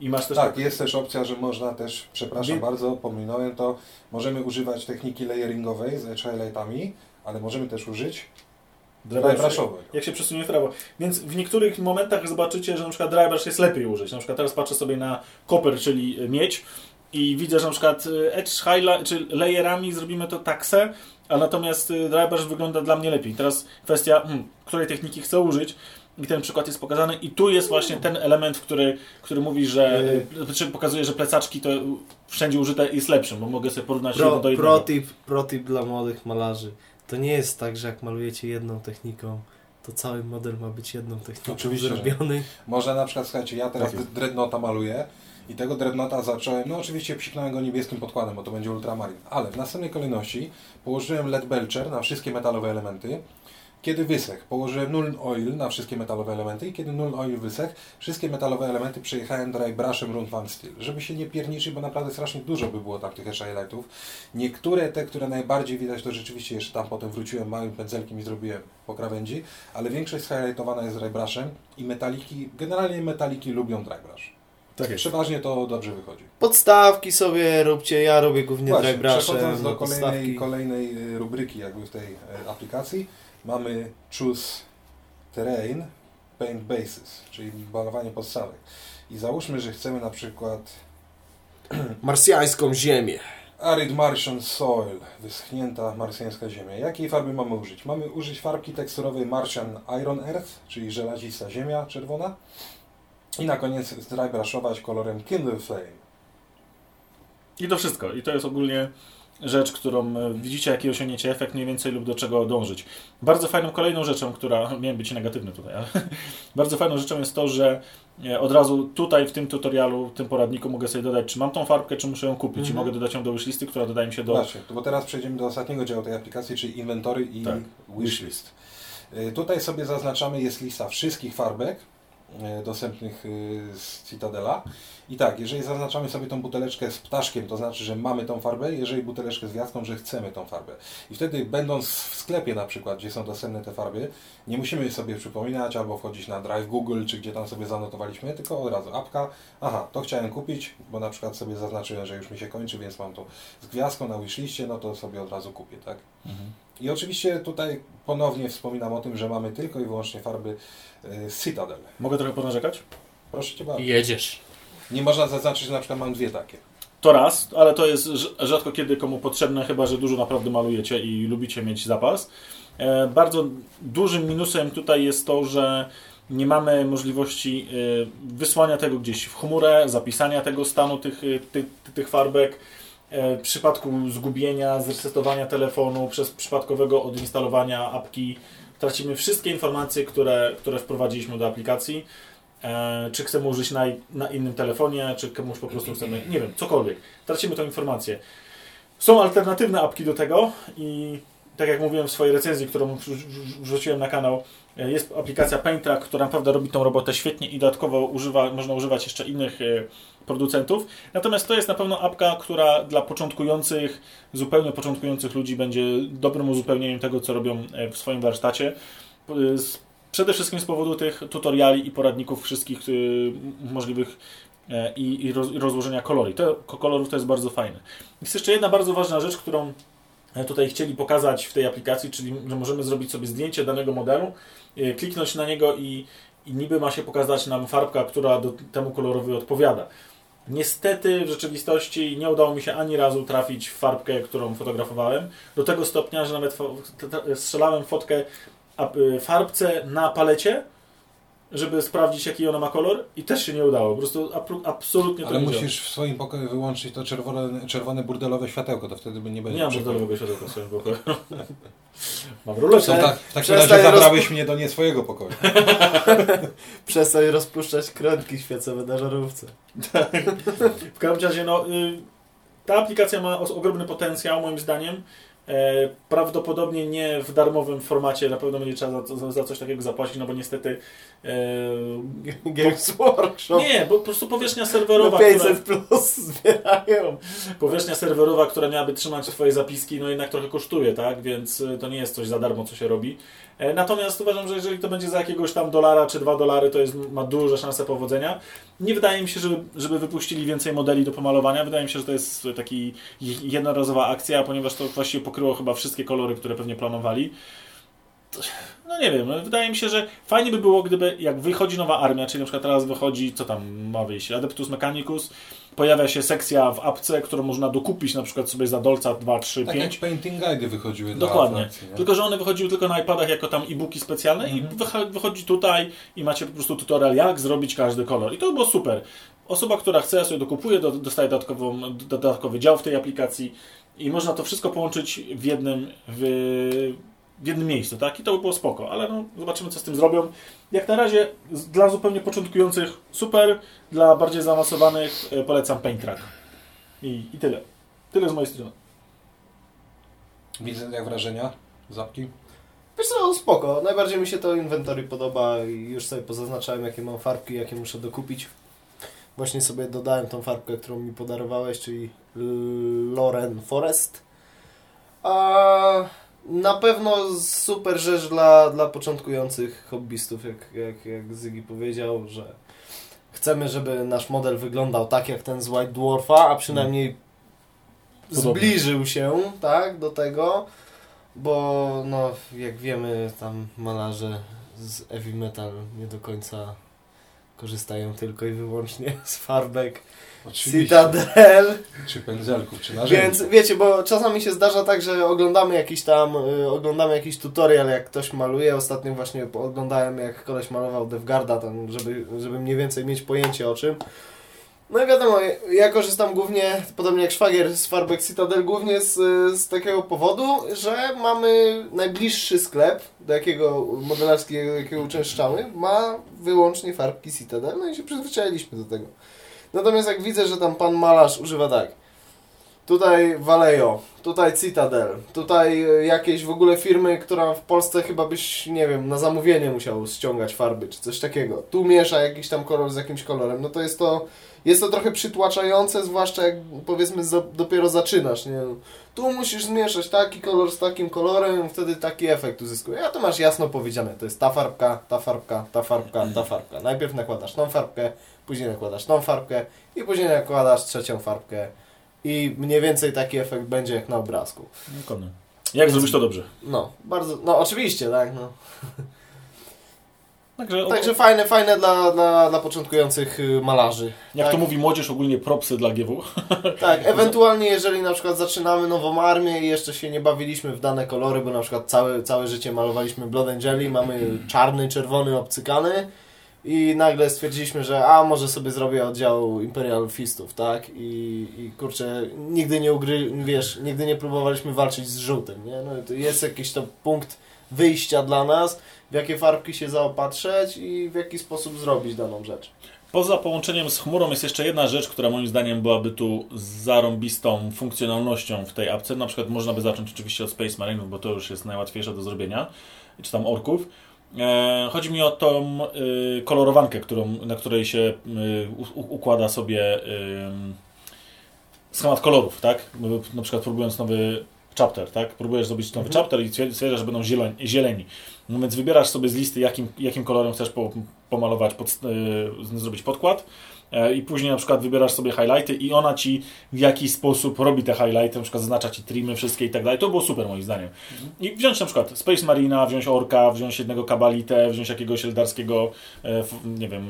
I masz też Tak, jest też opcja, że można też, przepraszam Wie- bardzo, pominąłem to, możemy używać techniki layeringowej z edge highlightami, ale możemy też użyć dry dry brush, brushowego. jak się przesunie w prawo. Więc w niektórych momentach zobaczycie, że na przykład dry brush jest lepiej użyć. Na przykład teraz patrzę sobie na copper, czyli miedź i widzę, że na przykład y, edge highlight, czy layerami zrobimy to taksę, a natomiast y, brush wygląda dla mnie lepiej. Teraz kwestia, hmm, której techniki chcę użyć. I ten przykład jest pokazany i tu jest właśnie ten element, który, który mówi, że y, czy pokazuje, że plecaczki to wszędzie użyte jest lepszym, bo mogę sobie porównać jedno Pro, do jednego. pro, tip, pro tip dla młodych malarzy. to nie jest tak, że jak malujecie jedną techniką, to cały model ma być jedną techniką Oczywiście, zrobiony. Można na przykład, słuchajcie, ja teraz Tak jest. Dreadnoughta maluję i tego Dreadnoughta zacząłem, no oczywiście psiknąłem go niebieskim podkładem, bo to będzie Ultramarin, ale w następnej kolejności położyłem LED Belcher na wszystkie metalowe elementy. Kiedy wysech, położyłem null oil na wszystkie metalowe elementy i kiedy null oil wysech, wszystkie metalowe elementy przejechałem dry brushem Rund Van Steel, żeby się nie pierniczyć, bo naprawdę strasznie dużo by było tam tych highlightów. Niektóre te, które najbardziej widać, to rzeczywiście jeszcze tam potem wróciłem małym pędzelkiem i zrobiłem po krawędzi, ale większość highlightowana jest dry brushem i metaliki, generalnie metaliki lubią dry brush. Tak jest. Przeważnie to dobrze wychodzi. Podstawki sobie róbcie, ja robię głównie Właśnie, przechodząc do no, kolejnej, podstawki. kolejnej y, rubryki jakby w tej y, aplikacji, mamy Choose Terrain Paint Bases, czyli malowanie podstawek. I załóżmy, że chcemy na przykład Marsjańską ziemię. Arid Martian Soil, wyschnięta marsjańska ziemia. Jakiej farby mamy użyć? Mamy użyć farbki teksturowej Martian Iron Earth, czyli żelazista ziemia czerwona. I na koniec brushować kolorem Kindle Flame. I to wszystko. I to jest ogólnie rzecz, którą e, widzicie, jaki osiągniecie efekt mniej więcej lub do czego dążyć. Bardzo fajną kolejną rzeczą, która, miałem być negatywny tutaj, ale bardzo fajną rzeczą jest to, że e, od razu tutaj w tym tutorialu, w tym poradniku mogę sobie dodać, czy mam tą farbkę, czy muszę ją kupić i Mhm. mogę dodać ją do wishlisty, która dodaje mi się do... Właśnie, bo teraz przejdziemy do ostatniego działu tej aplikacji, czyli inwentory i Tak. wishlist. Y, Tutaj sobie zaznaczamy, jest lista wszystkich farbek dostępnych y, z Citadela. I tak, jeżeli zaznaczamy sobie tą buteleczkę z ptaszkiem, to znaczy, że mamy tą farbę, jeżeli buteleczkę z gwiazdką, że chcemy tą farbę. I wtedy będąc w sklepie na przykład, gdzie są dostępne te farby, nie musimy sobie przypominać albo wchodzić na Drive Google, czy gdzie tam sobie zanotowaliśmy, tylko od razu apka, aha, to chciałem kupić, bo na przykład sobie zaznaczyłem, że już mi się kończy, więc mam to z gwiazdką na wishliście, no to sobie od razu kupię, tak? Mhm. I oczywiście tutaj ponownie wspominam o tym, że mamy tylko i wyłącznie farby z Citadel. Mogę trochę ponarzekać? Proszę Cię bardzo. Jedziesz. Nie można zaznaczyć, że na przykład mam dwie takie. To raz, ale to jest rz- rzadko kiedy komu potrzebne, chyba że dużo naprawdę malujecie i lubicie mieć zapas. E, bardzo dużym minusem tutaj jest to, że nie mamy możliwości e, wysłania tego gdzieś w chmurę, zapisania tego stanu tych, e, tych, tych farbek. E, W przypadku zgubienia, zresetowania telefonu, przez przypadkowego odinstalowania apki, tracimy wszystkie informacje, które, które wprowadziliśmy do aplikacji. E, czy chcemy użyć na, na innym telefonie, czy komuś po prostu chcemy, nie wiem, cokolwiek. Tracimy tą informację. Są alternatywne apki do tego i tak jak mówiłem w swojej recenzji, którą wrzu- wrzu- wrzuciłem na kanał, e, jest aplikacja PaintTrack, która naprawdę robi tą robotę świetnie i dodatkowo używa, można używać jeszcze innych e, producentów. Natomiast to jest na pewno apka, która dla początkujących, zupełnie początkujących ludzi będzie dobrym uzupełnieniem tego, co robią e, w swoim warsztacie. Przede wszystkim z powodu tych tutoriali i poradników wszystkich możliwych i, i, roz, i rozłożenia kolorów. To, kolorów to jest bardzo fajne. Jest jeszcze jedna bardzo ważna rzecz, którą tutaj chcieli pokazać w tej aplikacji, czyli że możemy zrobić sobie zdjęcie danego modelu, e, kliknąć na niego i, i niby ma się pokazać nam farbka, która do temu kolorowi odpowiada. Niestety w rzeczywistości nie udało mi się ani razu trafić w farbkę, którą fotografowałem. Do tego stopnia, że nawet strzelałem fotkę y, farbce na palecie, żeby sprawdzić jaki ona ma kolor i też się nie udało. Po prostu absolutnie to Ale nie działa. musisz w swoim pokoju wyłączyć to czerwone, czerwone burdelowe światełko, to wtedy by nie będzie Nie mam burdelowego światełka w swoim pokoju. Mam To ruletę. tak, w takim razie roz- zabrałeś mnie do nie swojego pokoju. Przestań rozpuszczać krętki świecowe na żarówce. W każdym razie, no, y, ta aplikacja ma ogromny potencjał, moim zdaniem. E, prawdopodobnie nie w darmowym formacie, na pewno będzie trzeba za, za, coś takiego zapłacić, no bo niestety. E, Games Workshop. nie, bo po prostu powierzchnia No serwerowa. która- 500 plus zbierają. Powierzchnia serwerowa, która miałaby trzymać Twoje zapiski, no jednak trochę kosztuje, tak? Więc y, to nie jest coś za darmo, co się robi. E, Natomiast uważam, że jeżeli to będzie za jakiegoś tam dolara czy dwa dolary, to jest, ma duże szanse powodzenia. Nie wydaje mi się, żeby, żeby wypuścili więcej modeli do pomalowania. Wydaje mi się, że to jest taki jednorazowa akcja, ponieważ to właściwie pokryło chyba wszystkie kolory, które pewnie planowali. No nie wiem, no wydaje mi się, że fajnie by było, gdyby jak wychodzi nowa armia, czyli na przykład teraz wychodzi, co tam ma wyjść, Adeptus Mechanicus, pojawia się sekcja w apce, którą można dokupić na przykład sobie za dolca 2, 3, Tak 5. jak Painting Guide wychodziły do Dokładnie. Tylko, że one wychodziły tylko na iPadach jako tam e-booki specjalne i Mhm. wychodzi tutaj i macie po prostu tutorial, jak zrobić każdy kolor. I to było super. osoba, która chce, sobie dokupuje, do, dostaje dodatkową, dodatkowy dział w tej aplikacji i można to wszystko połączyć w jednym, w, w jednym miejscu, tak? I to by było spoko, ale no, zobaczymy, co z tym zrobią. Jak na razie dla zupełnie początkujących super, dla bardziej zaawansowanych e, polecam PaintTrack. I, I tyle. Tyle z mojej strony. Widzę jak wrażenia, zapki. Wiesz co, spoko. Najbardziej mi się to inwentory podoba i już sobie pozaznaczałem, jakie mam farbki, jakie muszę dokupić. Właśnie sobie dodałem tą farbkę, którą mi podarowałeś, czyli Loren Forest. A na pewno super rzecz dla, dla początkujących hobbystów, jak, jak, jak Zygi powiedział, że chcemy, żeby nasz model wyglądał tak jak ten z White Dwarfa, a przynajmniej Podobnie. zbliżył się tak, do tego. Bo no, jak wiemy, tam malarze z heavy metal nie do końca korzystają tylko i wyłącznie z farbek Citadel. Czy pędzelków, czy narzędzi. Więc wiecie, bo czasami się zdarza tak, że oglądamy jakiś tam, y, oglądamy jakiś tutorial, jak ktoś maluje. Ostatnio właśnie oglądałem, jak koleś malował Devgarda, tam, żeby, żeby mniej więcej mieć pojęcie o czym. No i wiadomo, ja korzystam głównie, podobnie jak szwagier z farbek Citadel, głównie z, z takiego powodu, że mamy najbliższy sklep, do jakiego modelarskiego, jakiego uczęszczamy, ma wyłącznie farbki Citadel, no i się przyzwyczailiśmy do tego. Natomiast jak widzę, że tam pan malarz używa tak, tutaj Vallejo, tutaj Citadel, tutaj e, jakieś w ogóle firmy, która w Polsce chyba byś, nie wiem, na zamówienie musiał ściągać farby, czy coś takiego. Tu miesza jakiś tam kolor z jakimś kolorem, no to jest to, jest to trochę przytłaczające, zwłaszcza jak powiedzmy za, dopiero zaczynasz, nie Tu musisz zmieszać taki kolor z takim kolorem, wtedy taki efekt uzyskuje. A tu masz jasno powiedziane, to jest ta farbka, ta farbka, ta farbka, ta farbka. Najpierw nakładasz tą farbkę, później nakładasz tą farbkę i później nakładasz trzecią farbkę. I mniej więcej taki efekt będzie jak na obrazku. Dokładnie. Jak zrobić to dobrze? No, bardzo, no oczywiście, tak, no. Także, Także fajne, fajne dla, dla, dla początkujących y, malarzy. jak tak. to mówi młodzież, ogólnie propsy dla GW. Tak, ewentualnie jeżeli na przykład zaczynamy nową armię i jeszcze się nie bawiliśmy w dane kolory, bo na przykład całe, całe życie malowaliśmy Blood Angeli, mamy czarny, czerwony, obcykany i nagle stwierdziliśmy, że a może sobie zrobię oddział Imperial Fistów, tak? I, i kurczę, nigdy nie ugry, wiesz, nigdy nie próbowaliśmy walczyć z żółtym, nie? No, jest jakiś to punkt wyjścia dla nas, w jakie farbki się zaopatrzeć i w jaki sposób zrobić daną rzecz. Poza połączeniem z chmurą jest jeszcze jedna rzecz, która moim zdaniem byłaby tu zarąbistą funkcjonalnością w tej apce. Na przykład można by zacząć oczywiście od Space Marinów, bo to już jest najłatwiejsze do zrobienia, czy tam orków. E, chodzi mi o tą y, kolorowankę, którą, na której się u, układa sobie schemat kolorów, tak? Na przykład próbując nowy chapter, tak? Próbujesz zrobić nowy Mhm. chapter i stwierdzasz, że będą zieleni. zieleni. No więc wybierasz sobie z listy, jakim, jakim kolorem chcesz po, pomalować, pod, zrobić podkład e, i później na przykład wybierasz sobie highlighty i ona ci w jakiś sposób robi te highlighty, na przykład zaznacza ci trimy wszystkie i tak dalej. To było super moim zdaniem. I wziąć na przykład Space Marina, wziąć Orka, wziąć jednego Kabalitę, wziąć jakiegoś eldarskiego, e, nie wiem,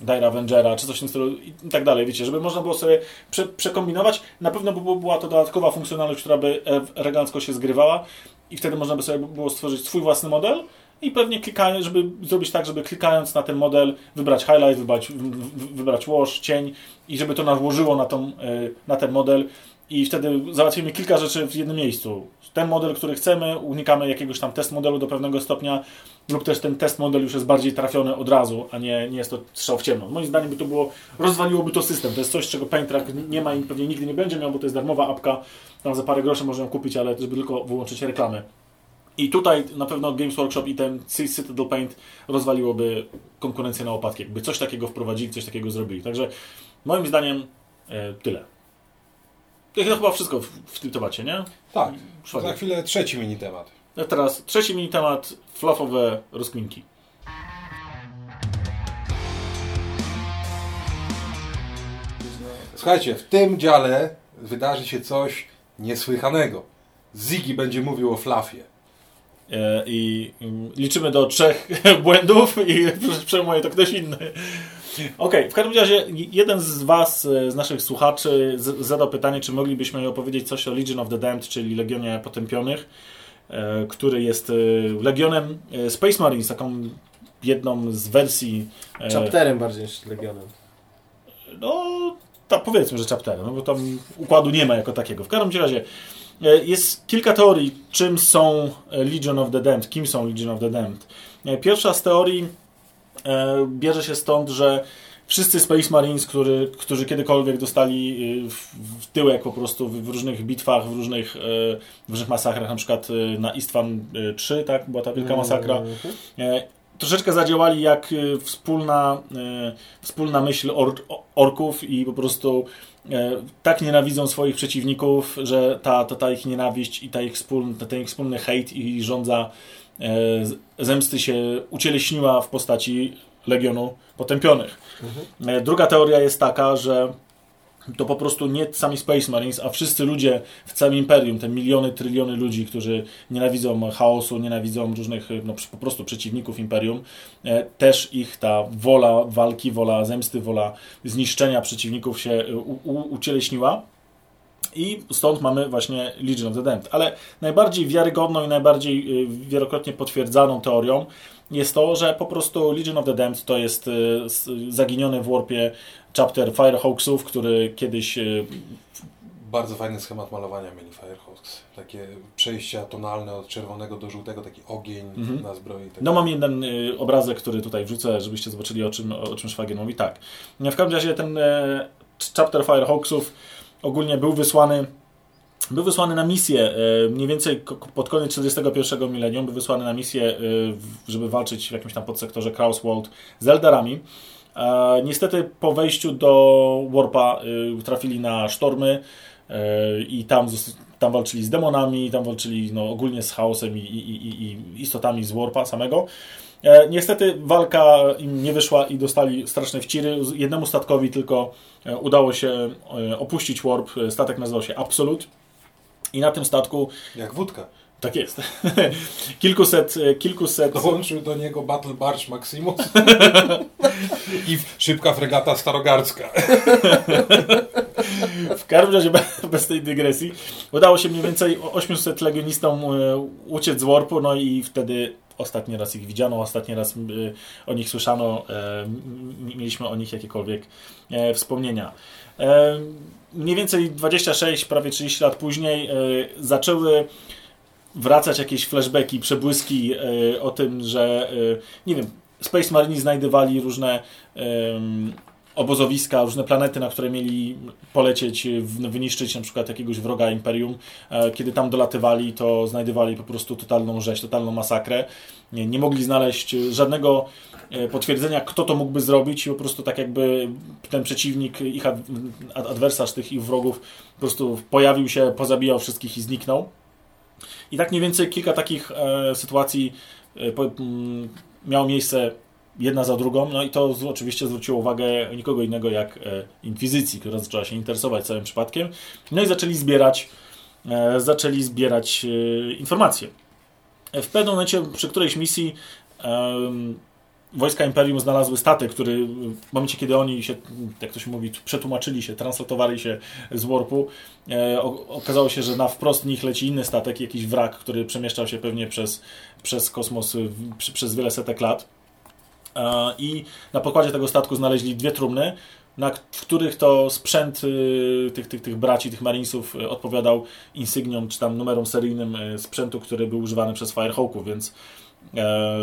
Dire Avengera, czy coś w tym stylu i tak dalej, wiecie, żeby można było sobie prze, przekombinować. Na pewno by była to dodatkowa funkcjonalność, która by e, elegancko się zgrywała i wtedy można by sobie było stworzyć swój własny model i pewnie klikając, żeby zrobić tak, żeby klikając na ten model, wybrać highlight, wybrać, wybrać wash, cień i żeby to nałożyło na, tą, e, na ten model i wtedy załatwimy kilka rzeczy w jednym miejscu. Ten model, który chcemy, unikamy jakiegoś tam test modelu do pewnego stopnia lub też ten test model już jest bardziej trafiony od razu, a nie, nie jest to strzał w ciemno. Moim zdaniem by to było, rozwaliłoby to system. To jest coś, czego PaintTrack nie ma i pewnie nigdy nie będzie miał, bo to jest darmowa apka. Tam za parę groszy można ją kupić, ale żeby tylko wyłączyć reklamy. I tutaj na pewno Games Workshop i ten Citadel Paint rozwaliłoby konkurencję na łopatki. Jakby coś takiego wprowadzili, coś takiego zrobili. Także moim zdaniem e, tyle. To chyba wszystko w, w tym temacie, nie? Tak. Szwagier. Za chwilę trzeci mini temat. A teraz trzeci mini temat, flufowe rozkminki. Słuchajcie, w tym dziale wydarzy się coś niesłychanego. Ziggy będzie mówił o flafie. E, I mm, liczymy do trzech błędów i przejmuje to ktoś inny. Okej, w każdym razie jeden z Was, e, z naszych słuchaczy, zadał pytanie, czy moglibyśmy opowiedzieć coś o Legion of the Damned, czyli Legionie Potępionych, e, który jest legionem Space Marines, taką jedną z wersji Chapterem bardziej niż Legionem. no, ta, powiedzmy, że chaptery, no bo tam układu nie ma jako takiego. W każdym razie jest kilka teorii, czym są Legion of the Damned, kim są Legion of the Damned. E, pierwsza z teorii e, bierze się stąd, że wszyscy Space Marines, który, którzy kiedykolwiek dostali w, tyłek po prostu w, różnych bitwach, w różnych, w różnych masakrach, na przykład na Istvan 3, tak, była ta wielka masakra, mm -hmm troszeczkę zadziałali jak wspólna, wspólna myśl or, orków i po prostu tak nienawidzą swoich przeciwników, że ta, ta, ta ich nienawiść i ta ich wspólny, ten ich wspólny hejt i żądza zemsty się ucieleśniła w postaci Legionu Potępionych. Mhm. Druga teoria jest taka, że to po prostu nie sami Space Marines, a wszyscy ludzie w całym imperium, te miliony, tryliony ludzi, którzy nienawidzą chaosu, nienawidzą różnych no, po prostu przeciwników imperium, e, też ich ta wola walki, wola zemsty, wola zniszczenia przeciwników się e, ucieleśniła. I stąd mamy właśnie Legion of the Damned. Ale najbardziej wiarygodną i najbardziej e, wielokrotnie potwierdzaną teorią jest to, że po prostu Legion of the Damned to jest zaginiony w warpie chapter Firehawksów, który kiedyś... E, Bardzo fajny schemat malowania mieli Firehawks. Takie przejścia tonalne od czerwonego do żółtego, taki ogień mhm. na zbroi. Tak no mam jeden y, obrazek, który tutaj wrzucę, żebyście zobaczyli o czym, o czym Szwagier mówi. Tak. W każdym razie ten y, chapter Firehawksów ogólnie był wysłany był wysłany na misję, mniej więcej pod koniec 41 milenium, był wysłany na misję, żeby walczyć w jakimś tam podsektorze Krauswald z Eldarami. E, niestety po wejściu do Warpa trafili na sztormy i tam, tam walczyli z demonami, tam walczyli no, ogólnie z chaosem i, i, i, i istotami z Warpa samego. E, niestety walka im nie wyszła i dostali straszne wciry. Jednemu statkowi tylko e, udało się opuścić Warp. Statek nazywał się Absolute. I na tym statku. Jak wódka. Tak jest. kilkuset, e, kilkuset... Dołączył do niego Battle Barge Maximus i szybka fregata starogardzka. w każdym razie, bez tej dygresji, udało się mniej więcej 800 legionistom e, uciec z warpu, no i wtedy ostatni raz ich widziano, ostatni raz e, o nich słyszano, mieliśmy o nich jakiekolwiek wspomnienia. Mniej więcej 26, prawie 30 lat później zaczęły wracać jakieś flashbacki, przebłyski e, o tym, że e, nie wiem, Space Marine znajdowali różne obozowiska, różne planety, na które mieli polecieć, wyniszczyć na przykład jakiegoś wroga Imperium. E, kiedy tam dolatywali, to znajdowali po prostu totalną rzeź, totalną masakrę. Nie, nie mogli znaleźć żadnego potwierdzenia, kto to mógłby zrobić i po prostu tak jakby ten przeciwnik, ich adwersarz tych ich wrogów po prostu pojawił się, pozabijał wszystkich i zniknął. I tak mniej więcej kilka takich e, sytuacji e, po, m, miało miejsce jedna za drugą, no i to oczywiście zwróciło uwagę nikogo innego jak e, Inkwizycji, która zaczęła się interesować całym przypadkiem, no i zaczęli zbierać, e, zaczęli zbierać e, informacje. W pewnym momencie przy którejś misji wojska Imperium znalazły statek, który w momencie, kiedy oni się, jak to się mówi, przetłumaczyli się, translatowali się z warpu, okazało się, że na wprost nich leci inny statek, jakiś wrak, który przemieszczał się pewnie przez, przez kosmos przez wiele setek lat. E, I na pokładzie tego statku znaleźli dwie trumny, na, w których to sprzęt y, tych, tych, tych braci, tych marinesów y, odpowiadał insygniom, czy tam numerom seryjnym y, sprzętu, który był używany przez Firehawków, więc e,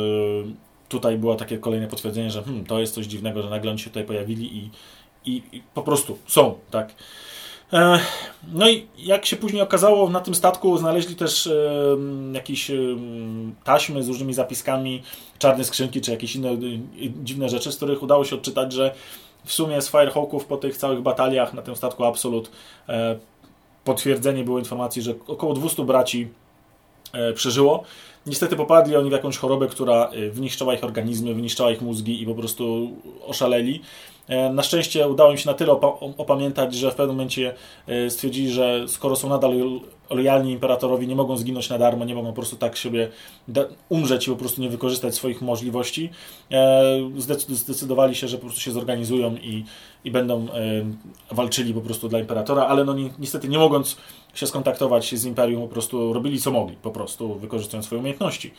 tutaj było takie kolejne potwierdzenie, że hmm, to jest coś dziwnego, że nagle oni się tutaj pojawili i, i, i po prostu są, tak. E, no i jak się później okazało, na tym statku znaleźli też e, jakieś e, taśmy z różnymi zapiskami, czarne skrzynki czy jakieś inne dziwne rzeczy, z których udało się odczytać, że w sumie z Firehawków po tych całych bataliach na tym statku Absolut potwierdzenie było informacji, że około 200 braci przeżyło. Niestety popadli oni w jakąś chorobę, która wyniszczała ich organizmy, wyniszczała ich mózgi i po prostu oszaleli. E, na szczęście udało im się na tyle opamiętać, że w pewnym momencie e, stwierdzili, że skoro są nadal lojalni imperatorowi, nie mogą zginąć na darmo, nie mogą po prostu tak sobie umrzeć i po prostu nie wykorzystać swoich możliwości. E, zdecydowali się, że po prostu się zorganizują i, i będą walczyli po prostu dla imperatora, ale no niestety nie mogąc się skontaktować z imperium, po prostu robili co mogli, po prostu wykorzystując swoje umiejętności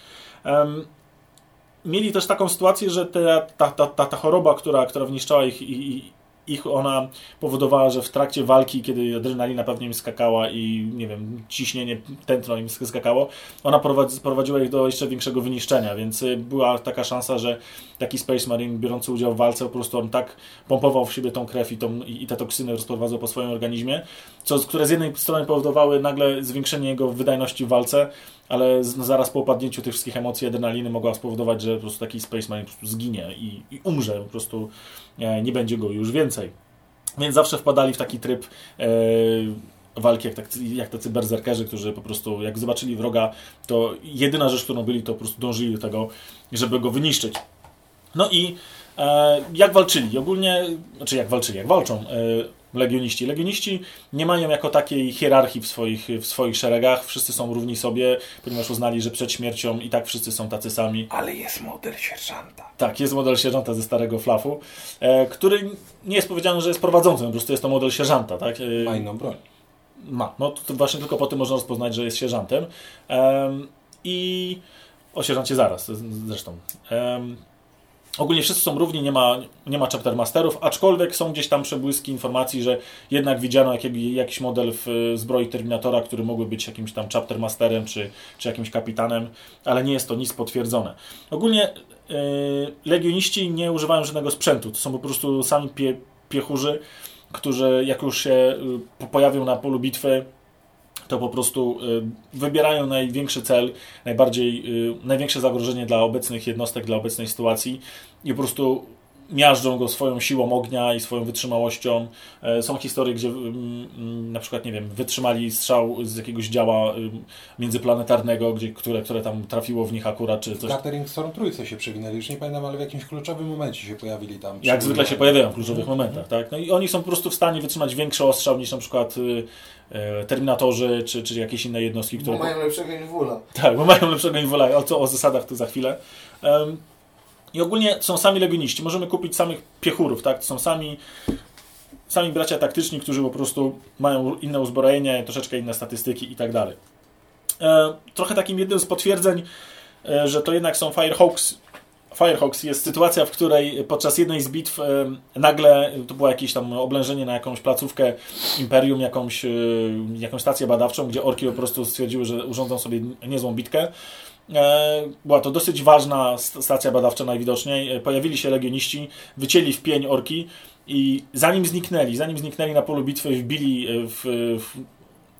mieli też taką sytuację, że te, ta, ta, ta, ta choroba, która, która wniszczała ich, ich, ich ona powodowała, że w trakcie walki, kiedy adrenalina pewnie im skakała i nie wiem, ciśnienie, tętno im skakało, ona prowadziła ich do jeszcze większego wyniszczenia, więc y, była taka szansa, że taki Space Marine biorący udział w walce, po prostu on tak pompował w siebie tą krew i, tą, i te toksyny rozprowadzał po swoim organizmie, co, które z jednej strony powodowały nagle zwiększenie jego wydajności w walce, ale zaraz po opadnięciu tych wszystkich emocji adrenaliny mogła spowodować, że po prostu taki Space Marine po prostu zginie i, i umrze, po prostu e, nie będzie go już więcej. Więc zawsze wpadali w taki tryb e, walki jak, tacy, jak tacy berserkerzy, którzy po prostu jak zobaczyli wroga, to jedyna rzecz, którą byli, to po prostu dążyli do tego, żeby go wyniszczyć. No i e, jak walczyli? Ogólnie, znaczy jak walczyli, jak walczą e, legioniści. Legioniści nie mają jako takiej hierarchii w swoich, w swoich szeregach, wszyscy są równi sobie, ponieważ uznali, że przed śmiercią i tak wszyscy są tacy sami. Ale jest model sierżanta. Tak, jest model sierżanta ze starego flafu, e, który nie jest powiedziane, że jest prowadzącym, po prostu jest to model sierżanta. Tak? E, Ma inną broń. Ma. No to właśnie tylko po tym można rozpoznać, że jest sierżantem. E, I o sierżancie zaraz zresztą. E, Ogólnie wszyscy są równi, nie ma, nie ma chapter masterów, aczkolwiek są gdzieś tam przebłyski informacji, że jednak widziano jak, jakiś model w e, zbroi Terminatora, który mógłby być jakimś tam chapter masterem czy, czy jakimś kapitanem, ale nie jest to nic potwierdzone. Ogólnie yy, legioniści nie używają żadnego sprzętu, to są po prostu sami pie, piechurzy, którzy jak już się pojawią na polu bitwy, to po prostu y, wybierają największy cel, najbardziej, y, największe zagrożenie dla obecnych jednostek, dla obecnej sytuacji i po prostu miażdżą go swoją siłą ognia i swoją wytrzymałością. E, są historie, gdzie mm, mm, na przykład, nie wiem, wytrzymali strzał z jakiegoś działa y, międzyplanetarnego, gdzie, które, które tam trafiło w nich akurat, czy coś. Catering Storm Trójce się przewinęli, już nie pamiętam, ale w jakimś kluczowym momencie się pojawili tam. Jak zwykle się pojawiają w kluczowych momentach, tak? No i oni są po prostu w stanie wytrzymać większy ostrzał niż na przykład Terminatorzy, czy, czy jakieś inne jednostki, które... Bo mają lepszego Invula. Tak, bo mają lepszego Invula. O, co, o zasadach to za chwilę. Um, i ogólnie są sami legioniści. Możemy kupić samych piechurów, tak? Są sami, sami bracia taktyczni, którzy po prostu mają inne uzbrojenie, troszeczkę inne statystyki i tak dalej. E, trochę takim jednym z potwierdzeń, e, że to jednak są Firehawks, Firehawks jest sytuacja, w której podczas jednej z bitw e, nagle to było jakieś tam oblężenie na jakąś placówkę Imperium, jakąś, jakąś stację badawczą, gdzie orki po prostu stwierdziły, że urządzą sobie niezłą bitkę. E, była to dosyć ważna stacja badawcza najwidoczniej. E, pojawili się legioniści, wycięli w pień orki i zanim zniknęli, zanim zniknęli na polu bitwy, wbili e, w, w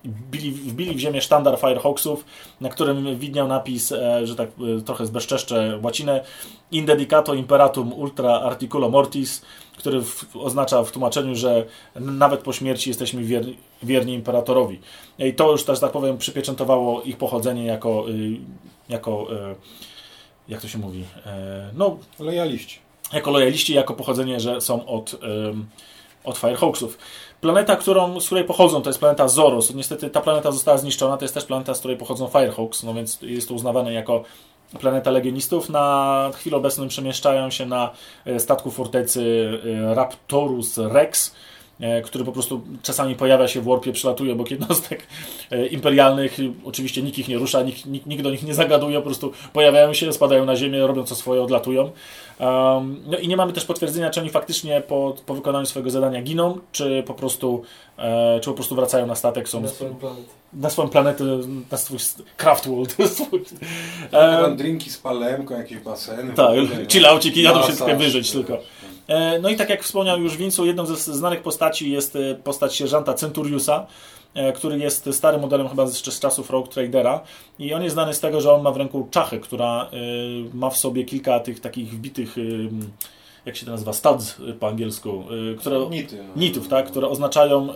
Wbili, wbili w ziemię sztandar Firehawksów, na którym widniał napis, że tak trochę zbezczeszczę łacinę In dedicato imperatum ultra articulo mortis, który w, oznacza w tłumaczeniu, że nawet po śmierci jesteśmy wierni, wierni imperatorowi. I to już też, tak powiem, przypieczętowało ich pochodzenie jako y, jako, e, jak to się mówi, e, no... Lojaliści. Jako lojaliści, jako pochodzenie, że są od, od Firehawksów. Planeta, którą, z której pochodzą, to jest planeta Zoros. Niestety ta planeta została zniszczona, to jest też planeta, z której pochodzą Firehawks, no więc jest to uznawane jako planeta legionistów. Na chwilę obecną przemieszczają się na e, statku fortecy Raptorus Rex, E, który po prostu czasami pojawia się w warpie, przelatuje obok jednostek e, imperialnych. Oczywiście nikt ich nie rusza, nikt, nikt, nikt do nich nie zagaduje, po prostu pojawiają się, spadają na ziemię, robią co swoje, odlatują. Um, no i nie mamy też potwierdzenia, czy oni faktycznie po, po wykonaniu swojego zadania giną, czy po prostu, e, czy po prostu wracają na statek. Są na swoją planetę. Na swoją planetę, na swój craft world. Um, drinki z palemką, jakieś baseny. Tak, chillauciki, jadą się trochę wyżyć tylko. E, no i tak jak wspomniał już Wincu, jedną ze znanych postaci jest e, postać sierżanta Centuriusa, e, który jest starym modelem chyba z czasów Rogue Tradera i on jest znany z tego, że on ma w ręku czachę, która ma w sobie kilka tych takich wbitych jak się to nazywa, studs po angielsku, które, Nity, no. nitów, tak, które oznaczają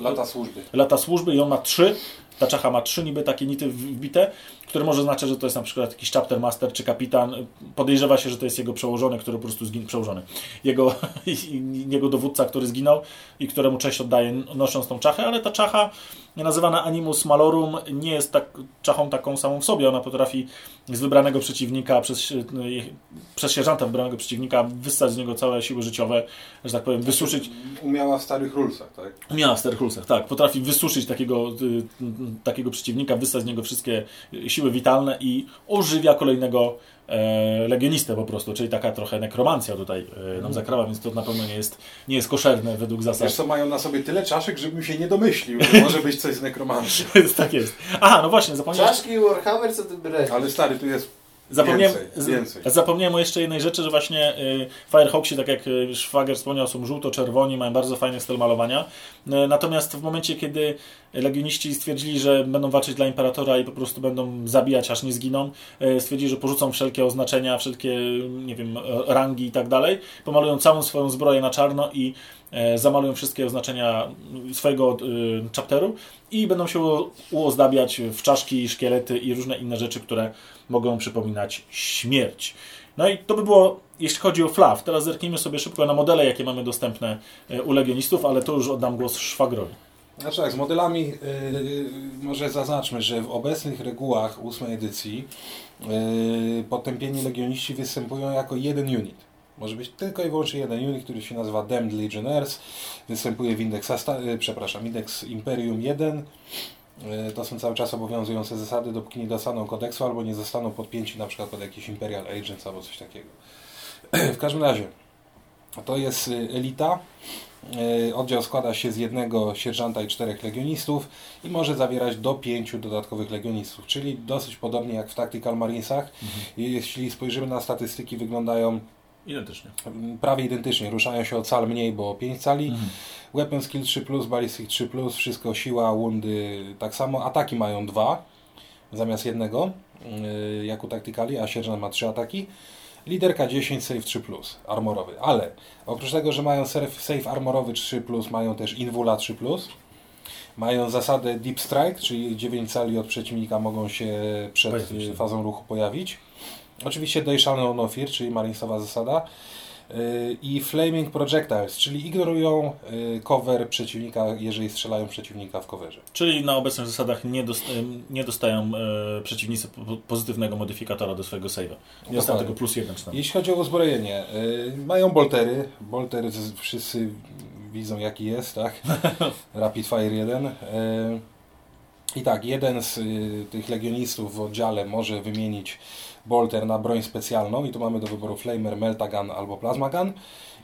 lata służby. Lata służby i on ma trzy, ta czacha ma trzy niby takie nity wbite które może znaczyć, że to jest na przykład jakiś chapter master czy kapitan. Podejrzewa się, że to jest jego przełożony, który po prostu zginął, przełożony. Jego, jego dowódca, który zginął i któremu cześć oddaje nosząc tą czachę, ale ta czacha nazywana Animus Malorum nie jest tak, czachą taką samą w sobie. Ona potrafi z wybranego przeciwnika, przez, przez sierżanta wybranego przeciwnika wyssać z niego całe siły życiowe, że tak powiem, wysuszyć. Umiała w starych rulsach, tak? Umiała w starych rulsach, tak. Potrafi wysuszyć takiego y, takiego przeciwnika, wyssa z niego wszystkie siły witalne i ożywia kolejnego e, legionistę po prostu, czyli taka trochę nekromancja tutaj e, nam Mhm. zakrawa, więc to na pewno nie jest, nie jest koszerne według zasad. Wiesz co, mają na sobie tyle czaszek, żebym się nie domyślił, że może być coś z nekromancji. tak jest. Aha, no właśnie, zapomniałem. Czaszki Warhammer, co ty brać? Ale stary, tu jest Zapomniałem, Więcej, więcej. zapomniałem o jeszcze jednej rzeczy, że właśnie y, Firehawksi, tak jak y, Szwagier wspomniał, są żółto-czerwoni, mają bardzo fajny styl malowania. Y, Natomiast w momencie, kiedy legioniści stwierdzili, że będą walczyć dla Imperatora i po prostu będą zabijać, aż nie zginą, stwierdzili, że porzucą wszelkie oznaczenia, wszelkie, nie wiem, e, rangi i tak dalej, pomalują całą swoją zbroję na czarno i e, zamalują wszystkie oznaczenia swojego chapteru i będą się uozdabiać w czaszki, szkielety i różne inne rzeczy, które mogą przypominać śmierć. No i to by było, jeśli chodzi o flaw. Teraz zerknijmy sobie szybko na modele, jakie mamy dostępne e, u legionistów, ale to już oddam głos Szwagrowi. Znaczy tak, z modelami yy, może zaznaczmy, że w obecnych regułach ósmej edycji yy, potępieni legioniści występują jako jeden unit. Może być tylko i wyłącznie jeden unit, który się nazywa Damned Legionnaires. Występuje w indeks, przepraszam, indeks Imperium 1. Yy, To są cały czas obowiązujące zasady, dopóki nie dostaną kodeksu albo nie zostaną podpięci na przykład pod jakiś Imperial Agents albo coś takiego. w każdym razie, to jest y, elita. Y, Oddział składa się z jednego sierżanta i czterech legionistów i może zawierać do pięciu dodatkowych legionistów, czyli dosyć podobnie jak w Tactical Marinesach. I Jeśli spojrzymy na statystyki, wyglądają Identycznie. prawie identycznie. Ruszają się o cal mniej, bo 5 cali. Mhm. Weapon Skill 3+, Ballistic 3+, wszystko siła, wundy tak samo. Ataki mają dwa zamiast jednego, yy, jak u Tacticali, a sierżant ma trzy ataki. Liderka 10, save 3+, armorowy. Ale oprócz tego, że mają save, save armorowy 3+, mają też Invula 3+. Mają zasadę Deep Strike, czyli 9 cali od przeciwnika mogą się przed Pojawić fazą ruchu pojawić. Oczywiście No Fear, czyli marinesowa zasada. Y, I Flaming Projectiles, czyli ignorują y, cover przeciwnika, jeżeli strzelają przeciwnika w coverze. Czyli na obecnych zasadach nie, dost, nie dostają przeciwnicy po- pozytywnego modyfikatora do swojego save'a. Nie dostają tego plus jeden. Jeśli chodzi o uzbrojenie, y, mają boltery. Bolter wszyscy widzą jaki jest, tak? Rapid Fire 1. Y, I tak, jeden z y, tych legionistów w oddziale może wymienić bolter na broń specjalną i tu mamy do wyboru Flamer, Meltagun albo Plasma Gun.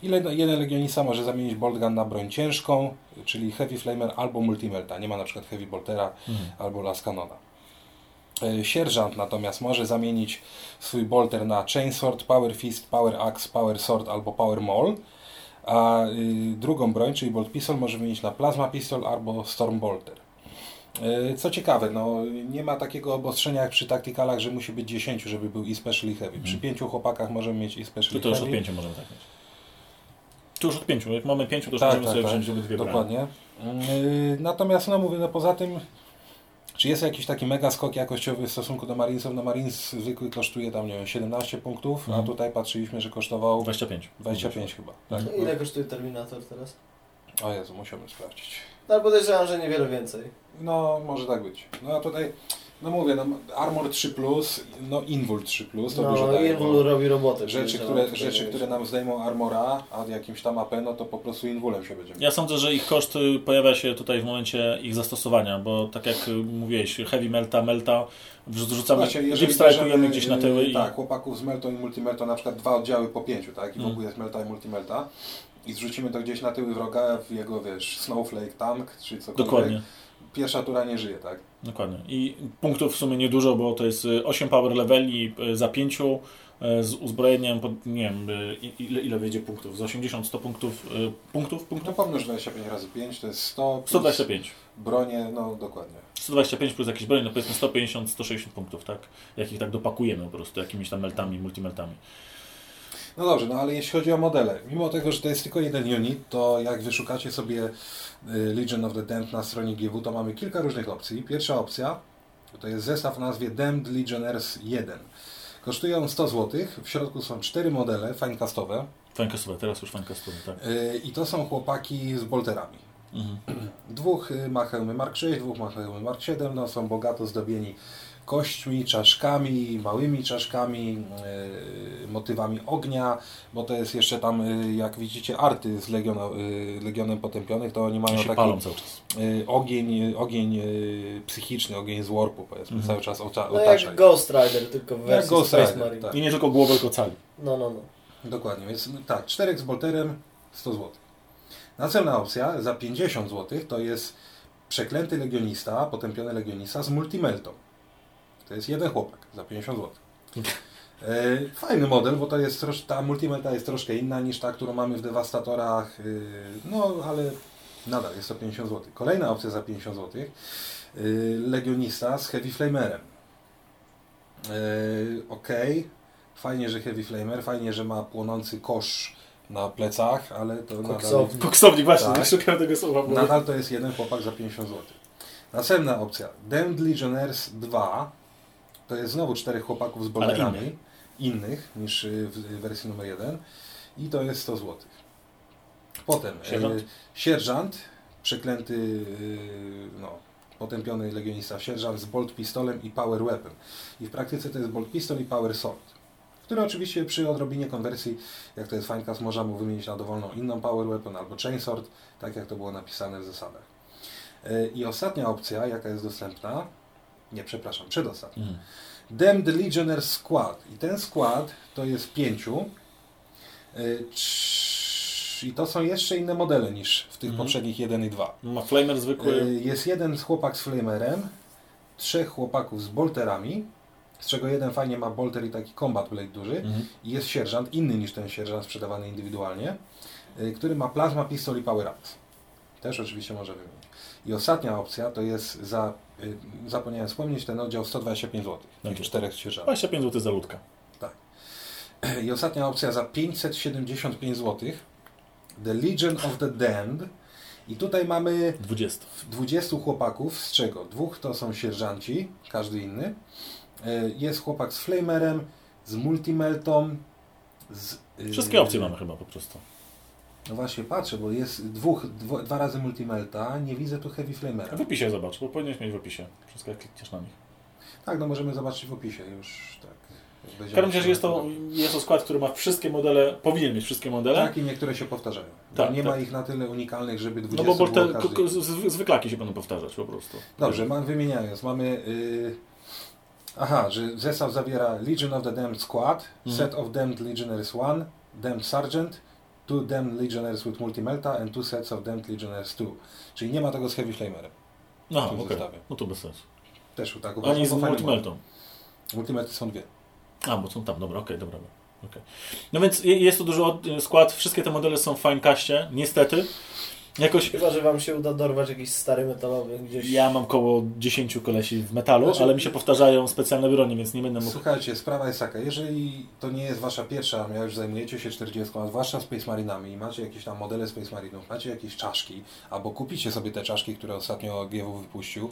I jeden legionista może zamienić bolt gun na broń ciężką, czyli Heavy Flamer albo Multimelta. Nie ma na przykład Heavy Boltera Mhm. albo Las Canona. E, Sierżant natomiast może zamienić swój bolter na Chainsword, Power Fist, Power Axe, Power Sword albo Power Maul, a y, drugą broń, czyli Bolt Pistol, może wymienić na Plasma Pistol albo Storm Bolter. E, Co ciekawe, no, nie ma takiego obostrzenia jak przy taktykalach, że musi być 10, żeby był i Specially Heavy. Przy pięciu chłopakach możemy mieć i Czy Specially to już od Heavy. pięciu możemy tak mieć? Tu już od pięciu. Jak mamy pięciu, to już Tak, możemy tak, sobie tak. wziąć obydwie. Dokładnie. Yy, natomiast no mówię, no poza tym, czy jest jakiś taki mega skok jakościowy w stosunku do Marinesów? No Marines zwykły kosztuje tam, nie wiem, 17 punktów, a Mhm. tutaj patrzyliśmy, że kosztował 25. 25 chyba. Tak? Ile kosztuje Terminator teraz? O Jezu, musiałbym sprawdzić. No podejrzewam, że niewiele więcej. No, może tak być. No a tutaj, no mówię, no, Armor 3+, no Invul 3+, to dużo No daje. Invul robi robotę. Rzeczy, podejrzewam, które, rzeczy, które nam zdejmą Armora, a jakimś tam AP, no to po prostu Invulem się będziemy. Ja sądzę, że ich koszt y, pojawia się tutaj w momencie ich zastosowania, bo tak jak y, mówiłeś, heavy melta, melta, wrzucamy, deep jeżeli bierzemy, gdzieś na tyły yy, i Tak, chłopaków z Melto i Multimelto, na przykład dwa oddziały po pięciu, tak? I Mm. wokół jest Melta i Multimelta. I zrzucimy to gdzieś na tyły wroga w jego, wiesz, Snowflake Tank, czy cokolwiek. dokładnie. Pierwsza tura nie żyje, tak? Dokładnie. I punktów w sumie niedużo, bo to jest y, 8 power leveli y, za 5 z uzbrojeniem, pod, nie wiem, ile, ile wyjdzie punktów, z 80-100 punktów, y, punktów, No punktów? pomnóż 25 razy 5, to jest 100. plus 125. Bronie, no dokładnie. 125 plus jakieś broń, no powiedzmy 150-160 punktów, tak? Jakich tak dopakujemy po prostu, jakimiś tam meltami, multimeltami. No dobrze, no ale jeśli chodzi o modele, mimo tego, że to jest tylko jeden unit, to jak wyszukacie sobie y, Legion of the Damned na stronie GW, to mamy kilka różnych opcji. Pierwsza opcja to jest zestaw o nazwie Damned Legionnaires 1. Kosztuje on 100 zł, w środku są cztery modele finecastowe Fancastowe, teraz już fancastowe, tak. y, i to są chłopaki z bolterami. Dwóch y, ma hełmy Mark 6, dwóch ma hełmy Mark 7, no są bogato zdobieni kośćmi, czaszkami, małymi czaszkami, y, motywami ognia, bo to jest jeszcze tam, y, jak widzicie, arty z Legiona, y, Legionem Potępionych, to oni mają taki y, ogień, ogień y, psychiczny, ogień z warpu, powiedzmy, cały czas ota, No otacza. jak Ghost Rider, tylko w Jak wersji Ghost Space Rider, Marine. tak. I nie tylko głowę, tylko cali. No, no, no. Dokładnie, więc no tak, czterech z bolterem 100 zł. Następna opcja za 50 zł to jest przeklęty legionista, potępiony legionista z multimeltą. To jest jeden chłopak za 50 zł. E, Fajny model, bo to jest trosz, ta multimelta jest troszkę inna niż ta, którą mamy w dewastatorach, y, no ale nadal jest to 50 zł. Kolejna opcja za 50 zł. y, Legionista z Heavy Flamerem. Ok, fajnie, że Heavy Flamer, fajnie, że ma płonący kosz na plecach, ale to nadal, Koksownik. Koksownik, właśnie, Tak. szukałem tego słowa. nadal to jest jeden chłopak za 50 zł. Następna opcja, Damned Legionnaires 2, to jest znowu czterech chłopaków z Ale bolterami, innych niż y, w y, wersji numer 1 i to jest 100 zł. Potem Sierżant? y, sierżant, przeklęty, y, no, potępiony legionista, sierżant z bolt pistolem i power weapon. I w praktyce to jest bolt pistol i power sword. Który oczywiście przy odrobinie konwersji, jak to jest Finecast, można mu wymienić na dowolną inną power weapon albo chainsword, tak jak to było napisane w zasadach. Y, I ostatnia opcja, jaka jest dostępna, nie, przepraszam, przedostatnia. Mhm. Damned Legionnaire Squad. I ten skład to jest pięciu. Y, I to są jeszcze inne modele niż w tych Mhm. poprzednich 1 i 2. Ma flamer zwykły. Y, Jest jeden chłopak z flamerem, trzech chłopaków z bolterami, z czego jeden fajnie ma bolter i taki combat blade duży. Mhm. I jest sierżant, inny niż ten sierżant sprzedawany indywidualnie, y, który ma plazma, pistol i power ups. Też oczywiście może wymienić. I ostatnia opcja to jest za, y, zapomniałem wspomnieć, ten oddział 125 zł. Tych czterech sierżantów. 25 zł za ludka. I ostatnia opcja za 575 zł. The Legion of the Damned. I tutaj mamy 20. 20 chłopaków, z czego dwóch to są sierżanci, każdy inny. E, Jest chłopak z flamerem, z multimeltą, z... y, Wszystkie opcje mamy chyba po prostu. No właśnie, patrzę, bo jest dwóch, dwo, dwa razy multimelta, nie widzę tu heavy flamera. W opisie zobacz, bo powinieneś mieć w opisie. Wszystko jak klikniesz na nich. Tak, no możemy zobaczyć w opisie już, tak. W każdym razie jest to, jest to skład, który ma wszystkie modele, powinien mieć wszystkie modele. Tak, i niektóre się powtarzają. Tak, nie tak. ma ich na tyle unikalnych, żeby 20 No bo, te każdy. zwyklaki się będą powtarzać po prostu. Dobrze, mam wymieniając. Mamy. y, aha, że zestaw zawiera Legion of the Damned Squad, Mhm. set of Damned Legionnaires 1, Damned Sergeant, two Damned Legionnaires with Multimelta and two sets of Damned Legionnaires 2. Czyli nie ma tego z Heavy Flamerem. No, tym okej. zestawie. No to bez sensu. Też tak Oni z bo fajny multimeltą. Multimelty są dwie. A, bo są tam, dobra, okej, dobra. dobra. okej. No więc je- jest to duży od- skład, wszystkie te modele są w Finecaście, niestety. Jakoś Chyba, że wam się uda dorwać jakiś stary metalowy gdzieś. ja mam koło 10 kolesi w metalu, Znaczy- ale mi się powtarzają specjalne bronie, więc nie będę mógł... Słuchajcie, sprawa jest taka, jeżeli to nie jest wasza pierwsza armia, już zajmujecie się 40, a zwłaszcza Space Marinami i macie jakieś tam modele Space Marinów, macie jakieś czaszki, albo kupicie sobie te czaszki, które ostatnio GW wypuścił,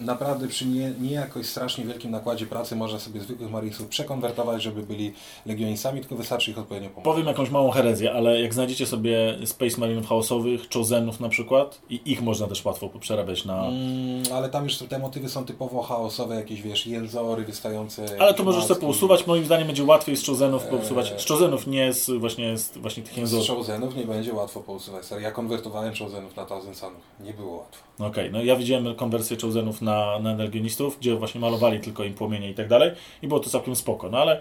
naprawdę przy nie, nie jakoś strasznie wielkim nakładzie pracy można sobie zwykłych marinesów przekonwertować, żeby byli legionistami, tylko wystarczy ich odpowiednio pomóc. Powiem jakąś małą herezję, ale jak znajdziecie sobie Space Marinów chaosowych, Chosenów na przykład, i ich można też łatwo przerabiać na... Mm, ale tam już te motywy są typowo chaosowe, jakieś wiesz, jęzory wystające. Ale to możesz sobie pousuwać, moim zdaniem będzie łatwiej z Chosenów Eee. pousuwać. Z Chosenów nie z właśnie, z właśnie tych Z jęzorów. Chosenów nie będzie łatwo pousuwać. Ja konwertowałem Chosenów na Thousand Sunów. Nie było łatwo. Okej, no ja widziałem konwersję Chosenów na, na Legionistów, gdzie właśnie malowali tylko im płomienie i tak dalej i było to całkiem spoko, no ale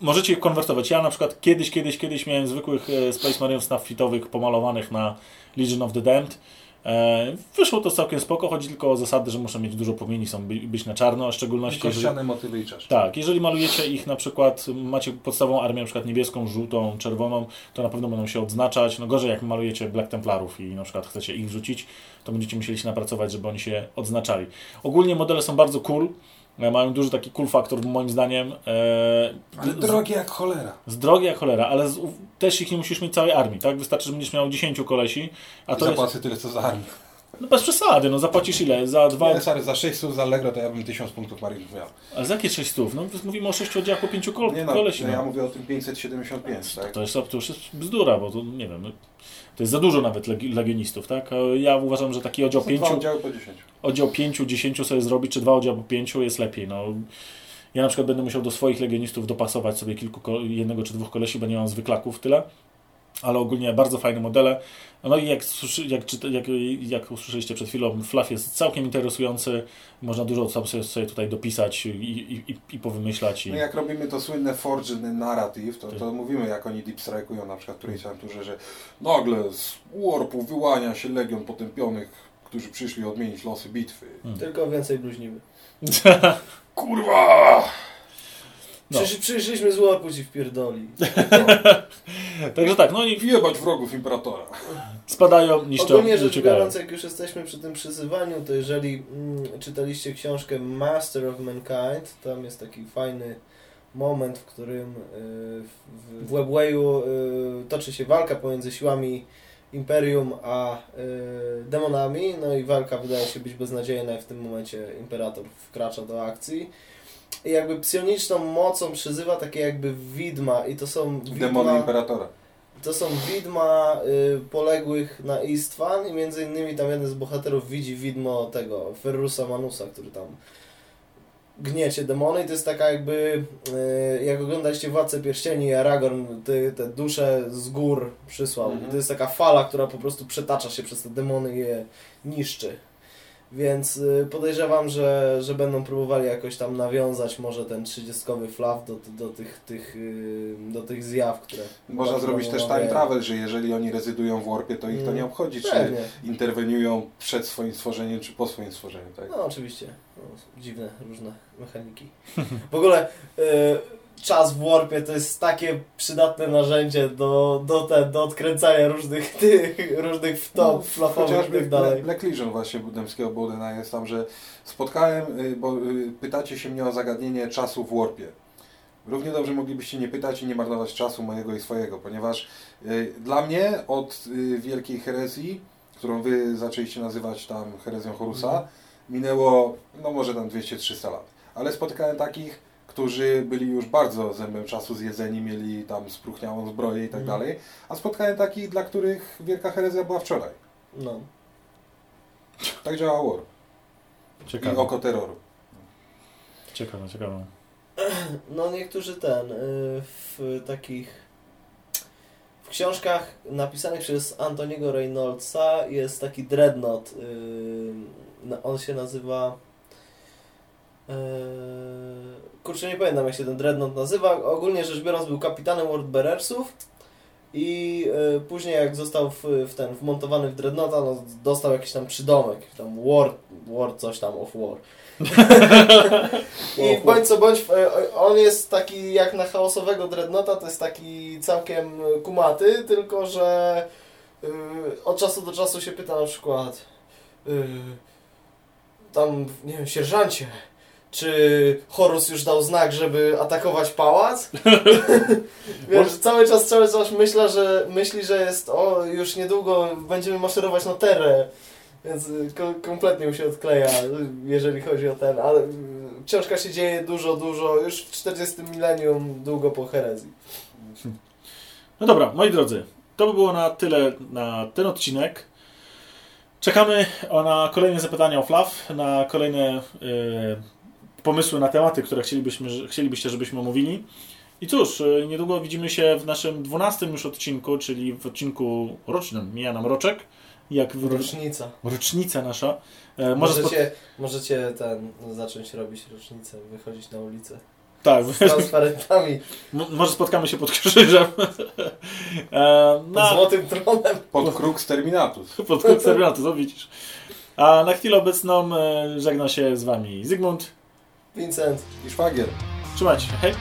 możecie ich konwertować. Ja na przykład kiedyś, kiedyś, kiedyś miałem zwykłych e, Space Marinów snaffitowych pomalowanych na Legion of the Damned. E, wyszło to całkiem spoko, chodzi tylko o zasady, że muszą mieć dużo płomieni, są by, być na czarno, a w szczególności jeżeli, motywy i czaszki. tak, jeżeli malujecie ich na przykład, macie podstawową armię na przykład niebieską, żółtą, czerwoną, to na pewno będą się odznaczać. No gorzej jak malujecie Black Templarów i na przykład chcecie ich wrzucić, to będziecie musieli się napracować, żeby oni się odznaczali. Ogólnie modele są bardzo cool, mają duży taki cool faktor moim zdaniem. E, Ale z- drogie jak cholera. z drogi jak cholera, ale z, też ich nie musisz mieć całej armii, tak? Wystarczy, że będziesz miał 10 kolesi, a to jest, zapłacę tyle co za armię. No bez przesady, no zapłacisz ile? Za dwa... Nie, stary, za 600 z Allegro to ja bym 1000 punktów marinów miał. Ale za jakie 600? No mówimy o 6 oddziałach po 5 kol... Nie no, kolesi. No. ja mówię o tym 575, tak? To, jest, to już jest bzdura, bo to nie wiem, no, to jest za dużo nawet legi- legionistów, tak? Ja uważam, że taki oddział To są dwa 5, oddziały po 10. oddział 5, 10 sobie zrobić, czy dwa oddziały po 5 jest lepiej. No. Ja na przykład będę musiał do swoich legionistów dopasować sobie kilku, jednego czy dwóch kolesi, bo nie mam zwyklaków tyle. Ale ogólnie bardzo fajne modele. No i jak, jak, czyta- jak, jak usłyszeliście przed chwilą, Fluff jest całkiem interesujący. Można dużo co sobie, sobie tutaj dopisać i, i, i, i powymyślać. I... No jak robimy to słynne Forged Narrative, to, Tak. to mówimy jak oni deep strike'ują na przykład w którejś awanturze, że nagle z warpu wyłania się legion potępionych, którzy przyszli odmienić losy bitwy. Tylko więcej bluźnimy. Kurwa! No. Przysz, przyszliśmy z warpu ci wpierdoli. Także tak, no i Wjebać wrogów Imperatora. spadają, niszczą, Ogólnie rzecz biorąc, jak już jesteśmy przy tym przyzywaniu, to jeżeli mm, czytaliście książkę Master of Mankind, tam jest taki fajny moment, w którym y, w, w Webwayu y, toczy się walka pomiędzy siłami Imperium a y, demonami, no i walka wydaje się być beznadziejna i w tym momencie Imperator wkracza do akcji. I jakby psioniczną mocą przyzywa takie jakby widma i to są Demony widma... Imperatora. To są widma y, poległych na Istvan i między innymi tam jeden z bohaterów widzi widmo tego Ferrusa Manusa, który tam gniecie demony i to jest taka jakby, y, jak oglądaliście Władcę Pierścieni i Aragorn te, te dusze z gór przysłał. Mhm. I to jest taka fala, która po prostu przetacza się przez te demony i je niszczy. Więc y, podejrzewam, że, że będą próbowali jakoś tam nawiązać może ten trzydziestkowy flaw do, do, tych, tych, y, do tych zjaw, które... Można bardzo zrobić też time travel, że jeżeli oni rezydują w warpie, to ich to Mm, nie obchodzi, czy Pewnie. interweniują przed swoim stworzeniem, czy po swoim stworzeniu, tak? No oczywiście. No, dziwne, różne mechaniki. W ogóle y, czas w warpie to jest takie przydatne narzędzie do, do, te, do odkręcania różnych tych, różnych wtop, flafowych i Chociażby tak dalej. Black Legion właśnie Budemskiego Bodena jest tam, że spotkałem, y, bo y, pytacie się mnie o zagadnienie czasu w warpie. Równie dobrze moglibyście nie pytać i nie marnować czasu mojego i swojego, ponieważ y, dla mnie od Wielkiej Herezji, którą wy zaczęliście nazywać tam herezją Horusa, Mhm. minęło no może tam 200-300 lat. Ale spotykałem takich, którzy byli już bardzo zębem czasu zjedzeni, mieli tam spróchniałą zbroję i tak Mhm. dalej, a spotkałem takich, dla których Wielka Herezja była wczoraj. No. Tak działa War. I Ciekawe, oko terroru. ciekawe, ciekawe. no niektórzy ten, y, w takich... W książkach napisanych przez Antoniego Reynoldsa jest taki dreadnought. y, on się nazywa... Eee, kurczę, nie pamiętam jak się ten dreadnought nazywa. Ogólnie rzecz biorąc był kapitanem Wordbearersów i e, później jak został w, w ten wmontowany w dreadnoughta, no, dostał jakiś tam przydomek, tam war, war coś tam of war. I bądź co bądź, e, on jest taki jak na chaosowego dreadnoughta, to jest taki całkiem kumaty, tylko że e, od czasu do czasu się pyta na przykład e, tam, nie wiem, sierżancie, czy Horus już dał znak, żeby atakować pałac? Wiesz, cały czas, cały czas myślę, że myśli, że jest, o, już niedługo będziemy maszerować na Terę. Więc y, ko kompletnie mu się odkleja, jeżeli chodzi o ten, ale y, książka się dzieje dużo, dużo, już w 40 milenium, długo po herezji. No dobra, moi drodzy, to by było na tyle na ten odcinek. Czekamy na kolejne zapytania o Flaw, na kolejne e, pomysły na tematy, które chcielibyśmy, chcielibyście, żebyśmy omówili. I cóż, e, niedługo widzimy się w naszym 12 już odcinku, czyli w odcinku rocznym. Mija nam roczek. Jak w Rocznica. rocznica nasza. E, może spot- Możecie, możecie ten, zacząć robić rocznicę, wychodzić na ulicę. tak, Z transparentami, może spotkamy się pod krzyżem. e, pod na, złotym tronem. Pod kruk Terminatus. pod konserwatu, to widzisz. A na chwilę obecną e, żegna się z Wami Zygmunt. Vincent. I szwagier. Trzymajcie się, hej!